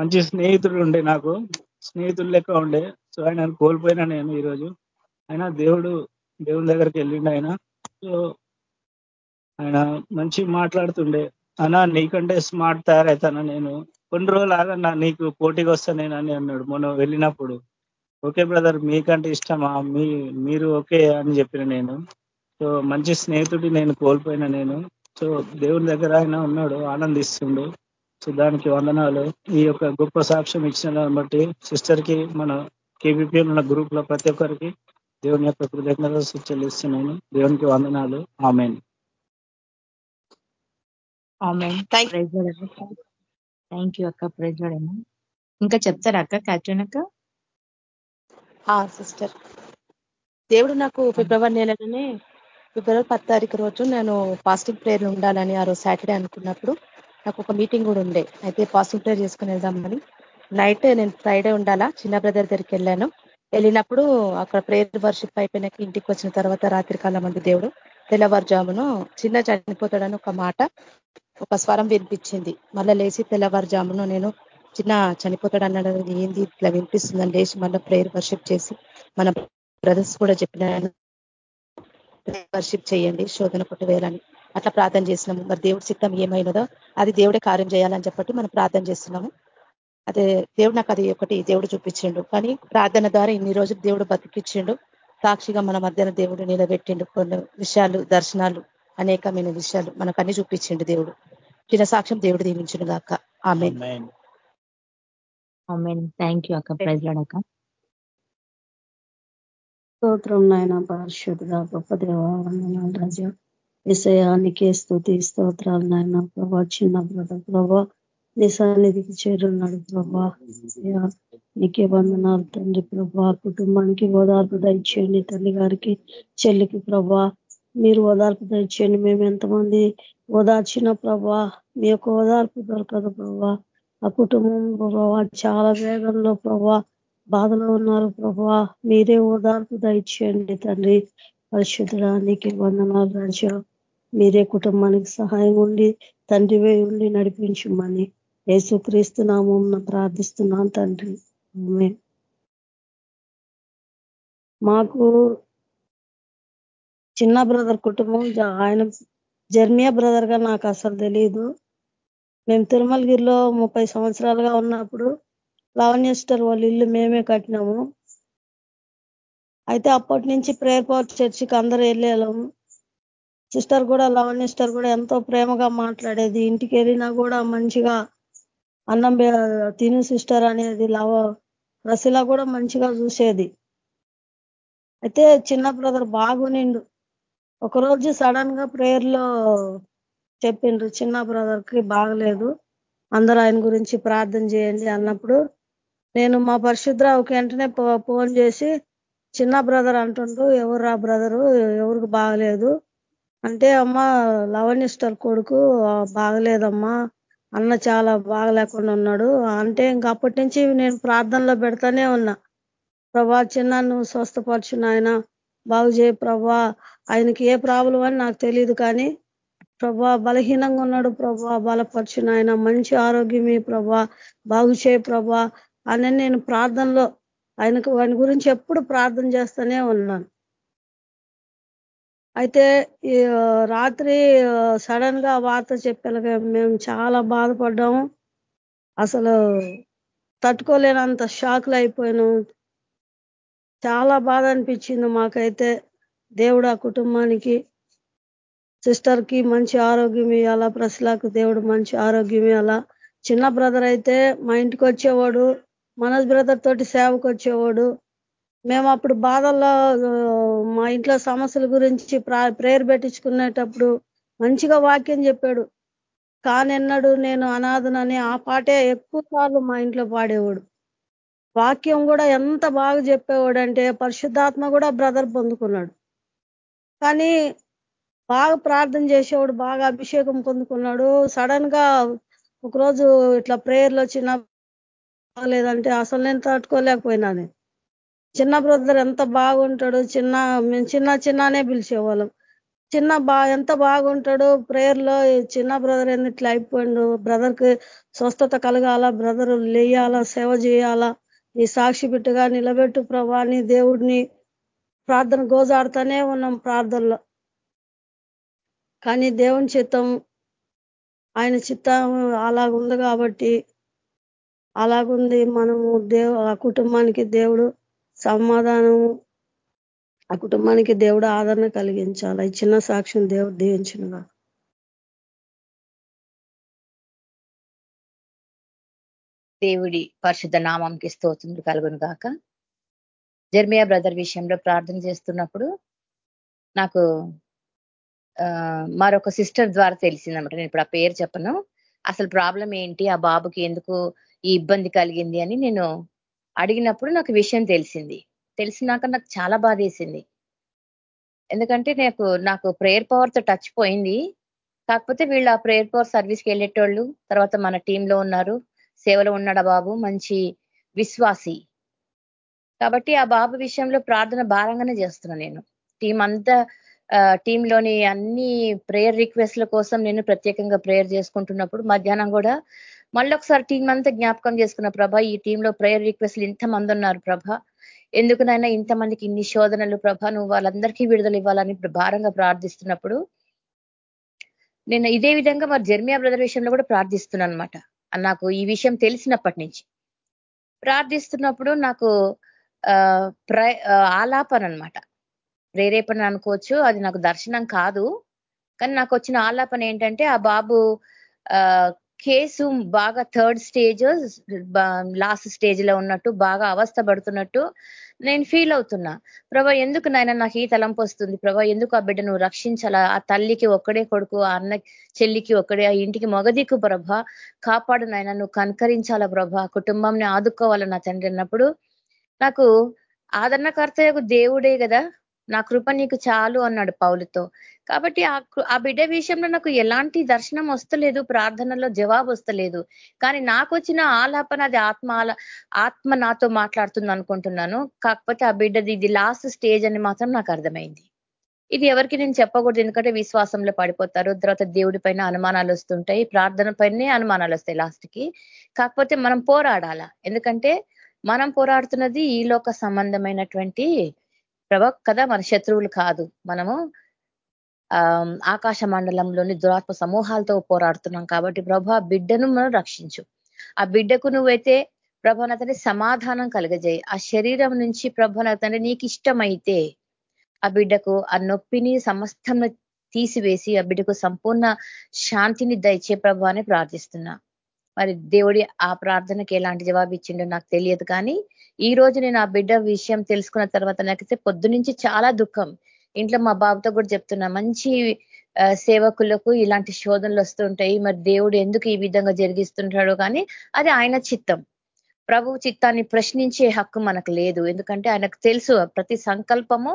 మంచి స్నేహితుడు ఉండే నాకు. స్నేహితుడు లెక్క ఉండే. సో ఆయన కోల్పోయినా నేను ఈరోజు. ఆయన దేవుడు దేవుని దగ్గరికి వెళ్ళిండు ఆయన. సో ఆయన మంచి మాట్లాడుతుండే. అనా నీకంటే స్మార్ట్ తయారవుతానా నేను? కొన్ని రోజులు ఆగన్నా నీకు పోటీకి వస్తా నేను అని అన్నాడు. మొన్న వెళ్ళినప్పుడు ఓకే బ్రదర్ మీకంటే ఇష్టమా? మీ మీరు ఓకే అని చెప్పిన నేను. సో మంచి స్నేహితుడి నేను కోల్పోయిన నేను. సో దేవుని దగ్గర ఆయన ఉన్నాడు ఆనందిస్తుండు. సో దానికి వందనాలు. ఈ యొక్క గొప్ప సాక్ష్యం ఇచ్చిన దాన్ని బట్టి సిస్టర్కి మన కేబిపి ఉన్న గ్రూప్లో ప్రతి ఒక్కరికి దేవుని యొక్క కృతజ్ఞత చెల్లిస్తున్నాను. దేవునికి వందనాలు. ఆమెన్. థ్యాంక్ థ్యాంక్ యూ అక్క ప్రైజ్ ఇంకా చెప్తారా అక్క క్యాట్రిన్ అక్క? సిస్టర్. దేవుడు నాకు ఫిబ్రవరి నెలలోనే ఫిబ్రవరి పది తారీఖు రోజు నేను ఫాస్టింగ్ ప్రేయర్ ఉండాలని ఆ రోజు సాటర్డే అనుకున్నప్పుడు నాకు ఒక మీటింగ్ కూడా ఉండే. అయితే ఫాస్టింగ్ ప్రేయర్ చేసుకుని వెళ్దామని. నైట్ నేను ఫ్రైడే ఉండాలా చిన్న బ్రదర్ దగ్గరికి వెళ్ళాను. వెళ్ళినప్పుడు అక్కడ ప్రేయర్ వర్షిప్ అయిపోయినాక ఇంటికి వచ్చిన తర్వాత రాత్రి కాలం దేవుడు. తెల్లవారుజామును చిన్న చనిపోతాడని ఒక మాట ఒక స్వరం వినిపించింది. మళ్ళీ లేచి తెల్లవారుజామును నేను చిన్న చనిపోతాడు అన్నాడు ఏంది? ఇట్లా వినిపిస్తుందని లేచి మళ్ళీ ప్రేయర్ వర్షిప్ చేసి మన బ్రదర్స్ కూడా చెప్పిన వర్షిప్ చేయండి శోధన కొట్టువేయాలని. అట్లా ప్రార్థన చేసినాము. మరి దేవుడి చిత్తం ఏమైనదో అది దేవుడే కార్యం చేయాలని చెప్పట్టి మనం ప్రార్థన చేస్తున్నాము. అదే దేవుడు నాకు అది ఒకటి దేవుడు చూపించిండు. కానీ ప్రార్థన ద్వారా ఇన్ని రోజులు దేవుడు బతికిచ్చిండు. సాక్షిగా మన మధ్యన దేవుడు నిలబెట్టిండు. కొన్ని విషయాలు దర్శనాలు అనేకమైన విషయాలు మనకు అన్ని చూపించిండు దేవుడు. చిన్న సాక్ష్యం దేవుడు దీవించును గాక. ఆమె థ్యాంక్ యూ అక్క. ప్రైజ్ లాడక స్తోత్రం నాయన పరిశుద్ధ గొప్ప దేవ రాజా. విషయానికి స్థుతి స్తోత్రాలు నాయన ప్రభా. చిన్న ప్రభా నీ సన్నిధికి చేరున్నాడు ప్రభా. నీకే వందనాలు తండ్రి ప్రభా. కుటుంబానికి ఓదార్పు దయచేయండి తల్లి గారికి చెల్లికి ప్రభా. మీరు ఓదార్పు దయచేయండి. మేము ఎంతమంది ఓదార్చిన ప్రభా మీ యొక్క ఓదార్పు దొరకదు ప్రభా. ఆ కుటుంబం ప్రభావ చాలా వేగంలో ప్రభా బాధలో ఉన్నారు ప్రభా. మీరే ఓదార్పు దయచేయండి తండ్రి. పరిశుద్ధడానికి వందనాలు రాజా. మీరే కుటుంబానికి సహాయం ఉండి తండ్రివే ఉండి నడిపించమని యేసుక్రీస్తు నామం ప్రార్థిస్తున్నాను తండ్రి. మాకు చిన్న బ్రదర్ కుటుంబం ఆయన జర్మియా బ్రదర్గా నాకు అసలు తెలియదు మేము తిరుమలగిరిలో ముప్పై సంవత్సరాలుగా ఉన్నప్పుడు లావణ్యస్టర్ వాళ్ళ ఇల్లు మేమే కట్టినాము. అయితే అప్పటి నుంచి ప్రేయర్ పవర్ చర్చికి అందరూ వెళ్ళేళ్ళము సిస్టర్ కూడా లవణ్యస్టర్ కూడా ఎంతో ప్రేమగా మాట్లాడేది. ఇంటికి వెళ్ళినా కూడా మంచిగా అన్నం తిను సిస్టర్ అనేది లవ రసిలా కూడా మంచిగా చూసేది. అయితే చిన్న బ్రదర్ బాగునిండు. ఒకరోజు సడన్గా ప్రేయర్లో చెప్పిండ్రు చిన్న బ్రదర్కి బాగలేదు అందరూ ఆయన గురించి ప్రార్థన చేయండి అన్నప్పుడు నేను మా పరిశుద్రావుకి వెంటనే ఫోన్ చేసి చిన్న బ్రదర్ అంటుండ్రు ఎవరు రా బ్రదరు ఎవరికి బాగలేదు అంటే అమ్మ లవణిస్టర్ కొడుకు బాగలేదమ్మా అన్న చాలా బాగలేకుండా ఉన్నాడు అంటే ఇంక అప్పటి నుంచి నేను ప్రార్థనలో పెడతానే ఉన్నా ప్రభా చిన్న నువ్వు స్వస్థపరచు నాయన బాగు చేయి ప్రభా ఆయనకి ఏ ప్రాబ్లం అని నాకు తెలియదు కానీ ప్రభా బలహీనంగా ఉన్నాడు ప్రభా బలపరిచిన ఆయన మంచి ఆరోగ్యమే ప్రభా బాగు చేయ ప్రభా అని నేను ప్రార్థనలో ఆయనకు వాని గురించి ఎప్పుడు ప్రార్థన చేస్తూనే ఉన్నాను. అయితే రాత్రి సడన్గా వార్త చెప్పేలాగా మేము చాలా బాధపడ్డాము. అసలు తట్టుకోలేనంత షాక్లు అయిపోయాను. చాలా బాధ అనిపించింది మాకైతే. దేవుడు ఆ కుటుంబానికి సిస్టర్కి మంచి ఆరోగ్యం ఇవ్వాలా ప్రశ్నలకు దేవుడు మంచి ఆరోగ్యం ఇవ్వాలా చిన్న బ్రదర్ అయితే మా ఇంటికి వచ్చేవాడు మనోజ్ బ్రదర్ తోటి సేవకు వచ్చేవాడు. మేము అప్పుడు బాధల్లో మా ఇంట్లో సమస్యల గురించి ప్రేయర్ పెట్టించుకునేటప్పుడు మంచిగా వాక్యం చెప్పాడు. కానెన్నడు నేను అనాథనని ఆ పాటే ఎక్కువ సార్లు మా ఇంట్లో పాడేవాడు. వాక్యం కూడా ఎంత బాగా చెప్పేవాడు అంటే పరిశుద్ధాత్మ కూడా బ్రదర్ పొందుకున్నాడు. కానీ బాగా ప్రార్థన చేసేవాడు బాగా అభిషేకం పొందుకున్నాడు. సడన్గా ఒకరోజు ఇట్లా ప్రేయర్లు వచ్చిన లేదంటే అసలు నేను తట్టుకోలేకపోయినాను. చిన్న బ్రదర్ ఎంత బాగుంటాడు చిన్న మేము చిన్న చిన్ననే పిలిచేవాళ్ళం. చిన్న బా ఎంత బాగుంటాడు ప్రేయర్లో చిన్న బ్రదర్ ఏంది ఇట్లా అయిపోయిండు? బ్రదర్కి స్వస్థత కలగాల? బ్రదర్ లేయాలా? సేవ చేయాలా? నీ సాక్షి బిట్టుగా నిలబెట్టు ప్రభా నీ దేవుడిని. ప్రార్థన గోజాడుతూనే ఉన్నాం ప్రార్థనలో. కానీ దేవుని చిత్తం ఆయన చిత్తం అలాగుంది కాబట్టి అలాగుంది మనము దేవు ఆ కుటుంబానికి దేవుడు సమాధానము ఆ కుటుంబానికి దేవుడు ఆదరణ కలిగించాలి. ఈ చిన్న సాక్ష్యం దేవుడు దీవించినగా. దేవుడి పరిశుద్ధ నామంకి స్తోత్రులు కలుగును గాక. జర్మియా బ్రదర్ విషయంలో ప్రార్థన చేస్తున్నప్పుడు నాకు మరొక సిస్టర్ ద్వారా తెలిసిందనమాట నేను ఇప్పుడు ఆ పేరు చెప్పను. అసలు ప్రాబ్లం ఏంటి? ఆ బాబుకి ఎందుకు ఈ ఇబ్బంది కలిగింది అని నేను అడిగినప్పుడు నాకు విషయం తెలిసింది. తెలిసినాక నాకు చాలా బాధేసింది. ఎందుకంటే నాకు నాకు ప్రేయర్ పవర్తో టచ్ పోయింది. కాకపోతే వీళ్ళు ఆ ప్రేయర్ పవర్ సర్వీస్కి వెళ్ళేటోళ్ళు తర్వాత మన టీంలో ఉన్నారు. సేవలో ఉన్నాడా బాబు? మంచి విశ్వాసి. కాబట్టి ఆ బాబు విషయంలో ప్రార్థన భారంగానే చేస్తున్నా నేను. టీం అంతా టీంలోని అన్ని ప్రేయర్ రిక్వెస్ట్ల కోసం నేను ప్రత్యేకంగా ప్రేయర్ చేసుకుంటున్నప్పుడు మధ్యాహ్నం కూడా మళ్ళీ ఒకసారి టీం అంతా జ్ఞాపకం చేసుకున్న ప్రభ ఈ టీంలో ప్రేయర్ రిక్వెస్ట్లు ఇంతమంది ఉన్నారు ప్రభ. ఎందుకునైనా ఇంతమందికి ఇన్ని శోధనలు ప్రభ నువ్వు వాళ్ళందరికీ విడుదల ఇవ్వాలని భారంగా ప్రార్థిస్తున్నప్పుడు నేను ఇదే విధంగా మరి జర్మియా బ్రదర్ విషయంలో కూడా ప్రార్థిస్తున్నాను అనమాట నాకు ఈ విషయం తెలిసినప్పటి నుంచి. ప్రార్థిస్తున్నప్పుడు నాకు ఆలాపన అనమాట ప్రేరేపణ అనుకోవచ్చు అది నాకు దర్శనం కాదు. కానీ నాకు వచ్చిన ఆలాపన ఏంటంటే ఆ బాబు కేసు బాగా థర్డ్ స్టేజ్ లాస్ట్ స్టేజ్లో ఉన్నట్టు బాగా అవస్థ పడుతున్నట్టు నేను ఫీల్ అవుతున్నా. ప్రభా ఎందుకు నాయన నాకు ఈ తలంపు వస్తుంది? ప్రభా ఎందుకు ఆ బిడ్డ నువ్వు రక్షించాలా? ఆ తల్లికి ఒక్కడే కొడుకు ఆ అన్న చెల్లికి ఒక్కడే ఆ ఇంటికి మొగదిక్కు ప్రభ. కాపాడు నాయన నువ్వు కనకరించాలా ప్రభ? కుటుంబంని ఆదుకోవాలా నా తండ్రి అన్నప్పుడు? నాకు ఆదరణకర్త దేవుడే కదా. నా కృప నీకు చాలు అన్నాడు పౌలుతో. కాబట్టి ఆ బిడ్డ విషయంలో నాకు ఎలాంటి దర్శనం వస్తలేదు ప్రార్థనలో జవాబు వస్తలేదు. కానీ నాకు వచ్చిన ఆలాపన అది ఆత్మ ఆత్మ నాతో మాట్లాడుతుంది అనుకుంటున్నాను. కాకపోతే ఆ బిడ్డది ఇది లాస్ట్ స్టేజ్ అని మాత్రం నాకు అర్థమైంది. ఇది ఎవరికి నేను చెప్పకూడదు ఎందుకంటే విశ్వాసంలో పడిపోతారు. తర్వాత దేవుడి పైన అనుమానాలు వస్తుంటాయి ప్రార్థన పైనే అనుమానాలు వస్తాయి లాస్ట్కి. కాకపోతే మనం పోరాడాల? ఎందుకంటే మనం పోరాడుతున్నది ఈ లోక సంబంధమైనటువంటి ప్రభ కదా మన శత్రువులు కాదు. మనము ఆకాశ మండలంలోని దురాత్మ సమూహాలతో పోరాడుతున్నాం కాబట్టి ప్రభా బిడ్డను మనం రక్షించు. ఆ బిడ్డకు నువ్వైతే ప్రభనతని సమాధానం కలగజేయి. ఆ శరీరం నుంచి ప్రభనతని నీకు ఇష్టమైతే ఆ బిడ్డకు ఆ నొప్పిని సమస్తం తీసివేసి ఆ బిడ్డకు సంపూర్ణ శాంతిని దయచే ప్రభు అని ప్రార్థిస్తున్నా. మరి దేవుడి ఆ ప్రార్థనకి ఎలాంటి జవాబు ఇచ్చిండో నాకు తెలియదు కానీ ఈ రోజు నేను ఆ బిడ్డ విషయం తెలుసుకున్న తర్వాత నాకైతే పొద్దు నుంచి చాలా దుఃఖం. ఇంట్లో మా బాబుతో కూడా చెప్తున్నా మంచి సేవకులకు ఇలాంటి శోధనలు వస్తుంటాయి. మరి దేవుడు ఎందుకు ఈ విధంగా జరిగిస్తుంటాడో కానీ అది ఆయన చిత్తం. ప్రభు చిత్తాన్ని ప్రశ్నించే హక్కు మనకు లేదు. ఎందుకంటే ఆయనకు తెలుసు ప్రతి సంకల్పము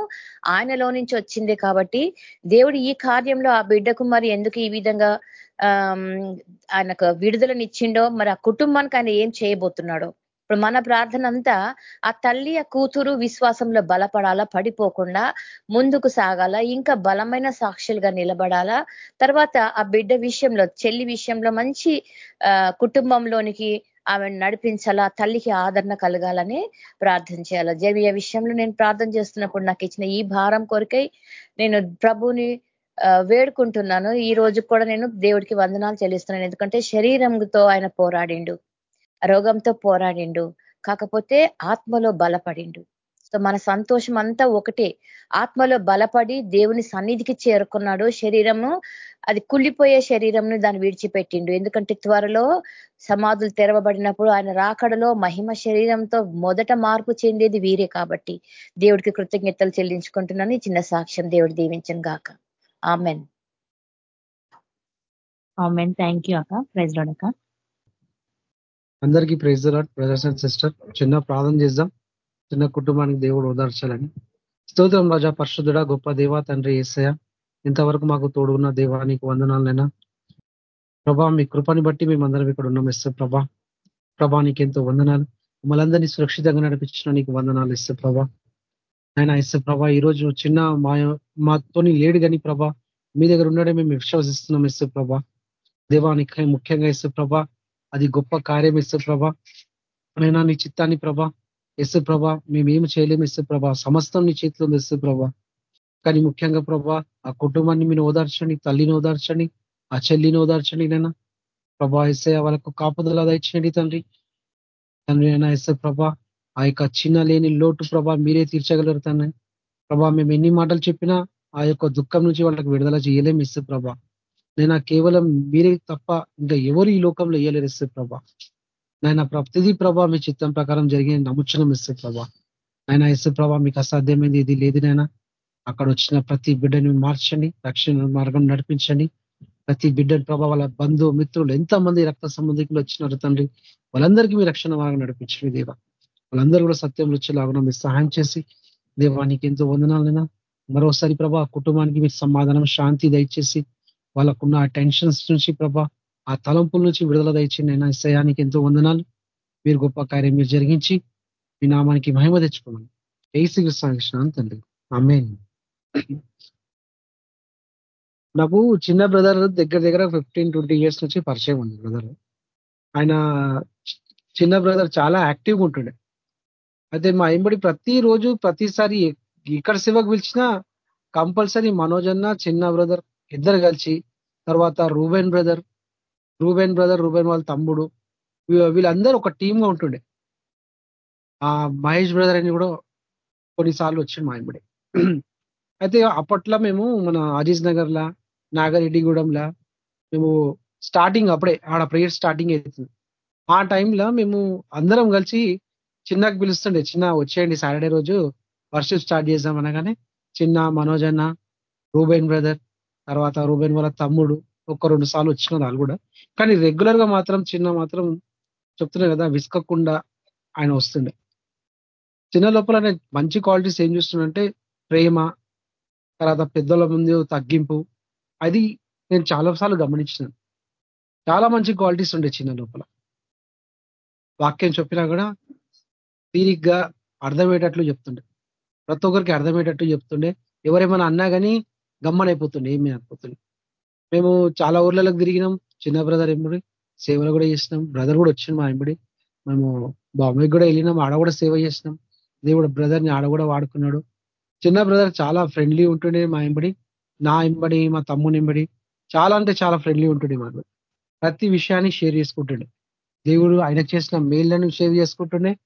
ఆయనలో నుంచి వచ్చిందే కాబట్టి దేవుడు ఈ కార్యంలో ఆ బిడ్డకు మరి ఎందుకు ఈ విధంగా ఆయనకు విడుదలనిచ్చిండో మరి ఆ కుటుంబానికి ఆయన ఏం చేయబోతున్నాడో. ఇప్పుడు మన ప్రార్థన అంతా ఆ తల్లి ఆ కూతురు విశ్వాసంలో బలపడాలా పడిపోకుండా ముందుకు సాగాల ఇంకా బలమైన సాక్షులుగా నిలబడాలా. తర్వాత ఆ బిడ్డ విషయంలో చెల్లి విషయంలో మంచి కుటుంబంలోనికి ఆమె నడిపించాలా తల్లికి ఆదరణ కలగాలని ప్రార్థన చేయాలా. జవియ విషయంలో నేను ప్రార్థన చేస్తున్నప్పుడు నాకు ఇచ్చిన ఈ భారం కొరకై నేను ప్రభుని వేడుకుంటున్నాను. ఈ రోజు కూడా నేను దేవుడికి వందనాలు చెల్లిస్తున్నాను. ఎందుకంటే శరీరంతో ఆయన పోరాడిండు. రోగంతో పోరాడిండు. కాకపోతే ఆత్మలో బలపడిండు. సో మన సంతోషం అంతా ఒకటే. ఆత్మలో బలపడి దేవుని సన్నిధికి చేరుకున్నాడు. శరీరము అది కుళ్ళిపోయే శరీరంను దాన్ని విడిచిపెట్టిండు. ఎందుకంటే త్వరలో సమాధులు తెరవబడినప్పుడు ఆయన రాకడలో మహిమ శరీరంతో మొదట మార్పు చెందేది వీరే కాబట్టి. దేవుడికి కృతజ్ఞతలు చెల్లించుకుంటున్నాను. చిన్న సాక్ష్యం దేవుడు దీవించను గాక. ఆమెన్ ఆమెన్ థ్యాంక్ యూ అక్క. ప్రైజ్ అక్క. అందరికీ praise Lord brothers and sister చిన్న ప్రార్థన చేద్దాం. చిన్న కుటుంబానికి దేవుడు ఓదార్చాలని. స్తోత్రం రాజా పరిశుద్ధుడ గొప్ప దేవా తండ్రి ఏసయ ఇంతవరకు మాకు తోడున్న దేవానికి వందనాలైనా ప్రభా మీ కృపని బట్టి మేమందరం ఇక్కడ ఉన్నాం ఇస్తాం ప్రభా. ప్రభా నీకు ఎంతో వందనాలు మనందరినీ సురక్షితంగా నడిపించిన నీకు వందనాలు ఇస్తే ప్రభా. ఆయన ఇస్తే ప్రభా ఈరోజు చిన్న మా మాతోని లేడు కానీ ప్రభా మీ దగ్గర ఉండడే మేము విశ్వసిస్తున్నాం ఇస్తే ప్రభా. దేవానికి ముఖ్యంగా ఇస్తే ప్రభా అది గొప్ప కార్యం ఇస్తే ప్రభా. నైనా నీ చిత్తాన్ని ప్రభా ఇస్తే ప్రభా మేమేమి చేయలేము ఇస్తే ప్రభా సమస్తం నీ చేతిలో ఇస్తే ప్రభా. కానీ ముఖ్యంగా ప్రభా ఆ కుటుంబాన్ని మీరు ఓదార్చండి తల్లిని ఓదార్చండి ఆ చెల్లిని ఓదార్చండి నైనా ప్రభా ఇస్తే వాళ్ళకు కాపుదల దయచేయండి తండ్రి. తండ్రి అయినా ఇస్తే ప్రభా ఆ యొక్క చిన్న లేని లోటు ప్రభా మీరే తీర్చగలరు తండ్రి ప్రభా మేము ఎన్ని మాటలు చెప్పినా ఆ యొక్క దుఃఖం నుంచి వాళ్ళకి విడుదల చేయలేము ఇస్తు ప్రభా. నేను కేవలం మీరే తప్ప ఇంకా ఎవరు ఈ లోకంలో ఇయ్యలేరు ఇస్తు ప్రభా. నాయన ప్రతిదీ ప్రభా మీ చిత్తం ప్రకారం జరిగిన నముచ్చనం ఇస్తు ప్రభా. ఆయన ఇస్తు ప్రభా మీకు అసాధ్యమైంది ఇది లేదు నైనా అక్కడ వచ్చిన ప్రతి బిడ్డని మార్చండి రక్షణ మార్గం నడిపించండి. ప్రతి బిడ్డని ప్రభా వాళ్ళ బంధువు మిత్రులు ఎంతమంది రక్త సంబంధికులు వచ్చినారు తండ్రి వాళ్ళందరికీ మీ రక్షణ మార్గం నడిపించండి దేవ. వాళ్ళందరూ కూడా సత్యం వచ్చేలాగా మీరు సహాయం చేసి దేవానికి ఎంతో వందనాలైనా మరోసారి ప్రభా కుటుంబానికి మీరు సమాధానం శాంతి దయచేసి వాళ్ళకున్న ఆ టెన్షన్స్ నుంచి ప్రభా ఆ తలంపుల నుంచి విడుదల దయచేయండి అయినా ఇసయానికి ఎంతో వందనాలు. మీరు గొప్ప కార్యం మీరు జరిగించి మీ నామానికి మహిమ తెచ్చుకోమని ఏసీ కృష్ణ తండ్రి. అమ్మే నాకు చిన్న బ్రదర్ దగ్గర దగ్గర ఫిఫ్టీన్ ట్వంటీ ఇయర్స్ నుంచి పరిచయం ఉంది బ్రదర్. ఆయన చిన్న బ్రదర్ చాలా యాక్టివ్గా ఉంటుండే. అయితే మా ఇంబడి ప్రతిరోజు ప్రతిసారి ఇక్కడ సేవకు పిలిచినా కంపల్సరీ మనోజ్ అన్న చిన్న బ్రదర్ ఇద్దరు కలిసి తర్వాత Reuben brother Reuben brother Reuben వాళ్ళ తమ్ముడు వీళ్ళందరూ ఒక టీమ్గా ఉంటుండే. ఆ మహేష్ బ్రదర్ అని కూడా కొన్నిసార్లు వచ్చింది మా ఇంబడి అయితే అప్పట్లో మేము మన అజీజ్ నగర్లా నాగరెడ్డిగూడెంలా మేము స్టార్టింగ్ అప్పుడే ఆడ ప్రేయర్ స్టార్టింగ్ అవుతుంది ఆ టైంలో మేము అందరం కలిసి చిన్నకు పిలుస్తుండే చిన్న వచ్చేయండి సాటర్డే రోజు వర్షిప్ స్టార్ట్ చేద్దాం అనగానే చిన్న మనోజ్ అన్న రూబెన్ బ్రదర్ తర్వాత రూబెన్ వాళ్ళ తమ్ముడు ఒక రెండు సార్లు వచ్చిన వాళ్ళు కూడా. కానీ రెగ్యులర్గా మాత్రం చిన్న మాత్రం చెప్తున్నాయి కదా విసుకకుండా ఆయన వస్తుండే. చిన్న లోపల మంచి క్వాలిటీస్ ఏం చూస్తుండే ప్రేమ తర్వాత పెద్దల ముందు తగ్గింపు అది నేను చాలా సార్లు గమనించినాను. చాలా మంచి క్వాలిటీస్ ఉండే చిన్న లోపల. వాక్యం చెప్పినా కూడా తీరిగ్గా అర్థమయ్యేటట్లు చెప్తుండే. ప్రతి ఒక్కరికి అర్థమయ్యేటట్టు చెప్తుండే. ఎవరేమైనా అన్నా కానీ గమ్మనైపోతుండే ఏమీ అయిపోతుండే మేము చాలా ఊర్లలోకి తిరిగినాం. చిన్న బ్రదర్ ఎంబడి సేవలు కూడా చేసినాం. బ్రదర్ కూడా వచ్చింది మా ఎంబడి. మేము బాంబేకి కూడా వెళ్ళినాం. ఆడ కూడా సేవ చేసినాం. దేవుడు బ్రదర్ని ఆడ కూడా వాడుకున్నాడు. చిన్న బ్రదర్ చాలా ఫ్రెండ్లీ ఉంటుండే మా ఎంబడి. నా ఎంబడి మా తమ్ముని ఎంబడి. చాలా అంటే చాలా ఫ్రెండ్లీ ఉంటుండే మా ప్రతి విషయాన్ని షేర్ చేసుకుంటుండే. దేవుడు ఆయన చేసిన మెయిల్లను షేర్ చేసుకుంటుండే.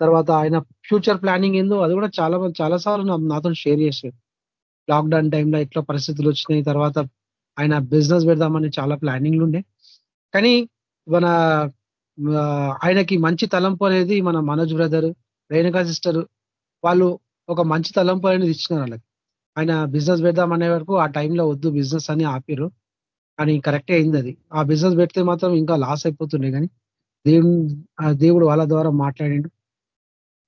తర్వాత ఆయన ఫ్యూచర్ ప్లానింగ్ ఏందో అది కూడా చాలా చాలా సార్లు నాతో షేర్ చేశాడు లాక్డౌన్ టైంలో ఎట్లా పరిస్థితులు వచ్చినాయి తర్వాత ఆయన బిజినెస్ పెడదామని చాలా ప్లానింగ్లు ఉండే. కానీ మన ఆయనకి మంచి తలంపు అనేది మన మనోజ్ బ్రదర్ రేణుకా సిస్టర్ వాళ్ళు ఒక మంచి తలంపు అనేది ఇచ్చినారు వాళ్ళకి. ఆయన బిజినెస్ పెడదాం అనే వరకు ఆ టైంలో వద్దు బిజినెస్ అని ఆపిరు అని కరెక్టే అయింది అది. ఆ బిజినెస్ పెడితే మాత్రం ఇంకా లాస్ అయిపోతుండే కానీ దేవుడు దేవుడు వాళ్ళ ద్వారా మాట్లాడిండు.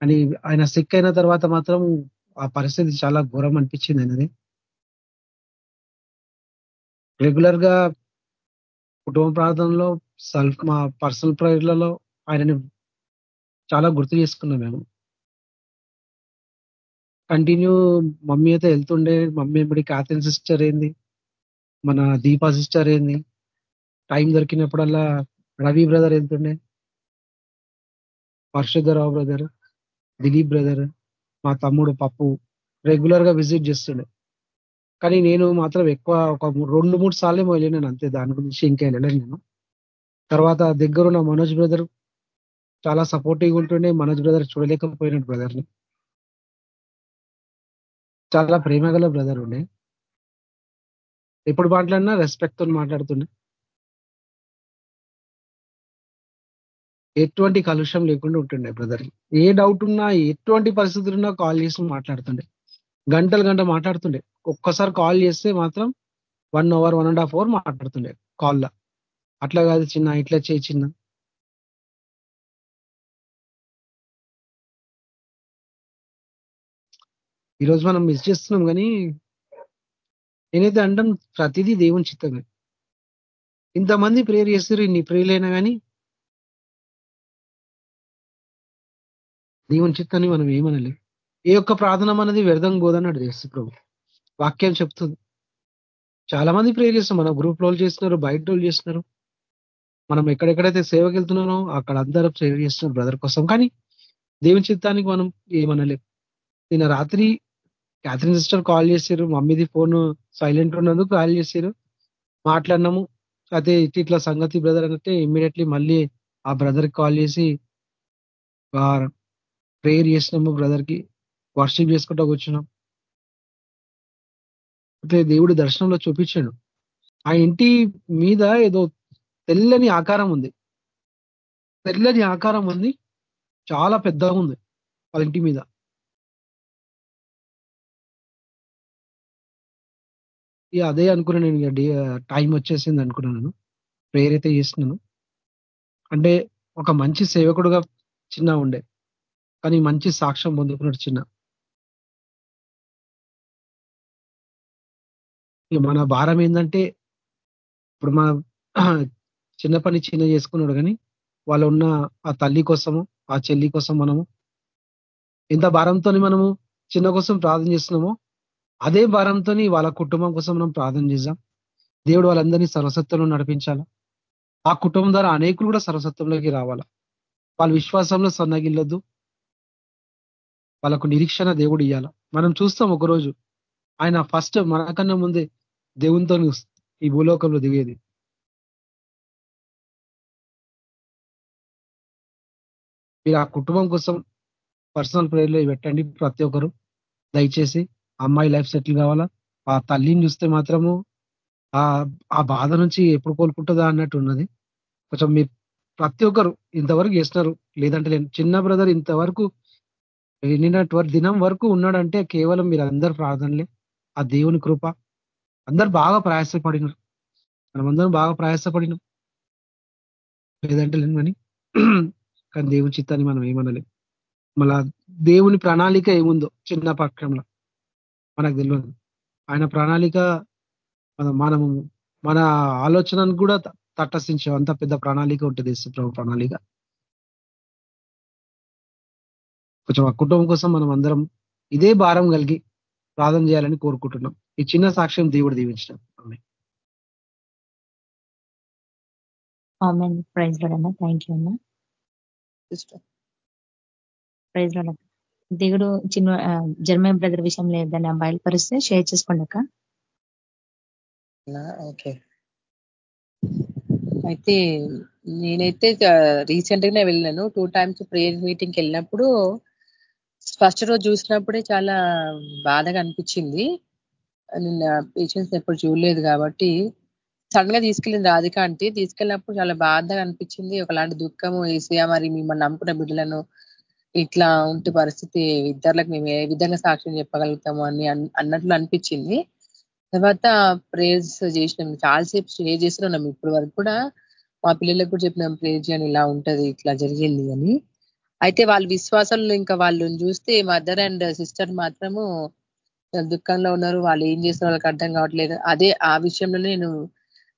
అని ఆయన సిక్ అయిన తర్వాత మాత్రం ఆ పరిస్థితి చాలా ఘోరం అనిపించింది అనేది రెగ్యులర్గా కుటుంబ ప్రార్థనలో సెల్ఫ్ మా పర్సనల్ ప్రేయర్లలో ఆయనని చాలా గుర్తు చేసుకున్నాం మేము. కంటిన్యూ మమ్మీ అయితే వెళ్తుండే మమ్మీ ఇప్పుడు క్యాథరిన్ సిస్టర్ ఏంది? మన దీపా సిస్టర్ ఏంది? టైం దొరికినప్పుడల్లా రవి బ్రదర్ వెళ్తుండే. పరశుధరావు బ్రదర్ దిలీప్ బ్రదర్ మా తమ్ముడు పప్పు రెగ్యులర్గా విజిట్ చేస్తుండే. కానీ నేను మాత్రం ఎక్కువ ఒక రెండు మూడు సార్లు వెళ్ళినాను అంతే దాని గురించి ఇంకా వెళ్ళలేను నేను. తర్వాత దగ్గరున్న మనోజ్ బ్రదర్ చాలా సపోర్టివ్గా ఉంటుండే మనోజ్ బ్రదర్ చూడలేకపోయినాడు బ్రదర్ని చాలా ప్రేమ గల బ్రదర్ ఉండే. ఎప్పుడు మాట్లాడినా రెస్పెక్ట్తో మాట్లాడుతుండే. ఎటువంటి కలుషం లేకుండా ఉంటుండే బ్రదర్ ఏ డౌట్ ఉన్నా ఎటువంటి పరిస్థితులు ఉన్నా కాల్ చేసి మాట్లాడుతుండే. గంటలు గంట మాట్లాడుతుండే. ఒక్కసారి కాల్ చేస్తే మాత్రం one hour one and half hour మాట్లాడుతుండే కాల్లో అట్లా కాదు చిన్న ఇట్లా చేయి చిన్న. ఈరోజు మనం మిస్ చేస్తున్నాం కానీ నేనైతే అంటాను ప్రతిదీ దేవుని చిత్తమే. ఇంతమంది ప్రేయర్ చేస్తారు ఇన్ని ప్రేయర్లైనా కానీ దేవుని చిత్తాన్ని మనం ఏమనలేం. ఏ యొక్క ప్రార్థన అనేది వ్యర్థం పోదన్నాడు యేసు ప్రభు. వాక్యం చెప్తుంది. చాలా మంది ప్రేర్ చేస్తాం మన గ్రూప్లో చేస్తున్నారు బయట వాళ్ళు చేస్తున్నారు. మనం ఎక్కడెక్కడైతే సేవకి వెళ్తున్నానో అక్కడ అందరూ సేవ చేస్తున్నారు బ్రదర్ కోసం. కానీ దేవుని చిత్తానికి మనం ఏమనలేం. నిన్న రాత్రి క్యాథరిన్ సిస్టర్ కాల్ చేశారు. మమ్మీది ఫోన్ సైలెంట్ ఉన్నందుకు కాల్ చేశారు. మాట్లాడినాము. అయితే ఇట్లా సంగతి బ్రదర్ అంటే ఇమ్మీడియట్లీ మళ్ళీ ఆ బ్రదర్కి కాల్ చేసి ప్రేయర్ చేసినాము బ్రదర్కి వర్షిప్ చేసుకుంటా కూర్చున్నాం. అయితే దేవుడు దర్శనంలో చూపించాడు. ఆ ఇంటి మీద ఏదో తెల్లని ఆకారం ఉంది. తెల్లని ఆకారం ఉంది. చాలా పెద్దగా ఉంది వాళ్ళ ఇంటి మీద. ఇక అదే అనుకున్నాను నేను ఇక టైం వచ్చేసింది అనుకున్నాను ప్రేయర్ అయితే చేస్తున్నాను. అంటే ఒక మంచి సేవకుడుగా చిన్న ఉండే. కానీ మంచి సాక్ష్యం పొందుకున్నాడు చిన్న. ఇక మన భారం ఏంటంటే ఇప్పుడు మన చిన్న పని చిన్న చేసుకున్నాడు కానీ వాళ్ళు ఉన్న ఆ తల్లి కోసము ఆ చెల్లి కోసం మనము ఎంత భారంతో మనము చిన్న కోసం ప్రార్థన చేస్తున్నామో అదే భారంతో వాళ్ళ కుటుంబం కోసం మనం ప్రార్థన చేద్దాం. దేవుడు వాళ్ళందరినీ సర్వసత్వంలో నడిపించాలా? ఆ కుటుంబం ద్వారా అనేకులు కూడా సర్వసత్వంలోకి రావాలా? వాళ్ళ విశ్వాసంలో సన్నగిల్లొద్దు. వాళ్ళకు నిరీక్షణ దేవుడు ఇయ్యాల. మనం చూస్తాం ఒకరోజు ఆయన ఫస్ట్ మనకన్నా ముందే దేవునితో ఈ భూలోకంలో దిగేది. మీరు ఆ కుటుంబం కోసం పర్సనల్ ప్రేయర్లో పెట్టండి ప్రతి ఒక్కరు. దయచేసి అమ్మాయి లైఫ్ సెటిల్ కావాలా? ఆ తల్లిని చూస్తే మాత్రము ఆ ఆ బాధ నుంచి ఎప్పుడు కోలుకుంటుందా అన్నట్టు ఉన్నది. కొంచెం మీరు ప్రతి ఒక్కరు ఇంతవరకు చేస్తున్నారు లేదంటే లేదు చిన్న బ్రదర్ ఇంతవరకు నిన్నటి దినం వరకు ఉన్నాడంటే కేవలం మీరు అందరు ప్రార్థనలే. ఆ దేవుని కృప. అందరు బాగా ప్రయాసపడినారు. మనమందరం బాగా ప్రయాసపడినాం. లేదంటే లేని కానీ దేవుని చిత్తాన్ని మనం ఏమనలేం. మళ్ళా దేవుని ప్రణాళిక ఏముందో చిన్న పక్షంలో మనకు తెలియదు. ఆయన ప్రణాళిక మనము మన ఆలోచనను కూడా తటస్థించే. అంత పెద్ద ప్రణాళిక ఉంటుంది ప్రభు ప్రణాళిక. కొంచెం ఆ కుటుంబం కోసం మనం అందరం ఇదే భారం కలిగి ప్రార్థన చేయాలని కోరుకుంటున్నాం. ఈ చిన్న సాక్ష్యం దేవుడు దీవించడం. ప్రైజ్ అన్న. థ్యాంక్ యూ అన్న ప్రైజ్ దేవుడు చిన్న జర్మన్ బ్రదర్ విషయంలో ఏదైనా బయలుపరిస్తే షేర్ చేసుకోండి అక్క. ఓకే. అయితే నేనైతే రీసెంట్ గానే వెళ్ళినాను టూ టైమ్స్ ప్రేయర్ మీటింగ్కి వెళ్ళినప్పుడు ఫస్ట్ రోజు చూసినప్పుడే చాలా బాధగా అనిపించింది. నిన్న పేషెంట్స్ ఎప్పుడు చూడలేదు కాబట్టి సడన్గా తీసుకెళ్ళింది రాధిక అంటే తీసుకెళ్ళినప్పుడు చాలా బాధగా అనిపించింది. ఒకలాంటి దుఃఖము వేసియా మరి మిమ్మల్ని నమ్ముకున్న బిడ్డలను ఇట్లా ఉంటే పరిస్థితి ఇద్దరులకు మేము ఏ విధంగా సాక్ష్యం చెప్పగలుగుతాము అని అన్నట్లు అనిపించింది. తర్వాత ప్రేయర్స్ చేసినాం. చాలాసేపు స్టే చేస్తున్నాం ఇప్పటి వరకు కూడా మా పిల్లలకు కూడా చెప్పినాం ప్రేయర్ చేయని ఇలా ఉంటది ఇట్లా జరిగింది అని. అయితే వాళ్ళ విశ్వాసంలో ఇంకా వాళ్ళు చూస్తే మదర్ అండ్ సిస్టర్ మాత్రము దుఃఖంలో ఉన్నారు. వాళ్ళు ఏం చేసిన వాళ్ళకి అర్థం కావట్లేదు. అదే ఆ విషయంలో నేను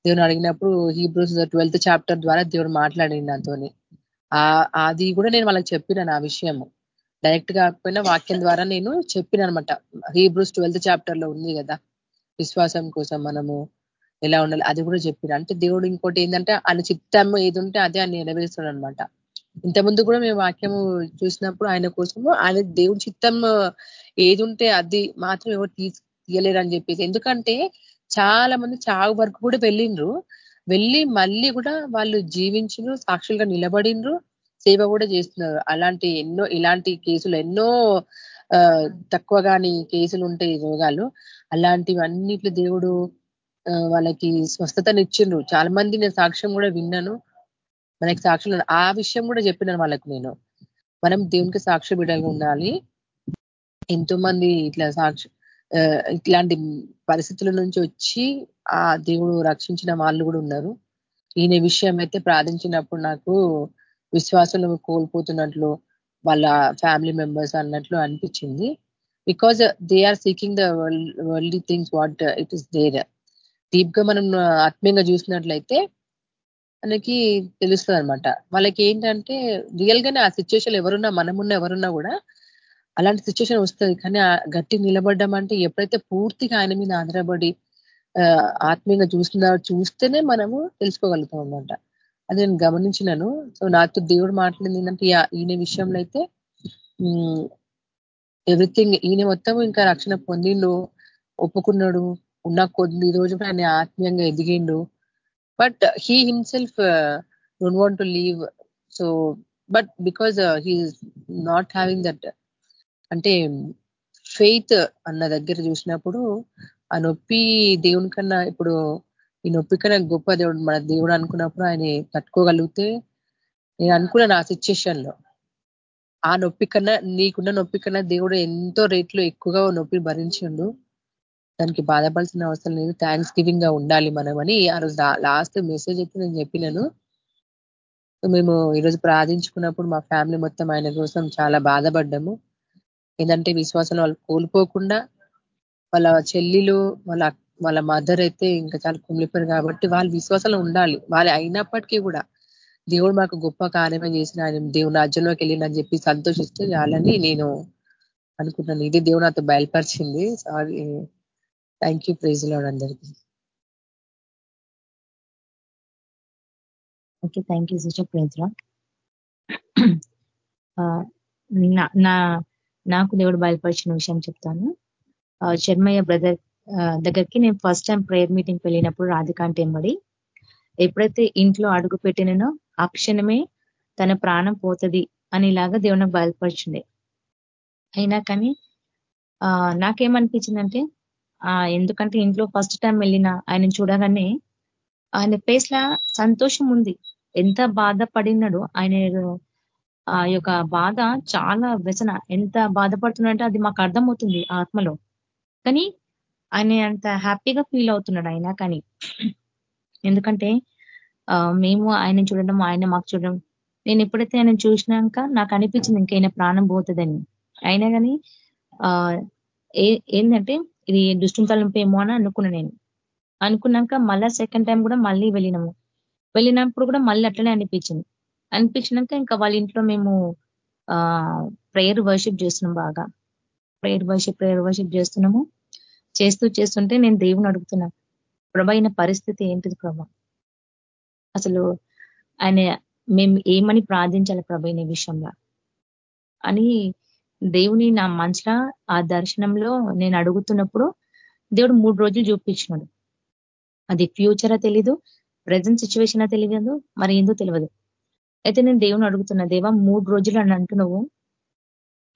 దేవుని అడిగినప్పుడు హీబ్రూస్ ట్వెల్త్ చాప్టర్ ద్వారా దేవుడు మాట్లాడింది నాతోని. అది కూడా నేను వాళ్ళకి చెప్పినాను ఆ విషయము. డైరెక్ట్ కాకపోయినా వాక్యం ద్వారా నేను చెప్పిన అనమాట హీబ్రూస్ ట్వెల్త్ చాప్టర్లో ఉంది కదా. విశ్వాసం కోసం మనము ఎలా ఉండాలి అది కూడా చెప్పిన అంటే దేవుడు ఇంకోటి ఏంటంటే ఆయన చిత్తం ఏది ఉంటే అదే ఆయన నెరవేరుస్తాడు అనమాట ఇంతకుముందు కూడా మేము వాక్యము చూసినప్పుడు ఆయన కోసము ఆయన దేవుడి చిత్తం ఏది ఉంటే అది మాత్రం ఎవరు తీయలేరు అని చెప్పేసి. ఎందుకంటే చాలా మంది చావు వరకు కూడా వెళ్ళిండ్రు. వెళ్ళి మళ్ళీ కూడా వాళ్ళు జీవించు సాక్షులుగా నిలబడిండ్రు సేవ కూడా చేస్తున్నారు. అలాంటి ఎన్నో ఇలాంటి కేసులు ఎన్నో తక్కువ కాని కేసులు ఉంటాయి రోగాలు. అలాంటివన్నిట్లు దేవుడు వాళ్ళకి స్వస్థతనిచ్చిండ్రు. చాలా మంది నేను సాక్ష్యం కూడా విన్నాను. మనకి సాక్షులు ఆ విషయం కూడా చెప్పినాను వాళ్ళకి నేను. మనం దేవునికి సాక్షి బిడ్డగా ఉండాలి. ఎంతో మంది ఇట్లా సాక్షి ఇట్లాంటి పరిస్థితుల నుంచి వచ్చి ఆ దేవుడు రక్షించిన వాళ్ళు కూడా ఉన్నారు. ఈయన విషయం అయితే ప్రార్థించినప్పుడు నాకు విశ్వాసంలో కోల్పోతున్నట్లు వాళ్ళ ఫ్యామిలీ మెంబర్స్ అన్నట్లు అనిపించింది. Because they are seeking the world things what it is there డీప్గా మనం ఆత్మీయంగా చూసినట్లయితే మనకి తెలుస్తుంది అనమాట వాళ్ళకి ఏంటంటే రియల్ గానే ఆ సిచ్యువేషన్ ఎవరున్నా మనమున్న ఎవరున్నా కూడా అలాంటి సిచ్యువేషన్ వస్తుంది. కానీ గట్టి నిలబడ్డం అంటే ఎప్పుడైతే పూర్తిగా ఆయన మీద ఆధారపడి ఆత్మీయంగా చూస్తున్నా చూస్తేనే మనము తెలుసుకోగలుగుతాం అనమాట అది నేను గమనించినాను. సో నాతో దేవుడు మాట్లాడింది ఏంటంటే ఈయన విషయంలో అయితే ఎవ్రీథింగ్ ఈయన మొత్తం ఇంకా రక్షణ పొందిండు ఒప్పుకున్నాడు ఉన్న కొద్ది రోజు ఆయన ఆత్మీయంగా ఎదిగిండు. But he himself don't want to leave so but because he not having that అంటే ఫెయిత్ అన్న దగ్గర చూసినప్పుడు ఆ నొప్పి దేవుని కన్నా ఇప్పుడు ఈ నొప్పి కన్నా గొప్ప దేవుడు మన దేవుడు అనుకున్నప్పుడు ఆయన తట్టుకోగలిగితే నేను అనుకున్నాను ఆ సిచ్యుయేషన్లో ఆ నొప్పి కన్నా నీకున్న నొప్పి కన్నా దేవుడు ఎంతో రేట్లు ఎక్కువగా నొప్పి భరించిండు. దానికి బాధపడాల్సిన అవసరం లేదు. థ్యాంక్స్ గివింగ్గా ఉండాలి మనం అని ఆ రోజు లాస్ట్ మెసేజ్ అయితే నేను చెప్పినాను. మేము ఈరోజు ప్రార్థించుకున్నప్పుడు మా ఫ్యామిలీ మొత్తం ఆయన కోసం చాలా బాధపడ్డాము. ఏంటంటే విశ్వాసం వాళ్ళు కోల్పోకుండా వాళ్ళ చెల్లిలు వాళ్ళ వాళ్ళ మదర్ అయితే ఇంకా చాలా కుమిలిపోయారు కాబట్టి వాళ్ళు విశ్వాసంలో ఉండాలి. వాళ్ళు అయినప్పటికీ కూడా దేవుడు మాకు గొప్ప కార్యమే చేసిన ఆయన దేవుని రాజ్యంలోకి వెళ్ళిందని చెప్పి సంతోషిస్తే చాలని నేను అనుకున్నాను ఇది దేవుడు నాతో బయలుపరిచింది. Sorry. Thank you praise Lord అందరికీ. Okay thank you sister praise నా నాకు దేవుడు బయలుపరిచిన విషయం చెప్తాను. Uh, శర్మయ్య బ్రదర్ uh, దగ్గరికి నేను ఫస్ట్ టైం ప్రేయర్ మీటింగ్కి వెళ్ళినప్పుడు రాధికాంటి ఎంబడి ఎప్పుడైతే ఇంట్లో అడుగు పెట్టినో ఆ క్షణమే తన ప్రాణం పోతుంది అనేలాగా దేవుని బయలుపరిచిండే. అయినా కానీ uh, నాకేమనిపించిందంటే ఎందుకంటే ఇంట్లో ఫస్ట్ టైం వెళ్ళిన ఆయన చూడగానే ఆయన ఫేస్ లా సంతోషం ఉంది. ఎంత బాధపడినాడో ఆయన ఆ యొక్క బాధ చాలా వ్యసన. ఎంత బాధపడుతున్నాడంటే అది మాకు అర్థమవుతుంది ఆత్మలో. కానీ ఆయన అంత హ్యాపీగా ఫీల్ అవుతున్నాడు అయినా కానీ. ఎందుకంటే మేము ఆయన చూడడం ఆయన మాకు చూడడం. నేను ఎప్పుడైతే ఆయన చూసినాక నాకు అనిపించింది ఇంకైనా ప్రాణం పోతుందని. అయినా కానీ ఆ ఏంటంటే ఇది దుష్టం తలంపేమో అని అనుకున్నా నేను. అనుకున్నాక మళ్ళా సెకండ్ టైం కూడా మళ్ళీ వెళ్ళినాము. వెళ్ళినప్పుడు కూడా మళ్ళీ అట్లనే అనిపించింది. అనిపించినాక ఇంకా వాళ్ళ ఇంట్లో మేము ఆ ప్రేయర్ వర్షిప్ చేస్తున్నాం బాగా. ప్రేయర్ వర్షిప్ ప్రేయర్ వర్షిప్ చేస్తున్నాము. చేస్తూ చేస్తుంటే నేను దేవుని అడుగుతున్నా. ప్రభా పరిస్థితి ఏంటిది ప్రభ? అసలు ఆయన మేము ఏమని ప్రార్థించాలి ప్రభ ఈ విషయంలో? అని దేవుని నా మనసులో ఆ దర్శనంలో నేను అడుగుతున్నప్పుడు దేవుడు మూడు రోజులు చూపించినాడు. అది ఫ్యూచరా తెలీదు ప్రజెంట్ సిచ్యువేషనా తెలియదు మరి ఏందో తెలియదు అయితే నేను దేవుని అడుగుతున్నా దేవా మూడు రోజులు అని అంటున్నావు.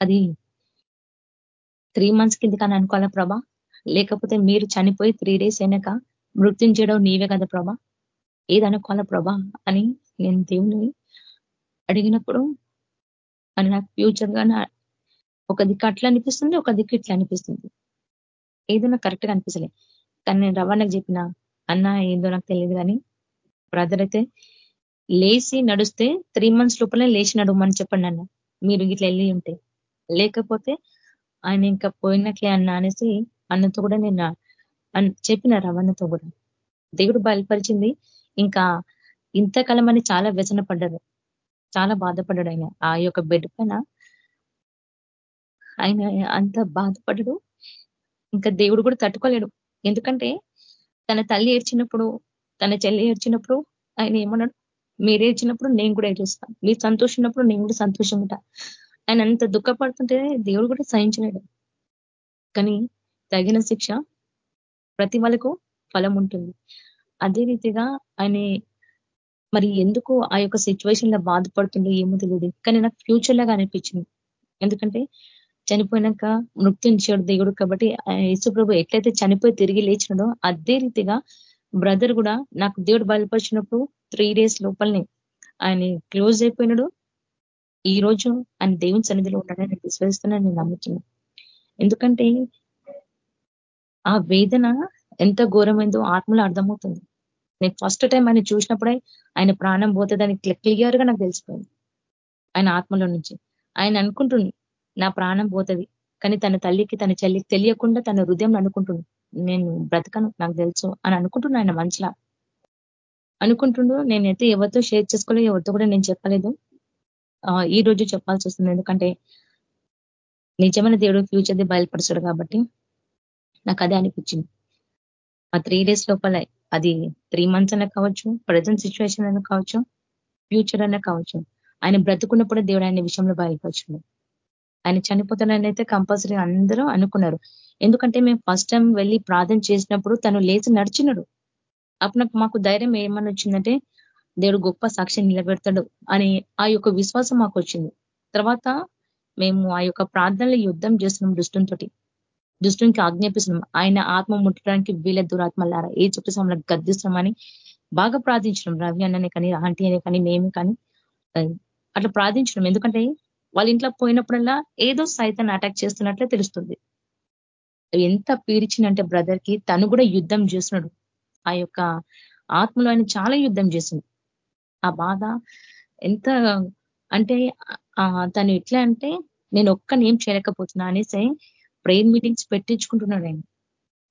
అది త్రీ మంత్స్ కింద కానీ అనుకోవాలా ప్రభా? లేకపోతే మీరు చనిపోయి త్రీ డేస్ అయినాక మృత్యుంచడం నీవే కదా ప్రభా? ఏదనుకోవాలా ప్రభా? అని నేను దేవుని అడిగినప్పుడు అని నాకు ఫ్యూచర్గా ఒక దిక్కు అట్లా అనిపిస్తుంది ఒక దిక్కు ఇట్లా అనిపిస్తుంది. ఏదో కరెక్ట్గా అనిపిస్తలే. కానీ నేను రవాణాకు చెప్పిన అన్న ఏందో నాకు తెలియదు కానీ బ్రదర్ అయితే లేచి నడుస్తే త్రీ మంత్స్ లోపలే లేచి నడవమని చెప్పండి అన్న. మీరు ఇట్లా వెళ్ళి ఉంటే. లేకపోతే ఆయన ఇంకా పోయినట్లే అన్న అనేసి అన్నతో కూడా నేను చెప్పిన రవాణాతో కూడా. దేవుడు బయలుపరిచింది. ఇంకా ఇంతకాలం అని చాలా వ్యసన పడ్డాడు చాలా బాధపడ్డాడు ఆయన. ఆ యొక్క బెడ్ పైన ఆయన అంత బాధపడడు. ఇంకా దేవుడు కూడా తట్టుకోలేడు. ఎందుకంటే తన తల్లి ఏడ్చినప్పుడు తన చెల్లి ఏడ్చినప్పుడు ఆయన ఏమన్నాడు? మీరు ఏడ్చినప్పుడు నేను కూడా ఏడుస్తాను మీరు సంతోషించినప్పుడు నేను కూడా సంతోషం ఉంటా ఆయన అంత దుఃఖపడుతుంటే దేవుడు కూడా సహించలేడు. కానీ తగిన శిక్ష ప్రతి వాళ్ళకు ఫలం ఉంటుంది. అదే రీతిగా ఆయన మరి ఎందుకు ఆ యొక్క సిచ్యువేషన్లో బాధపడుతుండో ఏమో తెలియదు. కానీ నాకు ఫ్యూచర్ లాగా అనిపించింది. ఎందుకంటే చనిపోయినాక మృత్యుంచాడు దేవుడు కాబట్టి యేసుప్రభు ఎట్లయితే చనిపోయి తిరిగి లేచినాడో అదే రీతిగా బ్రదర్ కూడా నాకు దేవుడు బయలుపరిచినప్పుడు త్రీ డేస్ లోపలనే ఆయన క్లోజ్ అయిపోయినాడు. ఈ రోజు ఆయన దేవుని సన్నిధిలో ఉండాలని నేను విశ్వసిస్తున్నాను నేను నమ్ముతున్నాను. ఎందుకంటే ఆ వేదన ఎంత ఘోరమైందో ఆత్మలో అర్థమవుతుంది. నేను ఫస్ట్ టైం ఆయన చూసినప్పుడే ఆయన ప్రాణం పోతుందని క్లియర్గా నాకు తెలిసిపోయింది. ఆయన ఆత్మలో నుంచి. ఆయన అనుకుంటుంది నా ప్రాణం పోతుంది. కానీ తన తల్లికి తన చెల్లికి తెలియకుండా తన హృదయం అనుకుంటుంది. నేను బ్రతకను నాకు తెలుసు అని అనుకుంటున్నా ఆయన మనసులా. అనుకుంటుండో నేనైతే ఎవరితో షేర్ చేసుకోలేదు ఎవరితో కూడా నేను చెప్పలేదు. ఈ రోజు చెప్పాల్సి వస్తుంది. ఎందుకంటే నిజమైన దేవుడు ఫ్యూచర్ది బయలుపరచడు కాబట్టి నాకు అదే అనిపించింది. ఆ త్రీ డేస్ లోపల అది త్రీ మంత్స్ అన్న కావచ్చు ప్రజెంట్ సిచ్యువేషన్ అన్న కావచ్చు ఫ్యూచర్ అన్న కావచ్చు. ఆయన బ్రతుకున్నప్పుడే దేవుడు ఆయన విషయంలో బయలుపరచుడు ఆయన చనిపోతానైతే కంపల్సరీ అందరూ అనుకున్నారు. ఎందుకంటే మేము ఫస్ట్ టైం వెళ్ళి ప్రార్థన చేసినప్పుడు తను లేచి నడిచినడు. అప్పుడు మాకు ధైర్యం ఏమని వచ్చిందంటే దేవుడు గొప్ప సాక్షి నిలబెడతాడు అని ఆ యొక్క విశ్వాసం మాకు వచ్చింది. తర్వాత మేము ఆ యొక్క ప్రార్థనలు యుద్ధం చేస్తున్నాం దుష్టంతో దుష్టునికి ఆజ్ఞాపిస్తున్నాం. ఆయన ఆత్మ ముట్టడానికి వీళ్ళ దురాత్మలారా? ఏ చుట్టూ సమయంలో గద్దిస్తామని బాగా ప్రార్థించడం రవి అన్ననే కానీ ఆంటీ అనే కానీ మేము కానీ అట్లా ప్రార్థించడం ఎందుకంటే వాళ్ళ ఇంట్లో పోయినప్పుడల్లా ఏదో సైతాన్ని అటాక్ చేస్తున్నట్లే తెలుస్తుంది. ఎంత పీడిచిందంటే బ్రదర్కి తను కూడా యుద్ధం చేస్తున్నాడు. ఆ యొక్క ఆత్మలో ఆయన చాలా యుద్ధం చేసింది. ఆ బాధ ఎంత అంటే తను ఎట్లా అంటే నేను ఒక్కని ఏం చేయలేకపోతున్నా అనేసి ప్రేయర్ మీటింగ్స్ పెట్టించుకుంటున్నాడు ఆయన.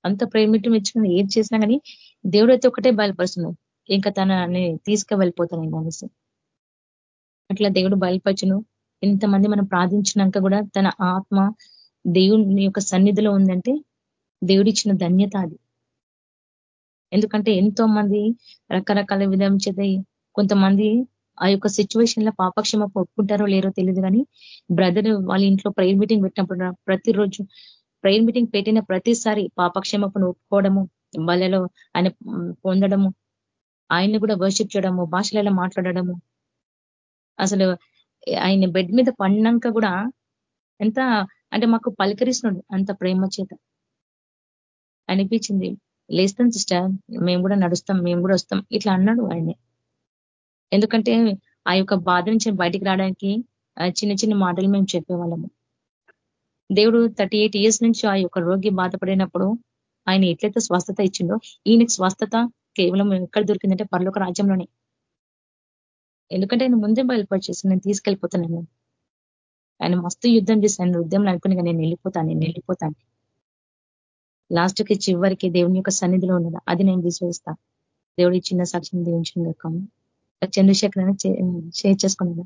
అంత ప్రేయర్ మీటింగ్ ఇచ్చుకుని ఏం చేసినా కానీ దేవుడు అయితే ఒకటే బయలుపరుస్తున్నాడు. ఇంకా తనని తీసుకువెళ్ళిపోతాను ఆయన అనేసి. అట్లా దేవుడు బయలుపరచును. ఎంతమంది మనం ప్రార్థించినాక కూడా తన ఆత్మ దేవుని యొక్క సన్నిధిలో ఉందంటే దేవుడిచ్చిన ధన్యత అది. ఎందుకంటే ఎంతో మంది రకరకాల విధం చేత కొంతమంది ఆ యొక్క సిచ్యువేషన్లో పాపక్షమ ఒప్పుకుంటారో లేరో తెలియదు కానీ బ్రదర్ వాళ్ళ ఇంట్లో ప్రేయర్ మీటింగ్ పెట్టినప్పుడు ప్రతిరోజు ప్రేయర్ మీటింగ్ పెట్టిన ప్రతిసారి పాపక్షేమపును ఒప్పుకోవడము వాళ్ళలో ఆయన పొందడము ఆయన్ని కూడా వర్షిప్ చేయడము భాషలలో మాట్లాడడము. అసలు ఆయన బెడ్ మీద పడినాక కూడా ఎంత అంటే మాకు పలకరిస్తున్నాడు అంత ప్రేమ చేత. అనిపించింది లేస్తాం సిస్టర్ మేము కూడా నడుస్తాం మేము కూడా వస్తాం ఇట్లా అన్నాడు ఆయన. ఎందుకంటే ఆ యొక్క బాధ నుంచి బయటికి రావడానికి చిన్న చిన్న మాటలు మేము చెప్పేవాళ్ళము. దేవుడు థర్టీ ఎయిట్ ఇయర్స్ నుంచి ఆ యొక్క రోగి బాధపడినప్పుడు ఆయన ఎట్లయితే స్వస్థత ఇచ్చిండో ఈయనకి స్వస్థత కేవలం ఎక్కడ దొరికిందంటే పర్లోక రాజ్యంలోనే. ఎందుకంటే ఆయన ముందే బయలుపరిచేసి నేను తీసుకెళ్ళిపోతాను ఆయన మస్తు యుద్ధం చేశాను యుద్ధంలో యుద్ధం అనుకుని నేను వెళ్ళిపోతాను నేను వెళ్ళిపోతాను. లాస్ట్కి చివరికి దేవుని యొక్క సన్నిధిలో ఉన్నది అది నేను విశ్వసిస్తా. దేవుడి చిన్న సాక్ష్యం దీవించింది చంద్రశేఖర్ షేర్ చేసుకున్నాను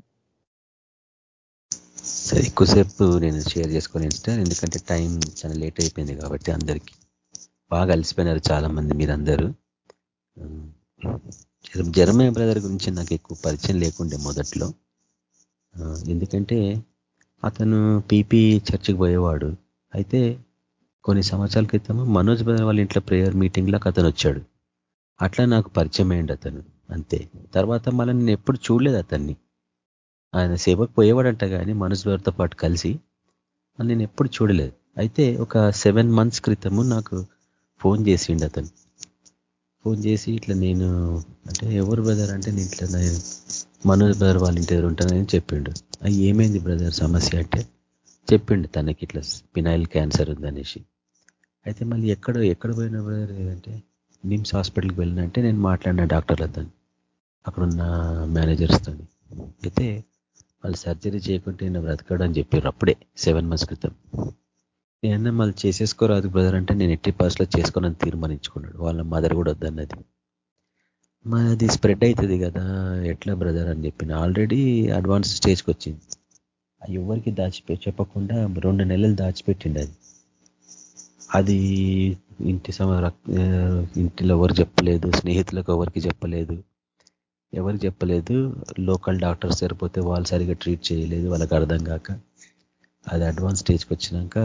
సరే ఎక్కువసేపు నేను షేర్ చేసుకుని సార్ ఎందుకంటే టైం చాలా లేట్ అయిపోయింది కాబట్టి అందరికీ. బాగా అలసిపోయినారు చాలా మంది మీరందరూ జరమయ బ్రదర్ గురించి నాకు ఎక్కువ పరిచయం లేకుండే మొదట్లో. ఎందుకంటే అతను పీపీ చర్చికి పోయేవాడు. అయితే కొన్ని సంవత్సరాల క్రితం మనోజ్ బ్రదర్ వాళ్ళ ఇంట్లో ప్రేయర్ మీటింగ్లోకి అతను వచ్చాడు. అట్లా నాకు పరిచయం అయ్యండి అతను అంతే. తర్వాత మళ్ళీ నేను ఎప్పుడు చూడలేదు అతన్ని. ఆయన సేవకు పోయేవాడంట కానీ మనోజ్ బ్రదర్తో పాటు కలిసి నేను ఎప్పుడు చూడలేదు. అయితే ఒక సెవెన్ మంత్స్ క్రితము నాకు ఫోన్ చేసిండు అతను. ఫోన్ చేసి ఇట్లా నేను అంటే ఎవరు బ్రదర్ అంటే నేను ఇట్లా మనోజ్ బ్రదర్ వాళ్ళ ఇంటి దగ్గర ఉంటానని చెప్పిండు. అవి ఏమైంది బ్రదర్ సమస్య అంటే చెప్పిండు తనకి ఇట్లా పినాయిల్ క్యాన్సర్ ఉందనేసి. అయితే మళ్ళీ ఎక్కడ ఎక్కడ పోయిన బ్రదర్ ఏదంటే నిమ్స్ హాస్పిటల్కి వెళ్ళినంటే నేను మాట్లాడిన డాక్టర్లతో అక్కడున్న మేనేజర్స్తో అయితే వాళ్ళు సర్జరీ చేయకుంటే నేను బ్రతకడం అని చెప్పారు అప్పుడే సెవెన్ మంత్స్ క్రితం. ఏమన్నా మళ్ళీ చేసేసుకోరాదు బ్రదర్ అంటే నేను ఎట్టి పాస్లో చేసుకోనని తీర్మానించుకున్నాడు. వాళ్ళ మదర్ కూడా వద్దన్నది. మరి అది స్ప్రెడ్ అవుతుంది కదా ఎట్లా బ్రదర్ అని చెప్పిన. ఆల్రెడీ అడ్వాన్స్ స్టేజ్కి వచ్చింది. ఎవరికి దాచిపె చెప్పకుండా రెండు నెలలు దాచిపెట్టిండి అది. అది ఇంటి సమ ఇంటిలో ఎవరు చెప్పలేదు స్నేహితులకు ఎవరికి చెప్పలేదు. ఎవరు చెప్పలేదు లోకల్ డాక్టర్స్ సరిపోతే వాళ్ళు సరిగా ట్రీట్ చేయలేదు వాళ్ళకి అర్థం కాక. అది అడ్వాన్స్ స్టేజ్కి వచ్చినాక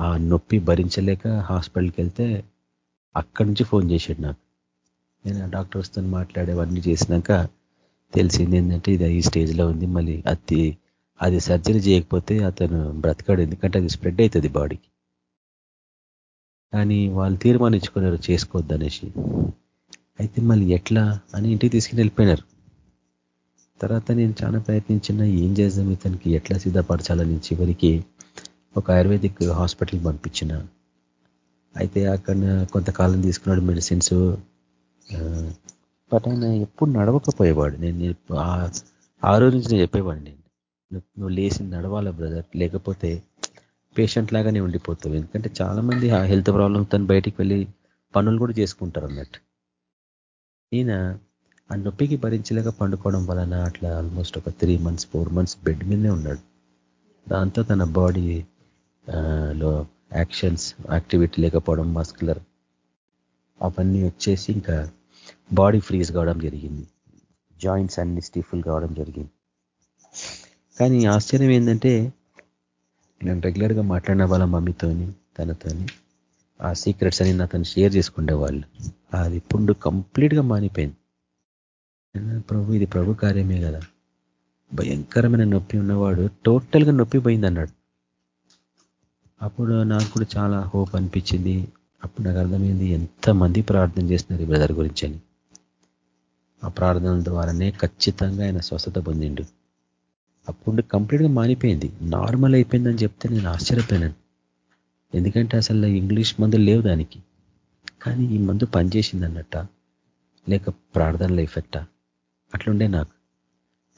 ఆ నొప్పి భరించలేక హాస్పిటల్కి వెళ్తే అక్కడి నుంచి ఫోన్ చేశాడు నాకు. నేను ఆ డాక్టర్స్తో మాట్లాడేవన్నీ చేసినాక తెలిసింది ఏంటంటే ఇది ఈ స్టేజ్లో ఉంది మళ్ళీ అది అది సర్జరీ చేయకపోతే అతను బ్రతకాడు ఎందుకంటే అది స్ప్రెడ్ అవుతుంది బాడీకి. కానీ వాళ్ళు తీర్మానించుకున్నారు చేసుకోవద్దు అనేసి. అయితే మళ్ళీ ఎట్లా అని ఇంటికి తీసుకుని వెళ్ళిపోయినారు. తర్వాత నేను చాలా ప్రయత్నించిన ఏం చేద్దాం ఇతనికి ఎట్లా సిద్ధపరచాలని చివరికి ఒక ఆయుర్వేదిక్ హాస్పిటల్కి పంపించిన. అయితే అక్కడ కొంతకాలం తీసుకున్నాడు మెడిసిన్స్. బట్ ఆయన ఎప్పుడు నడవకపోయేవాడు. నేను ఆ రోజు నుంచి నేను చెప్పేవాడిని నేను. నువ్వు లేచి నడవాలా బ్రదర్? లేకపోతే పేషెంట్ లాగానే ఉండిపోతావు. ఎందుకంటే చాలా మంది ఆ హెల్త్ ప్రాబ్లంతో తను బయటికి వెళ్ళి పనులు కూడా చేసుకుంటారు అన్నట్టు. ఈయన ఆ నొప్పికి భరించలేక పండుకోవడం వలన అట్లా ఆల్మోస్ట్ ఒక three months four months bed మీదనే ఉన్నాడు. దాంతో తన బాడీ లో యాక్షన్స్ యాక్టివిటీ లేకపోవడం మస్కులర్ అవన్నీ వచ్చేసి ఇంకా బాడీ ఫ్రీజ్ కావడం జరిగింది. జాయింట్స్ అన్ని స్టిఫుల్ కావడం జరిగింది. కానీ ఆశ్చర్యం ఏంటంటే నేను రెగ్యులర్గా మాట్లాడిన వాళ్ళ మమ్మీతోని తనతోని ఆ సీక్రెట్స్ అని నాతో షేర్ చేసుకునే వాళ్ళు. అది పుండు కంప్లీట్గా మానిపోయింది. ప్రభు ఇది ప్రభు కార్యమే కదా. భయంకరమైన నొప్పి ఉన్నవాడు టోటల్గా నొప్పి పోయింది అన్నాడు అప్పుడు నాకు కూడా చాలా హోప్ అనిపించింది. అప్పుడు నాకు అర్థమైంది ఎంతమంది ప్రార్థన చేస్తున్నారు ఈ బ్రదర్ గురించి అని. ఆ ప్రార్థనల ద్వారానే ఖచ్చితంగా ఆయన స్వస్థత పొందిండు. అప్పుడు కంప్లీట్గా మానిపోయింది. నార్మల్ అయిపోయిందని చెప్తే నేను ఆశ్చర్యపోయినాను. ఎందుకంటే అసలు ఇంగ్లీష్ మందులు లేవు దానికి. కానీ ఈ మందు పనిచేసింది అన్నట్ట లేక ప్రార్థనల ఎఫెక్టా అట్లుండే నాకు.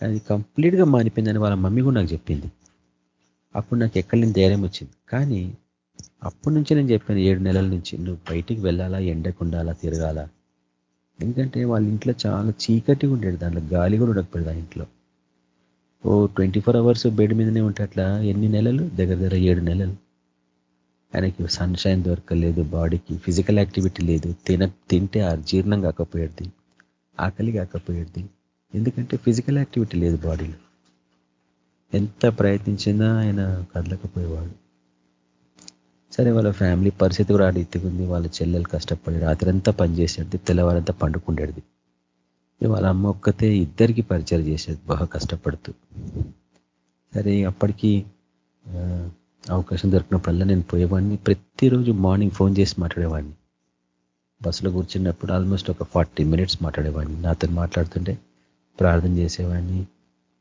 అది కంప్లీట్గా మానిపోయిందని వాళ్ళ మమ్మీ కూడా నాకు చెప్పింది. అప్పుడు నాకు ఎక్కడి నుంచి ధైర్యం వచ్చింది. కానీ అప్పటి నుంచి నేను చెప్పాను ఏడు నెలల నుంచి నువ్వు బయటికి వెళ్ళాలా ఎండకుండాలా తిరగాల? ఎందుకంటే వాళ్ళ ఇంట్లో చాలా చీకటిగా ఉండేది దాంట్లో గాలి కూడా ఉండకపోయేది ఆ ఇంట్లో. ఓ ట్వంటీ ఫోర్ అవర్స్ బెడ్ మీదనే ఉంటే అట్లా ఎన్ని నెలలు? దగ్గర దగ్గర ఏడు నెలలు. ఆయనకి సన్షైన్ దొరకలేదు బాడీకి ఫిజికల్ యాక్టివిటీ లేదు తిన తింటే జీర్ణం కాకపోయేది ఆకలి కాకపోయేది. ఎందుకంటే ఫిజికల్ యాక్టివిటీ లేదు బాడీలో. ఎంత ప్రయత్నించినా ఆయన కదలకపోయేవాడు. సరే వాళ్ళ ఫ్యామిలీ పరిస్థితి కూడా రీతిగా వాళ్ళ చెల్లెలు కష్టపడి రాత్రంతా పనిచేసేది తెల్లవారంతా పండుకుండేది. వాళ్ళ అమ్మ ఒక్కతే ఇద్దరికి పరిచయం చేసేది బాగా కష్టపడుతూ. సరే అప్పటికి అవకాశం దొరికినప్పుడల్లా నేను పోయేవాడిని. ప్రతిరోజు మార్నింగ్ ఫోన్ చేసి మాట్లాడేవాడిని. బస్సులో కూర్చున్నప్పుడు ఆల్మోస్ట్ ఒక ఫార్టీ మినిట్స్ మాట్లాడేవాడిని. నాతో మాట్లాడుతుంటే ప్రార్థన చేసేవాడిని.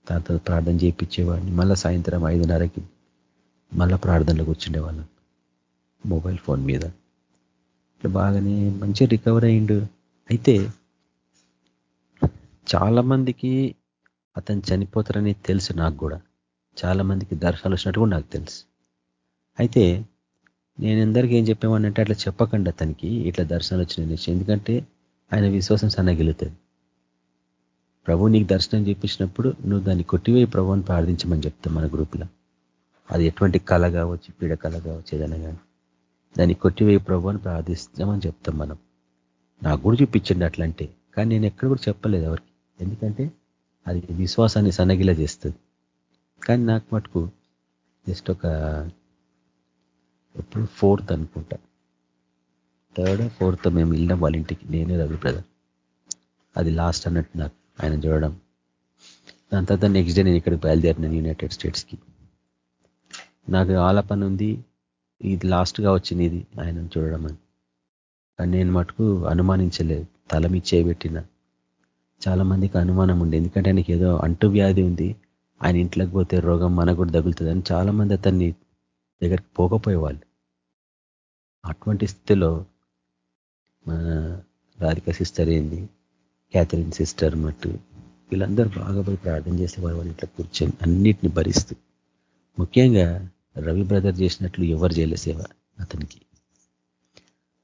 దాంతో ప్రార్థన చేయించేవాడిని. మళ్ళీ సాయంత్రం ఐదున్నరకి మళ్ళీ ప్రార్థనలో కూర్చుండేవాళ్ళం మొబైల్ ఫోన్ మీద. ఇట్లా బాగానే మంచి రికవర్ అయిండు అయితే చాలా మందికి అతను చనిపోతారని తెలుసు నాకు కూడా. చాలా మందికి దర్శనాలు వచ్చినట్టు కూడా నాకు తెలుసు. అయితే నేను ఎందరికి ఏం చెప్పేవాడినంటే అట్లా చెప్పకండి అతనికి ఇట్లా దర్శనాలు వచ్చినాయి ఎందుకంటే ఆయన విశ్వాసం సన్నగిలుతుంది ప్రభు నీకు దర్శనం చేపించినప్పుడు నువ్వు దాన్ని కొట్టివేయి ప్రభుని ప్రార్థించమని చెప్తాం మన గ్రూప్లో. అది ఎటువంటి కళ కావచ్చు పీడ కళ కావచ్చు ఏదైనా కానీ. దాన్ని కొట్టివేయి ప్రభు అని ప్రార్థిస్తామని చెప్తాం మనం. నాకు కూడా చూపించండి అట్లంటే. కానీ నేను ఎక్కడ కూడా చెప్పలేదు ఎవరికి. ఎందుకంటే అది విశ్వాసాన్ని సన్నగిలా చేస్తుంది. కానీ నాకు మటుకు జస్ట్ ఒక ఎప్పుడు ఫోర్త్ అనుకుంటా. థర్డ్ ఫోర్త్ మేము వెళ్ళినాం వాళ్ళ ఇంటికి. నేనే రవి బ్రదర్. అది లాస్ట్ అన్నట్టు నాకు ఆయన చూడడం. దాని తర్వాత నెక్స్ట్ డే నేను ఇక్కడికి బయలుదేరినాను యునైటెడ్ స్టేట్స్కి నాకు ఆలపన ఉంది. ఇది లాస్ట్గా వచ్చింది ఇది ఆయన చూడడం అని. కానీ నేను మటుకు అనుమానించలేదు. తల మీ చేయబెట్టిన చాలా మందికి అనుమానం ఉంది ఎందుకంటే ఆయనకి ఏదో అంటువ్యాధి ఉంది. ఆయన ఇంట్లోకి పోతే రోగం మనకు కూడా తగులుతుంది అని చాలా మంది అతన్ని దగ్గరికి పోకపోయేవాళ్ళు. అటువంటి స్థితిలో మన రాధిక సిస్టర్ ఏంది? క్యాథరిన్ సిస్టర్ మట్టు. వీళ్ళందరూ బాగా పోయి ప్రార్థన చేసే వారు ఇట్లా కూర్చొని అన్నిటిని భరిస్తూ ముఖ్యంగా రవి బ్రదర్ చేసినట్లు ఎవరు చేయలే సేవ అతనికి.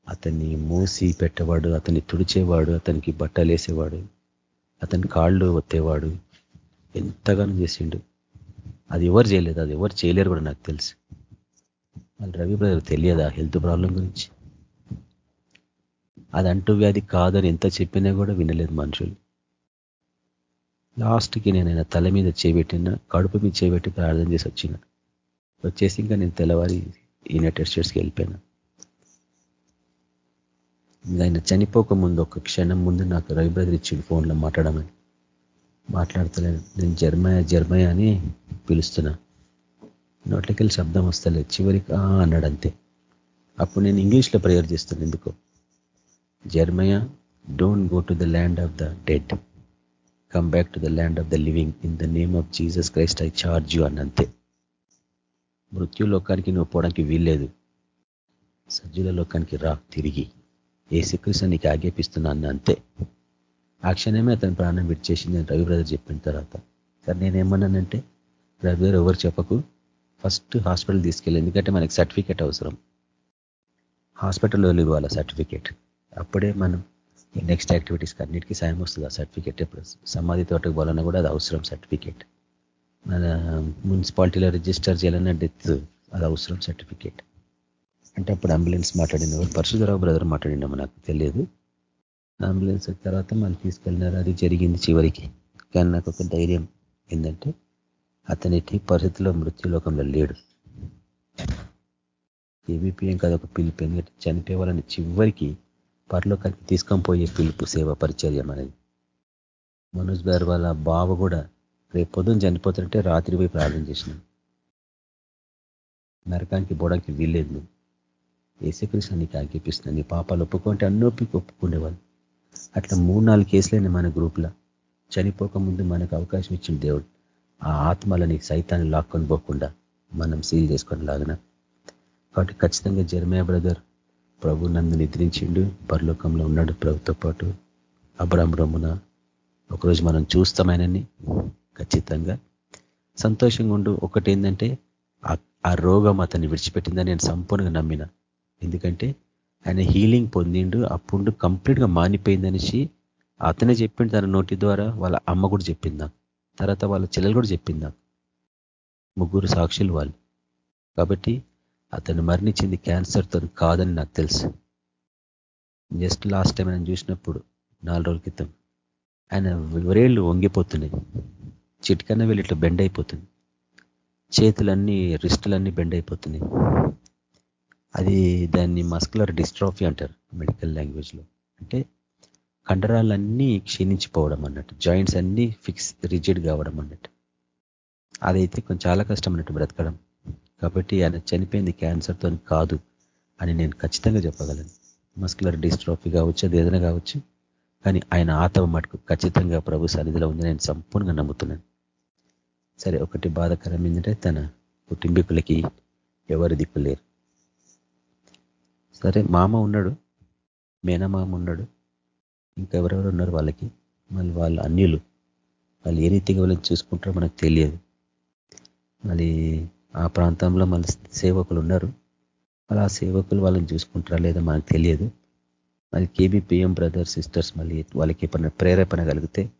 అతన్ని మూసి పెట్టేవాడు అతన్ని తుడిచేవాడు అతనికి బట్టలు వేసేవాడు అతని కాళ్ళు ఒత్తేవాడు ఎంతగానో చేసిండు. అది ఎవరు చేయలేదు అది ఎవరు చేయలేరు కూడా నాకు తెలుసు. వాళ్ళు రవి బ్రదర్ తెలియదా హెల్త్ ప్రాబ్లం గురించి? అది అంటూ వ్యాధి కాదని ఎంత చెప్పినా కూడా వినలేదు మనుషులు. లాస్ట్కి నేను ఆయన తల మీద చేపెట్టిన కడుపు మీద చేపెట్టి ప్రార్థన చేసి వచ్చిన. వచ్చేసి ఇంకా నేను తెల్లవారి యునైటెడ్ స్టేట్స్కి వెళ్ళిపోయినా. ఆయన చనిపోక ముందు ఒక క్షణం ముందు నాకు రవి బ్రదర్ ఇచ్చిండు ఫోన్లో మాట్లాడమని. మాట్లాడతలేను. నేను జర్మయ జర్మయ అని పిలుస్తున్నా. నోట్లకెళ్ళి శబ్దం వస్తలేదు. చివరికి అన్నాడు అంతే. అప్పుడు నేను ఇంగ్లీష్లో ప్రేయర్ చేస్తాను ఎందుకో. Jeremiah don't go to the land of the dead come back to the land of the living in the name of Jesus Christ I charge you అన్నంతే మృత్యు లోకానికి నువ్వు పోవడానికి వీల్లేదు. సజ్జుల లోకానికి రా తిరిగి. ఏ శ్రీకృష్ణ నీకు ఆజ్ఞాపిస్తున్నా అన్న అంతే ఆ క్షణమే అతని ప్రాణం విడిచేసింది అని రవి బ్రదర్ చెప్పిన తర్వాత. సార్ నేనేమన్నానంటే రవి బ్రదర్ ఎవరు చెప్పకు. ఫస్ట్ హాస్పిటల్ తీసుకెళ్ళి ఎందుకంటే మనకి సర్టిఫికేట్ అవసరం. హాస్పిటల్లో ఇవ్వాలి సర్టిఫికేట్. అప్పుడే మనం నెక్స్ట్ యాక్టివిటీస్కి అన్నిటికీ సాయం వస్తుంది. ఆ సర్టిఫికేట్ ఎప్పుడు? సమాధి తోటకు పోవాలన్నా కూడా అది అవసరం సర్టిఫికేట్ మన మున్సిపాలిటీలో రిజిస్టర్ చేయాలన్నా డెత్ అది అవసరం సర్టిఫికేట్ అంటే అప్పుడు అంబులెన్స్ మాట్లాడిన పరశుధరావు బ్రదర్ మాట్లాడినాము నాకు తెలియదు. అంబులెన్స్ తర్వాత మళ్ళీ తీసుకెళ్ళినారు. అది జరిగింది చివరికి. కానీ నాకు ఒక ధైర్యం ఏంటంటే అతనికి పరిస్థితిలో మృత్యులోకంలో లేడు. ఏబీపీఎం కాదు ఒక పిలిపి ఎందుకంటే చనిపోయే వాళ్ళని చివరికి పరలోకానికి తీసుకొని పోయే పిలుపు సేవ పరిచర్యం అనేది. మనోజ్ గారు వాళ్ళ బావ కూడా రేపు పొద్దున చనిపోతుంటే రాత్రి పోయి ప్రార్థన చేసినాం. నరకానికి పోవడానికి వీల్లేదు నువ్వు. ఏసుకృష్ణ నీకు ఆజ్ఞాపిస్తున్నా నీ పాపాలు ఒప్పుకుంటే అన్నోపికి ఒప్పుకునేవాళ్ళు. అట్లా మూడు నాలుగు కేసులైన మన గ్రూప్లో. చనిపోకముందు మనకు అవకాశం ఇచ్చిన దేవుడు. ఆ ఆత్మలని సైతాన్ని లాక్కొని పోకుండా మనం సీల్ చేసుకొని లాగిన. కాబట్టి ఖచ్చితంగా జర్మయా బ్రదర్ ప్రభు నన్ను నిద్రించిండు పరలోకంలో ఉన్నాడు ప్రభుతో పాటు. అబ్రామ్రమున ఒకరోజు మనం చూస్తామైనని ఖచ్చితంగా సంతోషంగా ఉండు. ఒకటి ఏంటంటే ఆ రోగం అతన్ని విడిచిపెట్టిందని నేను సంపూర్ణంగా నమ్మిన. ఎందుకంటే ఆయన హీలింగ్ పొందిండు ఆ పుండు కంప్లీట్గా మానిపోయిందనేసి అతనే చెప్పిండు తన నోటి ద్వారా వాళ్ళ అమ్మ కూడా చెప్పిందా తర్వాత వాళ్ళ చెల్లెలు కూడా చెప్పిందా ముగ్గురు సాక్షులు వాళ్ళు. కాబట్టి అతను మరణించింది క్యాన్సర్తో కాదని నాకు తెలుసు. జస్ట్ లాస్ట్ టైం ఆయన చూసినప్పుడు నాలుగు రోజుల క్రితం ఆయన వరేళ్ళు వంగిపోతున్నాయి. చిటికన్న వెళ్ళి ఇట్లా బెండ్ అయిపోతుంది చేతులన్నీ రిస్టులన్నీ బెండ్ అయిపోతున్నాయి. అది దాన్ని మస్కులర్ డిస్ట్రాఫీ అంటారు మెడికల్ లాంగ్వేజ్లో. అంటే కండరాలన్నీ క్షీణించిపోవడం అన్నట్టు జాయింట్స్ అన్నీ ఫిక్స్ రిజిడ్ కావడం అన్నట్టు. అదైతే కొంచెం చాలా కష్టం అన్నట్టు బ్రతకడం. కాబట్టి ఆయన చనిపోయింది క్యాన్సర్తో కాదు అని నేను ఖచ్చితంగా చెప్పగలను. మస్కులర్ డిస్ట్రాఫీ కావచ్చు అది ఏదైనా కావచ్చు కానీ ఆయన ఆత్మ మటుకు ఖచ్చితంగా ప్రభు సన్నిధిలో ఉంది నేను సంపూర్ణంగా నమ్ముతున్నాను. సరే ఒకటి బాధకరం ఏంటంటే తన కుటుంబీకులకి ఎవరు దిక్కులేరు సరే మామ ఉన్నాడు మేనమామ ఉన్నాడు ఇంకా ఎవరెవరు ఉన్నారు వాళ్ళకి? మళ్ళీ వాళ్ళ అన్యులు వాళ్ళు ఏ రీతిగా వాళ్ళని చూసుకుంటారో మనకు తెలియదు. మళ్ళీ ఆ ప్రాంతంలో మన సేవకులు ఉన్నారు. మళ్ళీ ఆ సేవకులు వాళ్ళని చూసుకుంటారా లేదా మనకు తెలియదు. మళ్ళీ కేబీపీఎం బ్రదర్స్ సిస్టర్స్ మళ్ళీ వాళ్ళకి ఎప్పుడైనా ప్రేరేపణ కలిగితే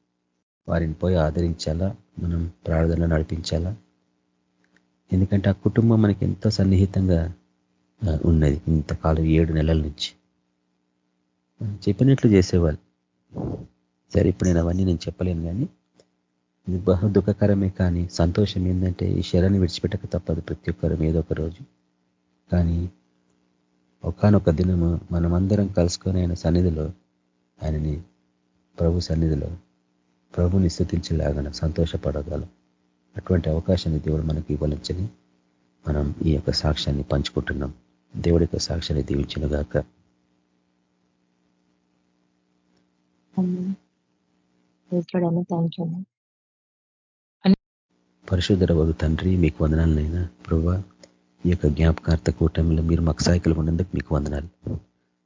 వారిని పోయి ఆదరించాలా? మనం ప్రార్థన నడిపించాలా? ఎందుకంటే ఆ కుటుంబం మనకి ఎంతో సన్నిహితంగా ఉన్నది. ఇంతకాలం ఏడు నెలల నుంచి. చెప్పినట్లు చేసేవాళ్ళు. సరే ఇప్పుడు నేను అవన్నీ నేను చెప్పలేను కానీ ఇది బహు దుఃఖకరమే కానీ సంతోషం ఏంటంటే ఈ శరీరాన్ని విడిచిపెట్టక తప్పదు ప్రతి ఒక్కరు ఏదో ఒక రోజు. కానీ ఒకనొక దినము మనమందరం కలుసుకొని ఆయన సన్నిధిలో ఆయనని ప్రభు సన్నిధిలో ప్రభుని స్థుతించేలాగా సంతోషపడగలం. అటువంటి అవకాశాన్ని దేవుడు మనకి ఇవ్వలించని మనం ఈ యొక్క సాక్ష్యాన్ని పంచుకుంటున్నాం. దేవుడి యొక్క సాక్ష్యాన్ని దీవించినగాక థ్యాంక్ యూ పరిశుద్ధర వగు తండ్రి మీకు వందనాలనైనా ప్రభా ఈ యొక్క జ్ఞాపకార్థ కూటమిలో మీరు మాకు సాయకులు ఉన్నందుకు మీకు వందనాలు.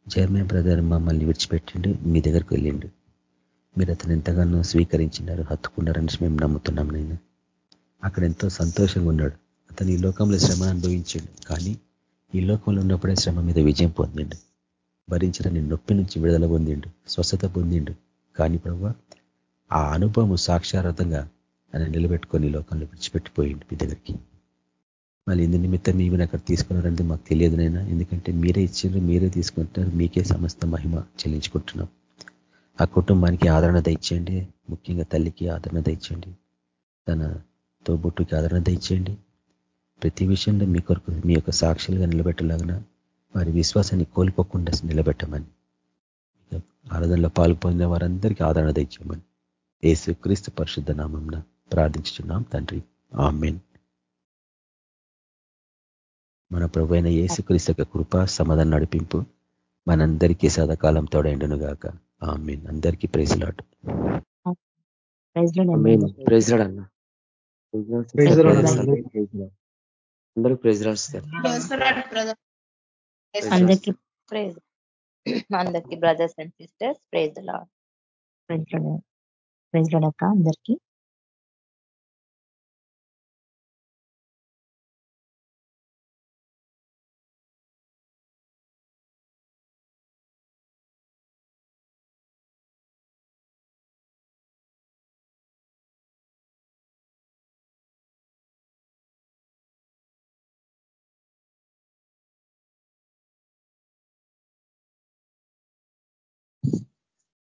జర్మన్ బ్రదర్ మమ్మల్ని విడిచిపెట్టిండు మీ దగ్గరికి వెళ్ళిండు. మీరు అతను ఎంతగానో స్వీకరించినారు హత్తుకున్నారని మేము నమ్ముతున్నాం నైనా. అక్కడ ఎంతో సంతోషంగా ఉన్నాడు. అతను ఈ లోకంలో శ్రమ అనుభవించాడు కానీ ఈ లోకంలో ఉన్నప్పుడే శ్రమ మీద విజయం పొందిండు. భరించడని నొప్పి నుంచి విడుదల పొందిండు స్వస్థత పొందిండు. కానీ ప్రభు ఆ అనుభవం సాక్షార్థంగా ఆయన నిలబెట్టుకొని లోకంలో విడిచిపెట్టిపోయిండు మీ దగ్గరికి. మళ్ళీ ఇందు నిమిత్తం మీరు అక్కడ తీసుకున్నారనేది మాకు తెలియదు నైనా ఎందుకంటే మీరే ఇచ్చిండ్రు మీరే తీసుకుంటున్నారు మీకే సమస్త మహిమ చెల్లించుకుంటున్నాం. ఆ కుటుంబానికి ఆదరణ తెచ్చండి ముఖ్యంగా తల్లికి ఆదరణ తెచ్చండి తన తోబుట్టుకి ఆదరణ తెచ్చండి ప్రతి విషయంలో మీ కొరకు మీ యొక్క సాక్షులుగా నిలబెట్టలాగిన వారి విశ్వాసాన్ని కోల్పోకుండా నిలబెట్టమని ఆరాధనలో పాల్పొందిన వారందరికీ ఆదరణ తెచ్చామని ఏసు క్రీస్తు పరిశుద్ధ నామంన ప్రార్థించుతున్నాం తండ్రి. ఆమెన్. మన ప్రభు అయిన ఏసుక్రీస్తు కృప సమాధానం నడిపింపు మనందరికీ సదాకాలం తోడైండును గాక ఆమెన్. అందరికీ ప్రైజ్లాడు అందరూ ప్రైజ్ రాస్తారు అందరికీ ప్రైజ్ అందరికీ brothers and sisters praise Lord. Praise అక్క అందరికీ.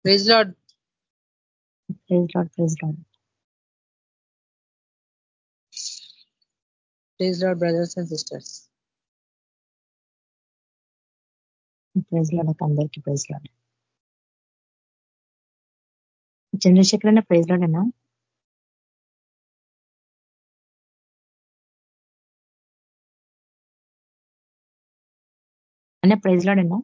Praise Lord praise Lord praise Lord praise Lord brothers and sisters praise Lord అందరికీ ప్రైజ్ లాడ్ చంద్రశేఖర్ అన్న ప్రైజ్ లాడ్ అన్నా? అన్న ప్రైజ్ లాడ్ అన్నా?